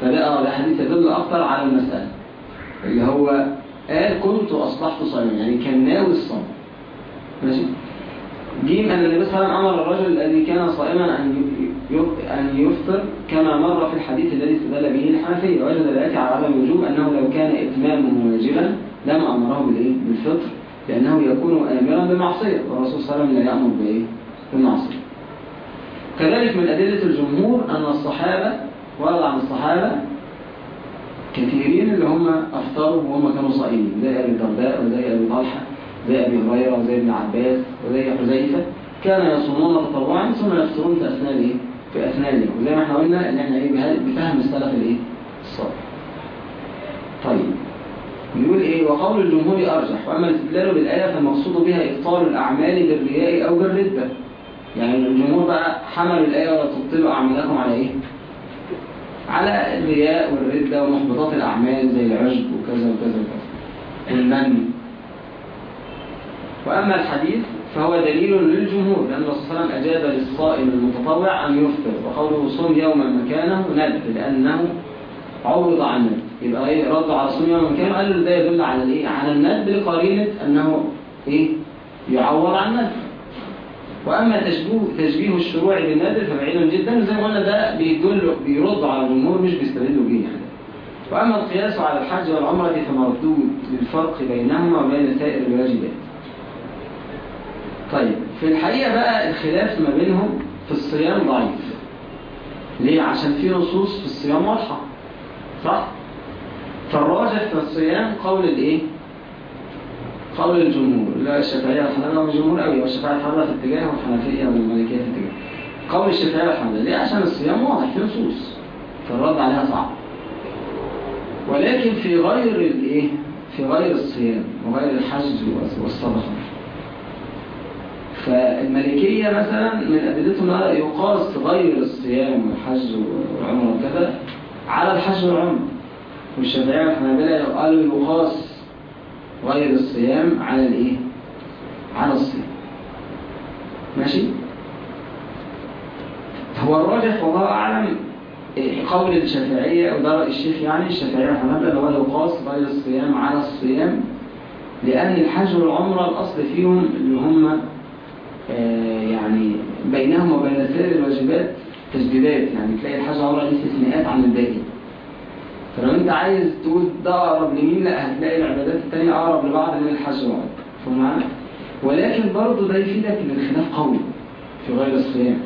فده آه، ده حديث يدل أكثر على المسألة اللي هو قال كنت أصبحت صائما. يعني كان ناوي الصوم. ماشي؟ جيم أن النبي صلى الله عليه وسلم أمر الرجل الذي كان صائما أن أن يفطر كما مر في الحديث الذي استدل به الحنفية وجد ذلك على عدم الوجوب أنه لو كان إتمامه واجبا لم أمره بالإيه؟ بالفطر لأنه يكون آمرا بمعصية والرسول صلى الله عليه وسلم لا يأمر بإيه؟ بالمعصية كذلك من أدلة الجمهور أن الصحابة ورد عن الصحابة كثيرين اللي هم أفطروا وهم كانوا صائمين زي أبي الدرداء وزي أبي طلحة زي أبي هريرة وزي ابن عباس وزي حذيفة كانوا يصومون تطوعا ثم يفطرون في أثناء الإيه؟ في أثناء اليوم وزي ما إحنا قلنا إن إحنا إيه بفهم السلف الإيه؟ الصالح طيب بيقول إيه وقول الجمهور أرجح وأما الاستدلال بالآية فالمقصود بها إبطال الأعمال بالرياء أو بالردة يعني الجمهور بقى حملوا الآية ولا تبطلوا أعمالكم على إيه؟ على الرياء والردة ومحبطات الأعمال زي العجب وكذا وكذا وكذا والمن وأما الحديث فهو دليل للجمهور لأن الرسول صلى الله عليه وسلم أجاب للصائم المتطوع أن يفطر وقوله صوم يوما مكانه ندب لأنه عوض عن الندب يبقى إيه ردوا على صوم يوما مكانه قالوا ده يدل على الإيه على الندب لقرينة أنه إيه؟ يعوض عن الندب. وأما تشبيه تشبيه الشروع بالنادر فبعيد جدا زي ما قلنا ده بيدل بيرد على الجمهور مش بيستدلوا بيه يعني وأما القياس على الحج والعمرة فمردود للفرق بينهما وبين سائر الواجبات. طيب في الحقيقة بقى الخلاف ما بينهم في الصيام ضعيف. ليه؟ عشان في نصوص في الصيام واضحة. صح؟ فالراجح في الصيام قول الإيه؟ قول الجمهور لا الشافعية والحنابلة هو الجمهور قوي والشافعية والحنابلة في اتجاه والحنفية والمالكية في اتجاه قول الشافعية والحنابلة ليه؟ عشان الصيام واضح في نصوص فالرد عليها صعب ولكن في غير الإيه؟ في غير الصيام وغير الحج والصدقة فالمالكية مثلا من أدلتهم يقاس غير الصيام والحج والعمرة وكذا على الحج والعمرة والشافعية والحنابلة قالوا يقاس غير الصيام على الإيه؟ على الصيام. ماشي؟ هو الراجح والله أعلم إيه، قول الشافعية وده راي الشيخ يعني الشافعية والحنابلة هو يقاس غير الصيام على الصيام لأن الحج والعمرة الأصل فيهم اللي هم آه، يعني بينهم وبين سائر الواجبات تجديدات يعني تلاقي الحج والعمرة ليه استثناءات عن الباقي. فلو انت عايز تقول ده أقرب لمين؟ لا هتلاقي العبادات التانية أقرب لبعض من الحج معانا ولكن برضه ده يفيدك إن الخلاف قوي في غير الصيام.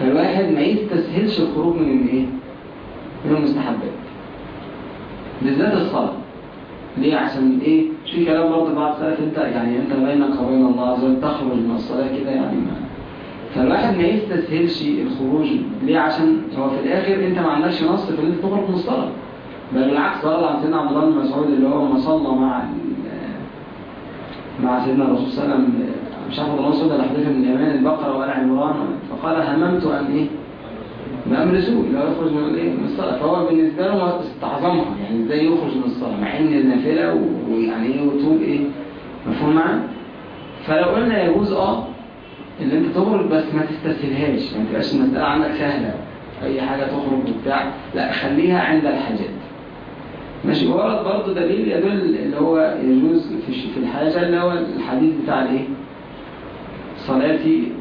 فالواحد ما يستسهلش الخروج من الايه من المستحبات. بالذات الصلاة. ليه؟ عشان إيه؟ في كلام برضه بعض السلف أنت يعني أنت بينك وبين الله عز وجل تخرج من الصلاة كده يعني ما فالواحد ما يستسهلش الخروج ليه؟ عشان هو في الآخر أنت ما عندكش نص في ان أنت تخرج بل بالعكس ورد عن سيدنا عبد الله بن مسعود اللي هو ما صلى مع مع سيدنا الرسول صلى الله عليه وسلم مش عارف الله ولا حذيفه من اليمان البقرة ولا عمران فقال هممت أن إيه؟ بأمر سوء لا يخرج من الايه من الصلاة. فهو بالنسبة له استعظمها. يعني إزاي يخرج من الصلاة؟ مع إن النافلة ويعني إيه وطول إيه؟ مفهوم معانا فلو قلنا يجوز آه إن انت تخرج بس ما تستسهلهاش ما تبقاش المسألة عندك سهلة. أي حاجة تخرج وبتاع لا خليها عند الحاجات. ماشي. ورد برضه دليل يدل اللي هو يجوز في في الحاجة اللي هو الحديث بتاع الإيه؟ صلاتي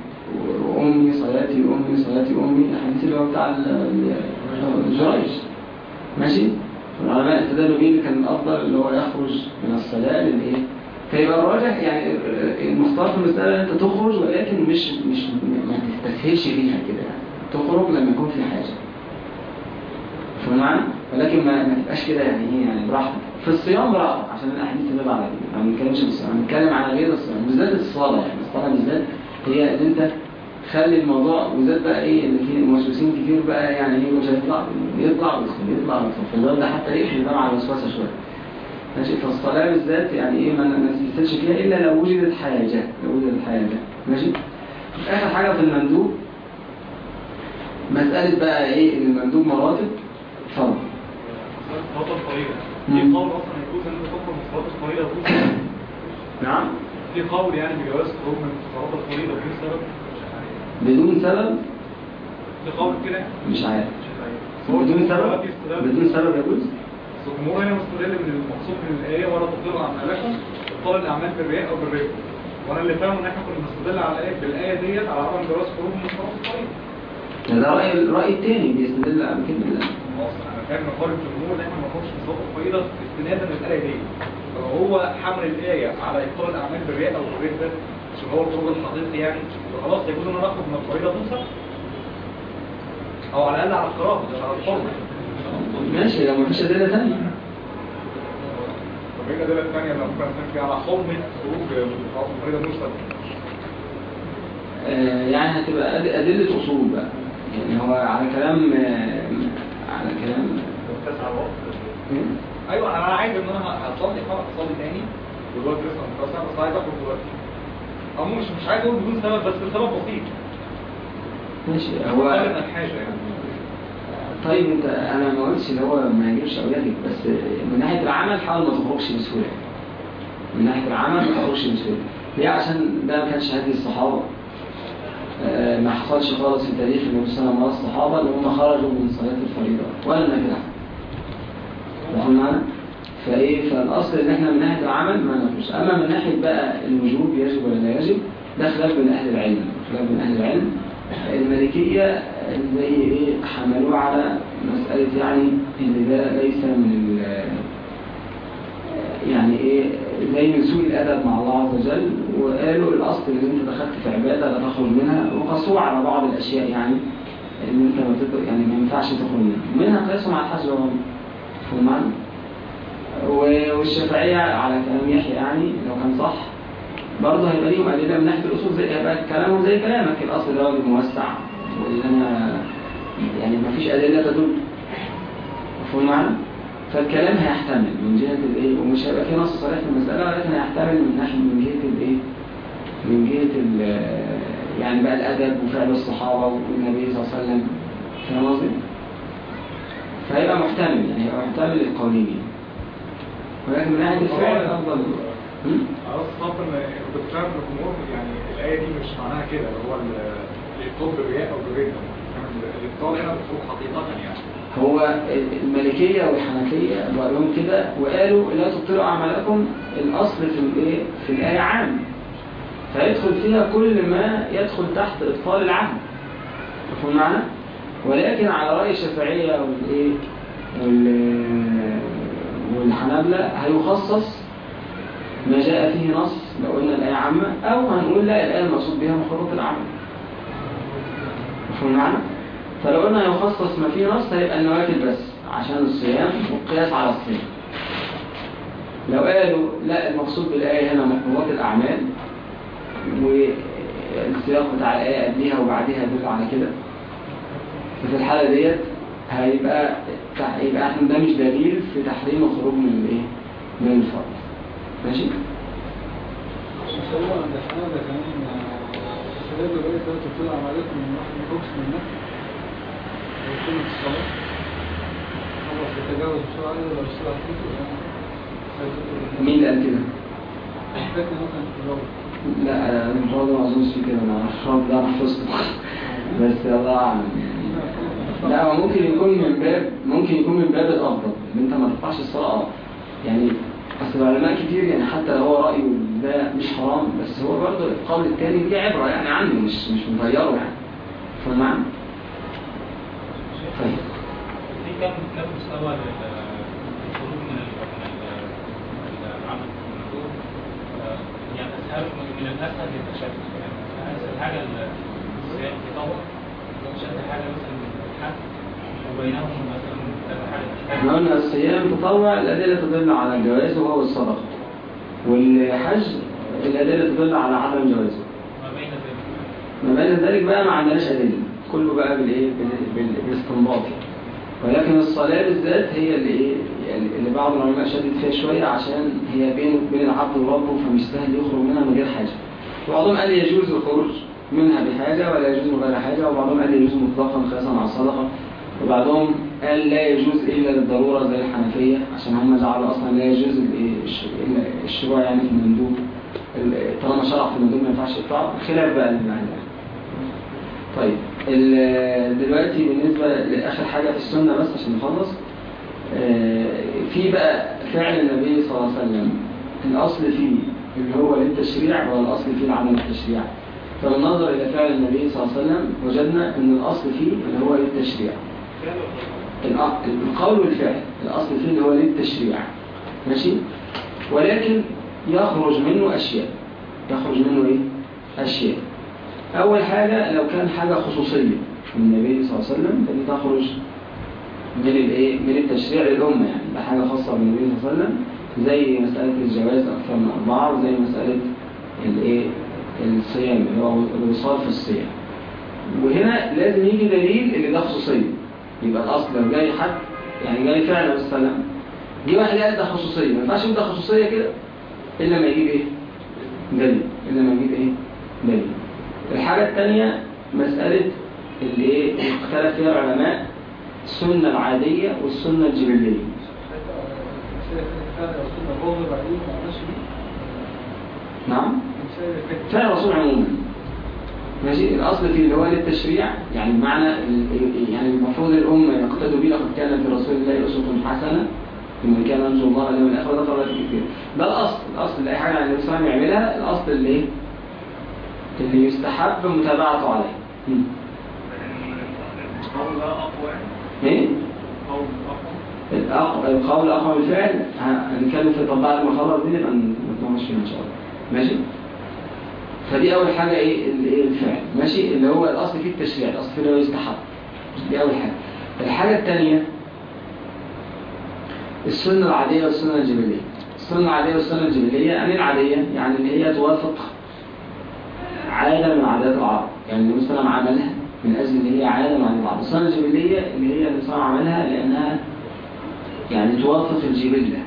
وأمي صلاتي امي صلاتي امي الحديث اللي هو بتاع ال- ال- الجريج ماشي. العلماء استدلوا بيه اللي كان الأفضل اللي هو يخرج من الصلاة للإيه؟ فيبقى الراجح يعني المختار في المسألة انت تخرج ولكن مش مش ما تستسهلش فيها كده يعني. تخرج لما يكون في حاجة. فاهم معنى؟ ولكن ما, تبقاش كده يعني إيه يعني براحتك. في الصيام براحتك عشان الاحاديث تدل على كده ما بنتكلمش في الصيام بنتكلم على غير الصيام. بالذات الصلاة يعني. الصلاة بالذات هي إن أنت خلي الموضوع وذات بقى إيه اللي فيه موسوسين كتير بقى يعني إيه مش هيطلع يطلع ويدخل يطلع ويدخل في ده حتى يقفل الباب على الوسوسه شوية. ماشي. فالصلاة بالذات يعني إيه ما تستسهلش فيها إلا لو وجدت حاجة لو وجدت حاجة. ماشي؟ آخر حاجة في المندوب. مسألة بقى إيه إن المندوب مراتب. مم. في قول أصلا يجوز أن الطويلة بدون سبب. نعم. في قول يعني بجواز خروج من الصلاة الطويلة بدون سبب. بدون سبب؟ في قول كده؟ مش عارف. بدون سبب؟ بدون سبب يجوز؟ الجمهور هنا مستدل من المقصود من الآية ولا تضر أعمالكم إبطال الأعمال بالرياء أو بالربا وأنا اللي فاهمه إن إحنا كنا بنستدل على الآية بالآية ديت على عدم جواز خروج من الصلاة الطويلة ده رأي الرأي التاني بيستدل على لا أصلا أنا فاهم قول الجمهور إن إحنا ما نخرجش من الصلاه الطويله استنادا للآية دي. فهو حمل الآية على ابطال الأعمال بالرياء أو بالربا عشان هو الخروج الحقيقي يعني خلاص يجوز إن أنا أخرج من الطويله دون سبب أو على الأقل على الكراهه مش على الحرمه ماشي لو مفيش أدلة تانية. طب إيه الأدلة الثانية اللي ممكن فيها على حرمه خروج المرسل؟ آه، يعني هتبقى أد- أدلة أصول بقى. يعني هو على كلام آه، على كلام. تسعة وقت أيوه أنا عايز إن أنا هصلي خلاص اصلي تاني. والوقت لسه متوسع بس عايز أخرج دلوقتي. أو مش مش عايز أقول بدون سبب بس السبب بسيط. ماشي هو الحاجة يعني. طيب انت أنا ما قلتش اللي هو ما يجيبش أو يجب بس من ناحية العمل حاول ما تخرجش بسهولة. من ناحية العمل ما تخرجش بسهولة. ليه؟ عشان ده ما كانش هدي الصحابة. آه، ما حصلش خالص في تاريخ النبي صلى الله عليه وسلم الصحابة اللي هم خرجوا من صلاة الفريضة ولا النافله فاهم معانا؟ فإيه؟ فالأصل إن إحنا من ناحية العمل ما نخرجش. أما من ناحية بقى الوجوب يجب ولا لا يجب ده خلاف بين أهل العلم. خلاف بين أهل العلم. المالكيه زي إيه حملوه على مسألة يعني إن ده ليس من يعني إيه زي من سوء الأدب مع الله عز وجل وقالوا الأصل إن أنت دخلت في عبادة لا تخرج منها وقاسوه على بعض الأشياء يعني إن أنت ما تقدر يعني ما ينفعش تخرج منها. منها قياسهم على الحج والعمره والشافعية على كلام يحيى يعني لو كان صح برضه هيبقى ليهم ادله من ناحية الأصول زي هيبقى كلامهم زي كلامك الأصل ده واجب موسع أنا يعني ما فيش أدلة تدل مفهوم معنا؟ فالكلام هيحتمل من جهة الإيه ومش هيبقى في نص صريح في المسألة ولكن هيحتمل من ناحية من جهة الإيه من جهة ال يعني بقى الأدب وفعل الصحابة والنبي صلى الله عليه وسلم فاهم قصدي؟ فهيبقى محتمل يعني هيبقى محتمل للقولين. ولكن من ناحية الفعل أفضل؟ خلاص يعني الآية دي مش معناها كده اللي هو ال- الابطال بالرياء أو بالرده الإبطال هنا مفروض حقيقة يعني هو المالكية والحنفية رأيهم كده وقالوا لا تبطلوا أعمالكم الأصل في الإيه؟ في الآية عام فيدخل فيها كل ما يدخل تحت إبطال العهد مفهوم معنا؟ ولكن على رأي الشافعية والإيه؟ وال- والحنابلة هيخصص ما جاء فيه نص لو قلنا الآية عامة أو هنقول لا الآية المقصود بها مخالطة العمل مفهوم معنا؟ فلو قلنا يخصص ما فيه نص هيبقى النوافل بس عشان الصيام والقياس على الصيام لو قالوا لا المقصود بالآية هنا مقبوضات الأعمال والسياق بتاع الآية قبليها وبعديها يدل على كده ففي الحالة ديت هيبقى يبقى إحنا ده مش دليل في تحريم الخروج من الايه؟ من الفرض ماشي؟ هو عند الحنابلة كمان الشباب اللي دلوقتي بتطلع عليكم من واحد يخرجش من النفس ويكون الصلاة خلاص يتجاوز بسرعة ولا بسرعة مين اللي قال كده؟ فاكر مثلا الرابط لا المفروض ما اظنش كده أنا الرب ده بس الله أعلم لا ممكن يكون من باب ممكن يكون من باب الأفضل إن أنت ما ترفعش الصلاة آه يعني اصل العلماء كتير يعني حتى لو هو رأيه ده مش حرام بس هو برضه القول الثاني دي عبرة يعني عنه مش مش مغيره يعني. فمعنى طيب. في كم كم مستوى للخروج من من ال- العمل آه، يعني أسهل من الأسهل للتشدد يعني أسهل حاجة الصيام تطوع وأشد حاجة مثلا الحج وبينهم مثلا إحنا قلنا الصيام تطوع الأدلة تدل على الجواز وهو الصدقة. والحج الأدلة تدل على عدم جوازه ما بين ذلك؟ ما بين ذلك بقى ما عندناش أدلة. كله بقى بالايه بال- بال- بالاستنباط. ولكن الصلاة بالذات هي اللي إيه؟ يعني اللي بعض العلماء شدد فيها شوية عشان هي بين بين العبد وربه فمش سهل يخرج منها من غير حاجة. وبعضهم قال يجوز الخروج منها بحاجة ولا يجوز من غير حاجة وبعضهم قال يجوز مطلقا قياسا على الصدقة. وبعضهم قال لا يجوز إلا للضرورة زي الحنفية عشان هم جعلوا أصلا لا يجوز الشروع يعني في المندوب. ال- طالما شرع في المندوب ما ينفعش يقطع خلاف بقى المعنى. طيب دلوقتي بالنسبة لآخر حاجة في السنة بس عشان نخلص آه، في بقى فعل النبي صلى الله عليه وسلم. الأصل فيه اللي هو للتشريع ولا الأصل فيه لعدم التشريع. فبالنظر إلى فعل النبي صلى الله عليه وسلم وجدنا أن الأصل فيه اللي هو للتشريع. القول والفعل الأصل فيه اللي هو للتشريع. ماشي؟ ولكن يخرج منه أشياء. يخرج منه إيه؟ أشياء. أول حاجة لو كان حاجة خصوصية من النبي صلى الله عليه وسلم فدي تخرج من الايه من التشريع للأمة يعني. ده حاجة خاصة بالنبي صلى الله عليه وسلم زي مسألة الجواز أكثر من أربعة وزي مسألة الايه الصيام اللي هو الوصال في الصيام. وهنا لازم يجي دليل إن ده خصوصية. يبقى الأصل لو جاي حد يعني جاي فعلا عليه السلام جه واحد قال ده خصوصية ما ينفعش يبقى خصوصية كده إلا ما يجيب إيه؟ دليل إلا ما يجيب إيه؟ دليل. الحاجة الثانية مسألة اللي إيه؟ اللي اختلف فيها العلماء السنة العادية والسنة الجبلية. نعم؟ فعل الرسول عموما. ماشي؟ الأصل في اللي هو للتشريع يعني بمعنى يعني المفروض الأمة يقتدوا به لقد كان في رسول الله أسوة حسنة لمن كان يرجو الله واليوم الآخر ده طلعت كتير ده الأصل الأصل اللي أي حاجة عن وسلم يعملها الأصل اللي إيه؟ اللي يستحب متابعته عليه. مم. القول اقوى الأق- القول اقوى من الفعل ه- هنتكلم في طباع المخرج دي نبقى نتناقش فيها إن شاء الله. ماشي؟ فدي أول حاجة إيه؟ ال- إيه؟ الفعل. ماشي؟ اللي هو الأصل فيه التشريع. الأصل فيه اللي هو يستحب. دي أول حاجة. الحاجة الثانية السنة العادية والسنة الجبلية. السنة العادية والسنة الجبلية يعني العادية يعني اللي هي توافق عادة من عادات العرب. يعني النبي صلى الله عليه وسلم عملها من أجل اللي هي عادة من عادات العرب. السنة الجبلية اللي هي النبي صلى الله عليه وسلم عملها لأنها يعني توافق الجبلة.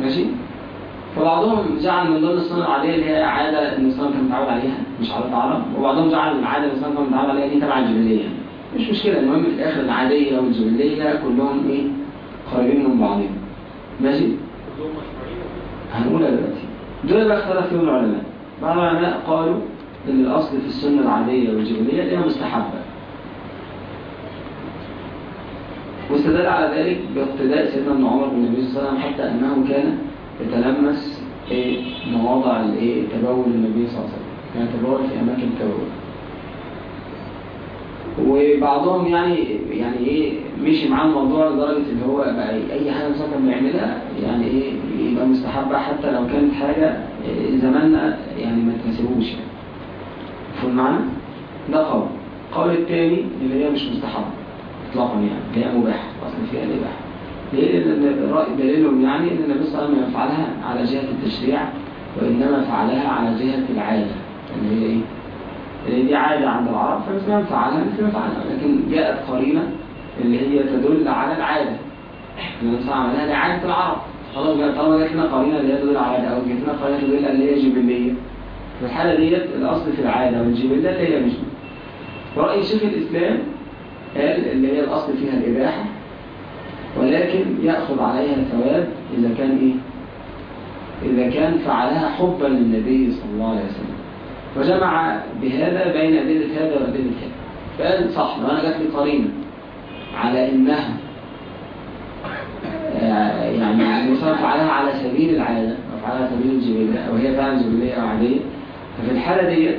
ماشي؟ فبعضهم جعل من ضمن السنة العادية اللي هي عليه وسلم كان متعود عليها مش عادة عرب وبعضهم جعل عليه وسلم كان متعود عليها دي تبع الجبلية يعني. مش مشكلة المهم في الآخر العادية والجبلية كلهم إيه؟ قريبين من بعضهم. ماشي؟ هنقولها دلوقتي؟ دول بقى اختلف فيهم العلماء. بعض العلماء قالوا إن الأصل في السنة العادية والجبليه اللي هي مستحبة. واستدل على ذلك باقتداء سيدنا ابن عمر بالنبي صلى الله عليه وسلم حتى أنه كان يتلمس إيه مواضع الايه؟ تبول النبي صلى الله عليه وسلم. كان يتبول في أماكن التبول. وبعضهم يعني يعني إيه مشي معاه الموضوع لدرجة إن هو بقى أي حاجة كان بيعملها يعني إيه يبقى مستحبة حتى لو كانت حاجة إيه زماننا يعني ما تناسبوش. يعني مفهوم معنا؟ ده قول. القول الثاني اللي هي مش مستحبة اطلاقا يعني هي مباحة. أصلا فيها الاباحه ليه؟ لأن الرأي دليلهم يعني إن النبي صلى الله عليه وسلم يفعلها على جهة التشريع وإنما فعلها على جهة العادة. اللي هي إيه؟ اللي دي عادة عند العرب فمثل فعلها مثل ما فعلها. لكن جاءت قرينة اللي هي تدل على العادة. اللي مثلا عملها لعادة العرب. خلاص بقى طالما جات لنا قرينة اللي هي تدل على العادة أو جات لنا قرينة تدل اللي هي جبلية. في الحالة ديت الأصل في العادة والجبلة اللي هي مش ورأي شيخ الإسلام قال اللي هي الأصل فيها الإباحة. ولكن يأخذ عليها ثواب إذا كان إيه؟ إذا كان فعلها حبا للنبي صلى الله عليه وسلم. وجمع بهذا بين أدلة هذا وأدلة هذا. فقال صح لو أنا جات لي قرينة على إنها آه، يعني مثلا فعلها على سبيل العادة أو فعلها سبيل الجبلية أو هي فعلا جبلية أو عادية ففي الحالة ديت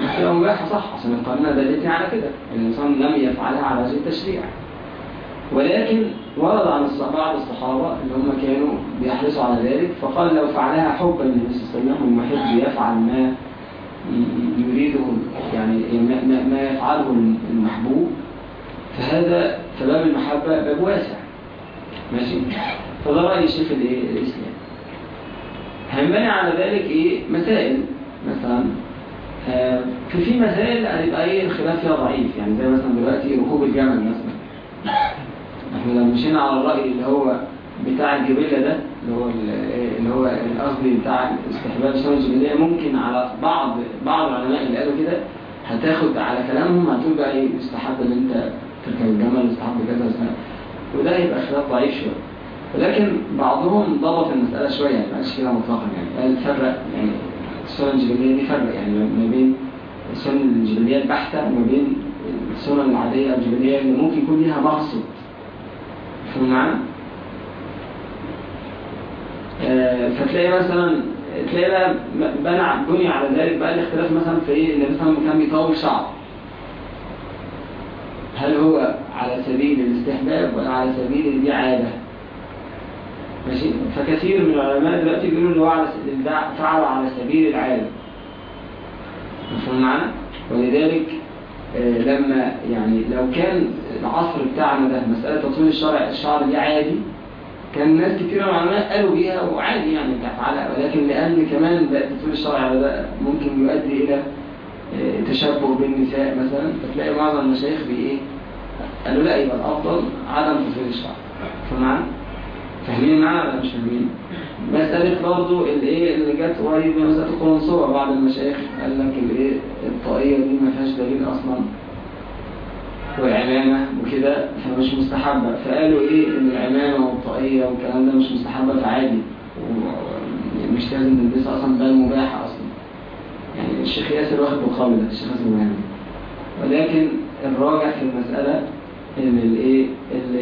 هي مباحة صح عشان القرينة دلتني على كده. إن الإنسان لم يفعلها على وجه التشريع. ولكن ورد عن بعض الصحابة اللي هم كانوا بيحرصوا على ذلك فقال لو فعلها حبا للنبي صلى الله عليه وسلم والمحب يفعل ما يريده يعني ما- ما- يفعله المحبوب فهذا فباب المحبة باب واسع. ماشي؟ فده رأي الشيخ الإسلام. هينبني على ذلك إيه؟ مسائل مثلا آه، في في مسائل هيبقى إيه الخلاف فيها ضعيف. يعني زي مثلا دلوقتي ركوب الجمل مثلا. إحنا لو مشينا على الرأي اللي هو بتاع الجبلة ده اللي هو ال- اللي هو القصدي بتاع استحباب السنة الجبلية ممكن على بعض بعض العلماء اللي قالوا كده هتاخد على كلامهم هتقول بقى إيه يستحب إن أنت تركب الجمل يستحب كذا وكذا وده هيبقى خلاف ضعيف شوية. ولكن بعضهم ضبط المسألة شوية يعني قالش كده مطلقا يعني قال فرق يعني السنة الجبلية دي فرق يعني ما بين السنة الجبلية البحتة وما بين السنة العادية الجبلية اللي ممكن يكون ليها مقصد معانا؟ آه، فتلاقي مثلا تلاقي بقى بنى بني على ذلك بقى الاختلاف مثلا في إيه؟ عليه وسلم كان بيطول شعره هل هو على سبيل الاستحباب ولا على سبيل عاده ماشي؟ فكثير من العلماء دلوقتي بيقولوا إن هو على فعل على سبيل العاده مفهوم معنا ولذلك لما يعني لو كان العصر بتاعنا ده مسألة تطويل الشرع الشعر دي عادي. كان ناس كتير من العلماء قالوا بيها وعادي يعني تفعلها ولكن لأن كمان تطويل الشرع ده ممكن يؤدي إلى آه، تشبه بالنساء مثلا. فتلاقي معظم المشايخ بي إيه؟ قالوا لا يبقى الأفضل عدم تطويل الشعر فمعنى فاهمين معنا ولا مش فاهمين؟ مسألة برضه الإيه اللي جت قريب من مسألة القرنصوة بعض المشايخ. قال لك الإيه الطاقية دي ما فيهاش دليل أصلا. وعمامة وكده فمش مستحبة. فقالوا إيه؟ إن العمامة والطاقية والكلام ده مش مستحبة فعادي. ومش لازم نلبسها أصلا بل مباحة أصلا. يعني الشيخ ياسر واخد بالقول الشيخ ياسر مهم ولكن الراجع في المسألة إن الايه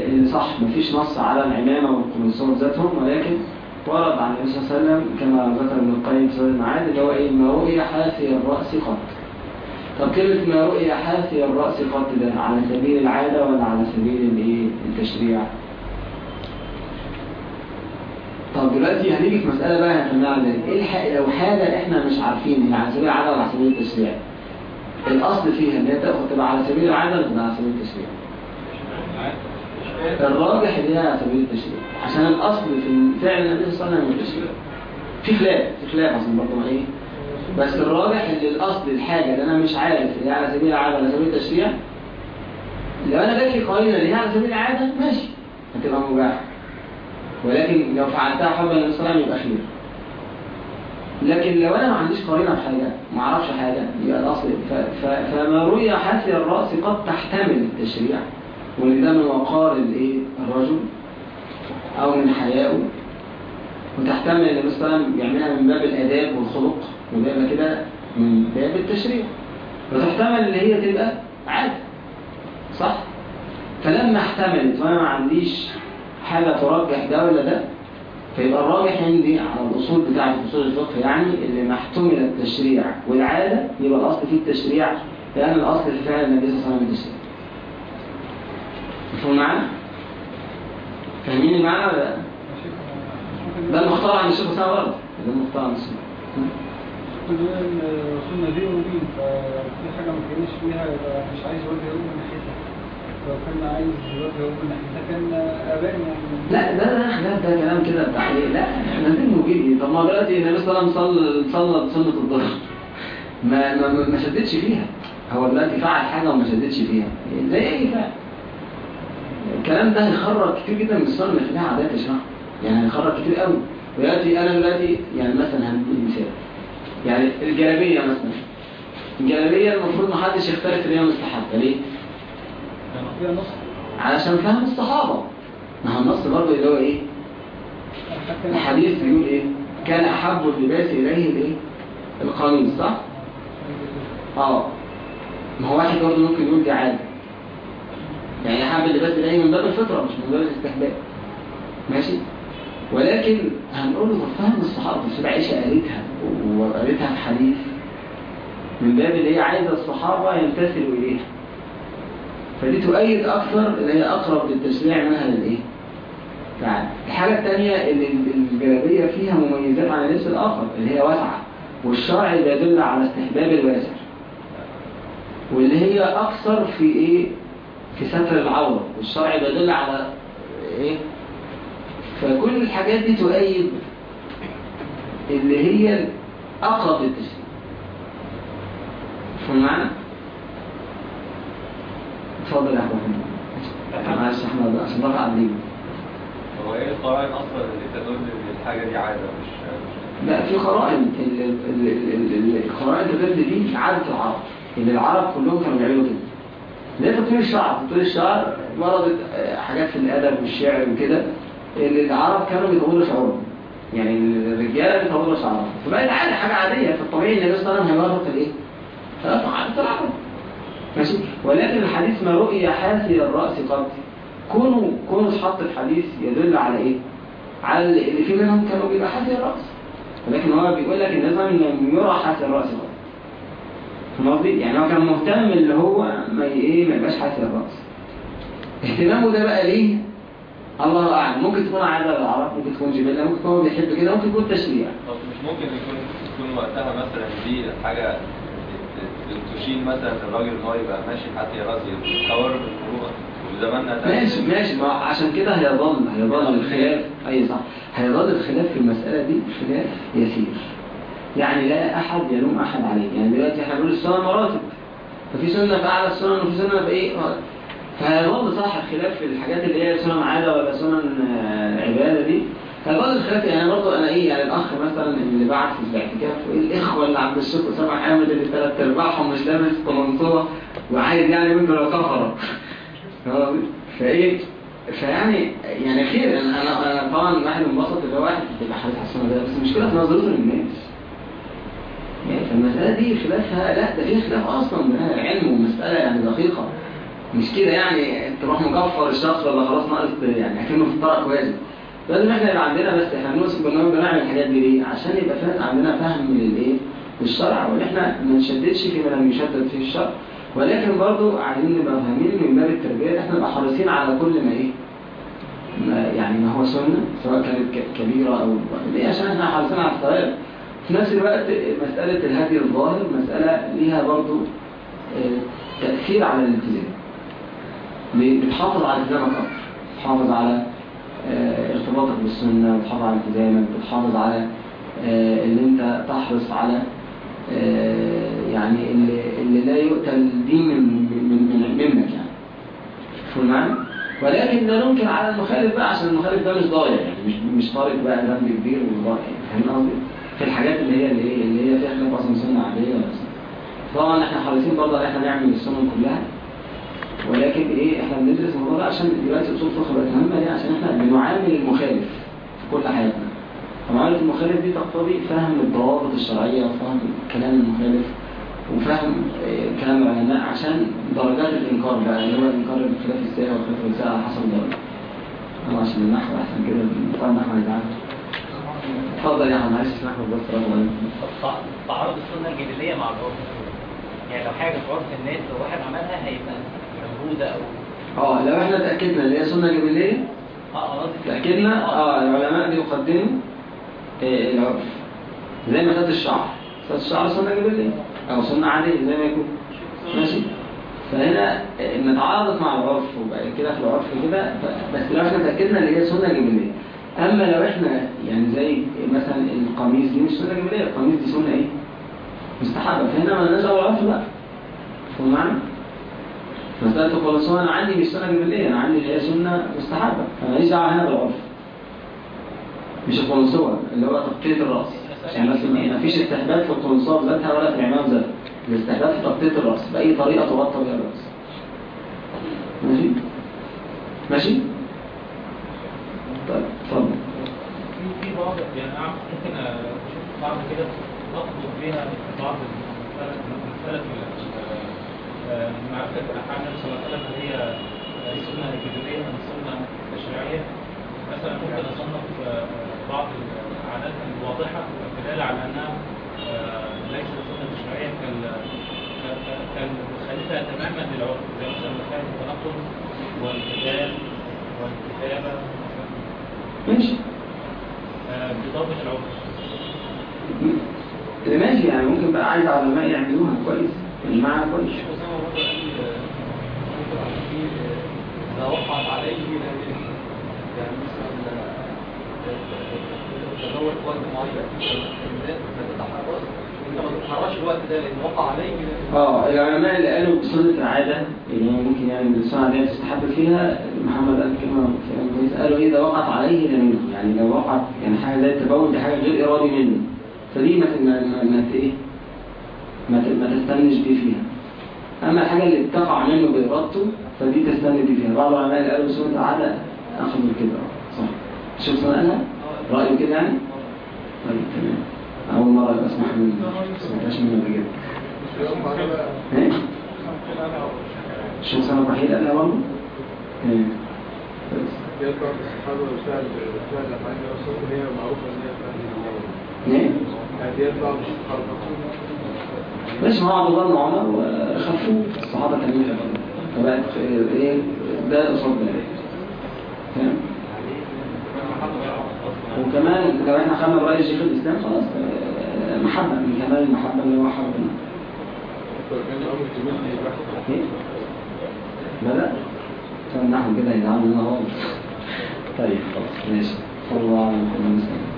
اللي صح مفيش نص على العمامه والقميصات ذاتهم ولكن ورد عن النبي صلى الله عليه وسلم كما ذكر ابن القيم في المعاد اللي هو إيه؟ ما رؤي حافي الرأس قط. طب كلمة ما رؤي حافي الرأس قط ده على سبيل العادة ولا على سبيل الإيه؟ التشريع؟ طب دلوقتي هنيجي في مسألة بقى على ذلك إيه. لو حاجة إحنا مش عارفين هي على سبيل العادة ولا على سبيل التشريع؟ الأصل فيها إن هي تبقى على سبيل العادة ولا على سبيل التشريع؟ الراجح اللي هي على سبيل التشريع عشان الأصل في فعل النبي صلى الله عليه وسلم التشريع في خلاف في خلاف أصلا برضه إيه؟ بس الراجح اللي الأصل الحاجة اللي أنا مش عارف اللي هي على سبيل العادة ولا سبيل التشريع. لو أنا جات لي قرينة اللي هي على سبيل العادة ماشي. هتبقى مباحة. ولكن لو فعلتها حبا للنبي صلى الله عليه وسلم يبقى خير. لكن لو أنا ما عنديش قرينة في حاجة ما أعرفش حاجة يبقى الأصل. فما روي حافي الرأس قد تحتمل التشريع. وان ده من وقار الإيه؟ الرجل أو من حيائه وتحتمل النبي صلى الله عليه وسلم من باب الآداب والخلق وده يبقى كده من باب التشريع. وتحتمل اللي هي تبقى عادة. صح؟ فلما احتملت وأنا ما عنديش حاجة ترجح ده ولا ده فيبقى الراجح عندي على الأصول بتاعة أصول الفقه يعني اللي محتمل التشريع والعادة يبقى الأصل فيه التشريع لأن الأصل في فعل النبي صلى الله عليه وسلم التشريع مفهوم معانا؟ فاهمين المعنى ولا لا؟ ده المختار عن الشيخ أسامة برضه. ده المختار عن الشيخ. وصلنا دي ودين ففي حاجة ما كانش فيها مش عايز وجه يقول من ناحيتها. لو كان عايز وجه يقول من ناحيتها كان أبان يعني. لا ده ده خلاف ده كلام كده بتاع إيه؟ لا إحنا عايزين نجيب طب ما دلوقتي النبي صلى الله عليه وسلم صلى سنة الظهر. ما ما ما- شددش فيها. هو دلوقتي فعل حاجة وما شددش فيها. زي أي فعل. الكلام ده هيخرج كتير جدا من السنة اللي فيها عادات تشرح. يعني هيخرج كتير قوي. ودلوقتي أنا دلوقتي يعني مثلا هندي مثال. يعني الجلابية مثلا. الجلابية المفروض محدش يختلف إن هي مستحبة. ليه؟ علشان فهم الصحابة ما هو النص برضه اللي هو إيه؟ الحديث بيقول إيه؟ كان أحب اللباس إليه الإيه؟ القميص صح؟ آه. ما هو واحد برضه ممكن يقول دي عادي يعني أحب اللباس اليه من باب الفطرة مش من باب الاستحباب. ماشي؟ ولكن هنقول له فهم الصحابة بس عائشه قالتها وقالتها في حديث من باب اللي هي عايزة الصحابة يمتثلوا إليها. فدي تؤيد أكثر اللي هي أقرب للتشريع منها للإيه؟ تعالى الحاجة الثانية اللي الجلابية فيها مميزات عن اللبس الآخر اللي هي واسعة. والشرع يدل على استحباب الواسع. واللي هي أكثر في إيه؟ في ستر العورة والشرع يدل على إيه؟ فكل الحاجات دي تؤيد اللي هي أقرب للتشريع فهم معنا؟ اتفضل يا أحمد معلش أحمد. عشان ضغط عليك هو إيه القرائن أصلا اللي تدل إن الحاجة دي عادة مش لا في قرائن. ال- ال- ال- ال- القرائن تدل دي عادة العرب. إن العرب كلهم كانوا بيعملوا كده. زي تطويل الشعر. تطويل الشعر وردت آه، حاجات في الأدب والشعر وكده اللي العرب كانوا بيطولوا شعرهم. يعني الرجالة بيطولوا شعرهم. فبقت عادة حاجة عادية. فالطبيعي النبي صلى الله عليه وسلم هيوافق الإيه؟ هيوافق عادة العرب ماشي؟ ولكن الحديث ما رؤي حاسي الرأس قط. كونه كونه اتحط في حديث يدل على إيه؟ على اللي في منهم كانوا بيبقى حاسي الرأس. ولكن هو بيقول لك النظام انه يرى حاسي الرأس بس فاهم قصدي؟ يعني هو كان مهتم اللي هو ما إيه ما يبقاش حاسي الرأس. اهتمامه ده بقى ليه؟ الله أعلم. ممكن تكون عادة للعرب ممكن تكون جبله ممكن تكون هو بيحب كده ممكن يكون تشريع. طب مش ممكن يكون تكون وقتها مثلا دي حاجة تشيل مثلا الراجل إن هو يبقى ماشي حتى يرازي كوارث الفروع وفي زماننا ده ماشي ماشي. ما عشان كده هيظل هيظل الخلاف. اي صح. هيظل الخلاف في المسألة دي خلاف يسير. يعني لا أحد يلوم أحد عليه يعني دلوقتي إحنا بنقول السنة مراتب. ففي سنة في اعلى السنن وفي سنة في إيه فهيظل صح الخلاف في الحاجات اللي هي سنن عادة ولا سنن آه، عبادة دي. هيظل الخلاف يعني برضه أنا إيه يعني الأخ مثلا اللي بعت في الاعتكاف الإخوة اللي عبد الشكر سامع حامد اللي ثلاث أرباعهم مش لابس قمنطره وعايز يعني منه لو كفره فإيه؟ فيعني يعني خير. أنا أنا طبعا الواحد انبسط اللي هو واحد بيبقى حاسس السنة ده بس المشكلة في نظرته للناس. يعني فالمساله دي خلافها لا ده في خلاف أصلا ده علم ومسألة يعني دقيقة مش كده يعني تروح مكفر الشخص ولا خلاص ناقص يعني أكنه في الطرق واجب لازم إحنا يبقى عندنا بس إحنا بنوصف برنامج بنعمل الحاجات دي ليه؟ عشان يبقى فات عندنا فهم للإيه؟ للشرع وان إحنا ما نشددش فيما لم يشدد فيه الشرع ولكن برضو عايزين نبقى فاهمين من باب التربية إحنا نبقى حريصين على كل ما إيه؟ ما يعني ما هو سنة سواء كانت كبيرة أو ليه؟ عشان إحنا حريصين على الثواب في نفس الوقت مسألة الهدي الظاهر مسألة ليها برضو آه، تأثير على الالتزام. بتحافظ على التزامك أكتر. بتحافظ على آه، ارتباطك بالسنة بتحافظ على التزامك بتحافظ على آه، إن أنت تحرص على يعني اللي, اللي لا يؤتى الدين من, من, من منك يعني. المعنى ولكن لا ننكر على المخالف بقى عشان المخالف ده مش ضايع يعني مش مش طارق بقى ذنب كبير وضايع. فاهم قصدي؟ في الحاجات اللي هي اللي هي اللي هي فيها خلاف أصلا سنه عاديه ولا سنه طبعا إحنا حريصين برضه إن إحنا نعمل السنن كلها. ولكن إيه إحنا بندرس الموضوع ده عشان دلوقتي أصول فقه بقت مهمه ليه؟ عشان إحنا بنعامل المخالف في كل حياتنا. فمعاملة المخالف دي تقتضي فهم الضوابط الشرعية وفهم كلام المخالف وفهم آه، كلام العلماء عشان درجات الإنكار بقى اللي هو الإنكار بالخلاف السائغ والخلاف السائغ على حسب الدرجة. أنا عشان النحو أحسن كده بتاع النحو هيتعامل اتفضل يا احمد معلش اسمح لي بس تعارض السنة الجبلية مع العرف يعني لو حاجة في عرف الناس لو واحد عملها هيبقى مجهودة أو آه لو إحنا تأكدنا اللي هي سنة جبليه آه قصدي تأكدنا؟ آه. العلماء بيقدموا آه، العرف. زي ما خد الشعر. خد الشعر سنة جبلية أو سنة عادية زي ما يكون. ماشي؟ فهنا آه، نتعارض مع العرف وبقى كده في العرف كده بس لو إحنا تأكدنا اللي هي سنة جبلية أما لو إحنا يعني زي مثلا القميص دي مش سنة جبلية القميص دي سنة إيه؟ مستحبة. فهنا ما نزل العرف بقى. فهم معنى؟ مسألة الخلاصة أنا عندي مش سنة جبلية أنا عندي اللي هي سنة مستحبة. أنا ماليش دعوة هنا بالعرف؟ مش الخلاصوة اللي هو تغطية الرأس. عشان بس ما فيش استحباب في الخلاصوة بذاتها ولا في العمام ذاتها. الاستحباب في تغطية الرأس. بأي طريقة تغطى بها الرأس. ماشي؟ ماشي؟ طيب في بعض يعني ممكن أشوف كده اطلب بيها بعض الله عليه وسلم هل هي هي سنة جبلية أم سنة تشريعية. مثلا ممكن أصنف آه، بعض العادات الواضحة والدلالة على أنها آه، ليست سنة تشريعية كال- ك- ك- كالمخالفة تماما للعرف. زي مثلا مخالفة التنقل والقتال والكتابة. مثلا ماشي آه، اللي ماشي يعني ممكن بقى عايز علماء يعملوها كويس المعنى كويس آه، آه، إذا وقعت عليه. يعني مثلا آه، تزوج في وقت معين الناس ده وقع عليه. آه العلماء اللي قالوا بسنة العادة اللي هي ممكن يعني السنة العادية تستحب فيها محمد قال كلام كويس قالوا إذا وقعت عليه لم يعني لو وقعت يعني حاجة زي التبول دي حاجة غير إرادي منه. فدي ما ما ما إيه؟ ما ما تستنش بيه فيها. أما الحاجة اللي بتقع منه بإرادته فدي تستند بيه فيها. بعض العلماء اللي قالوا بسنة العادة أخذوا كده صح. شوف سنة قالها رأيه كده يعني؟ طيب تمام. أول مرة أسمع منه ما سمعتهاش منه إيه؟ شو سنة وحيد قالها برضه؟ إيه. يطلع الصحابة وسائل وسائل الأفعال الرسول هي معروفة إن هي؟ يعني يطلع الصحابة هو عبد الله بن عمر وخفوه الصحابة كانوا يخافوا فبقت إيه ده قصاد ده فاهم؟ وكمان لو إحنا خدنا برأي شيخ الإسلام خلاص آه، محبة من كمال المحبة اللي هو حبنا إيه بدأ؟ كان نحن كده لنا خالص طيب خلاص ماشي. صلى الله عليه وسلم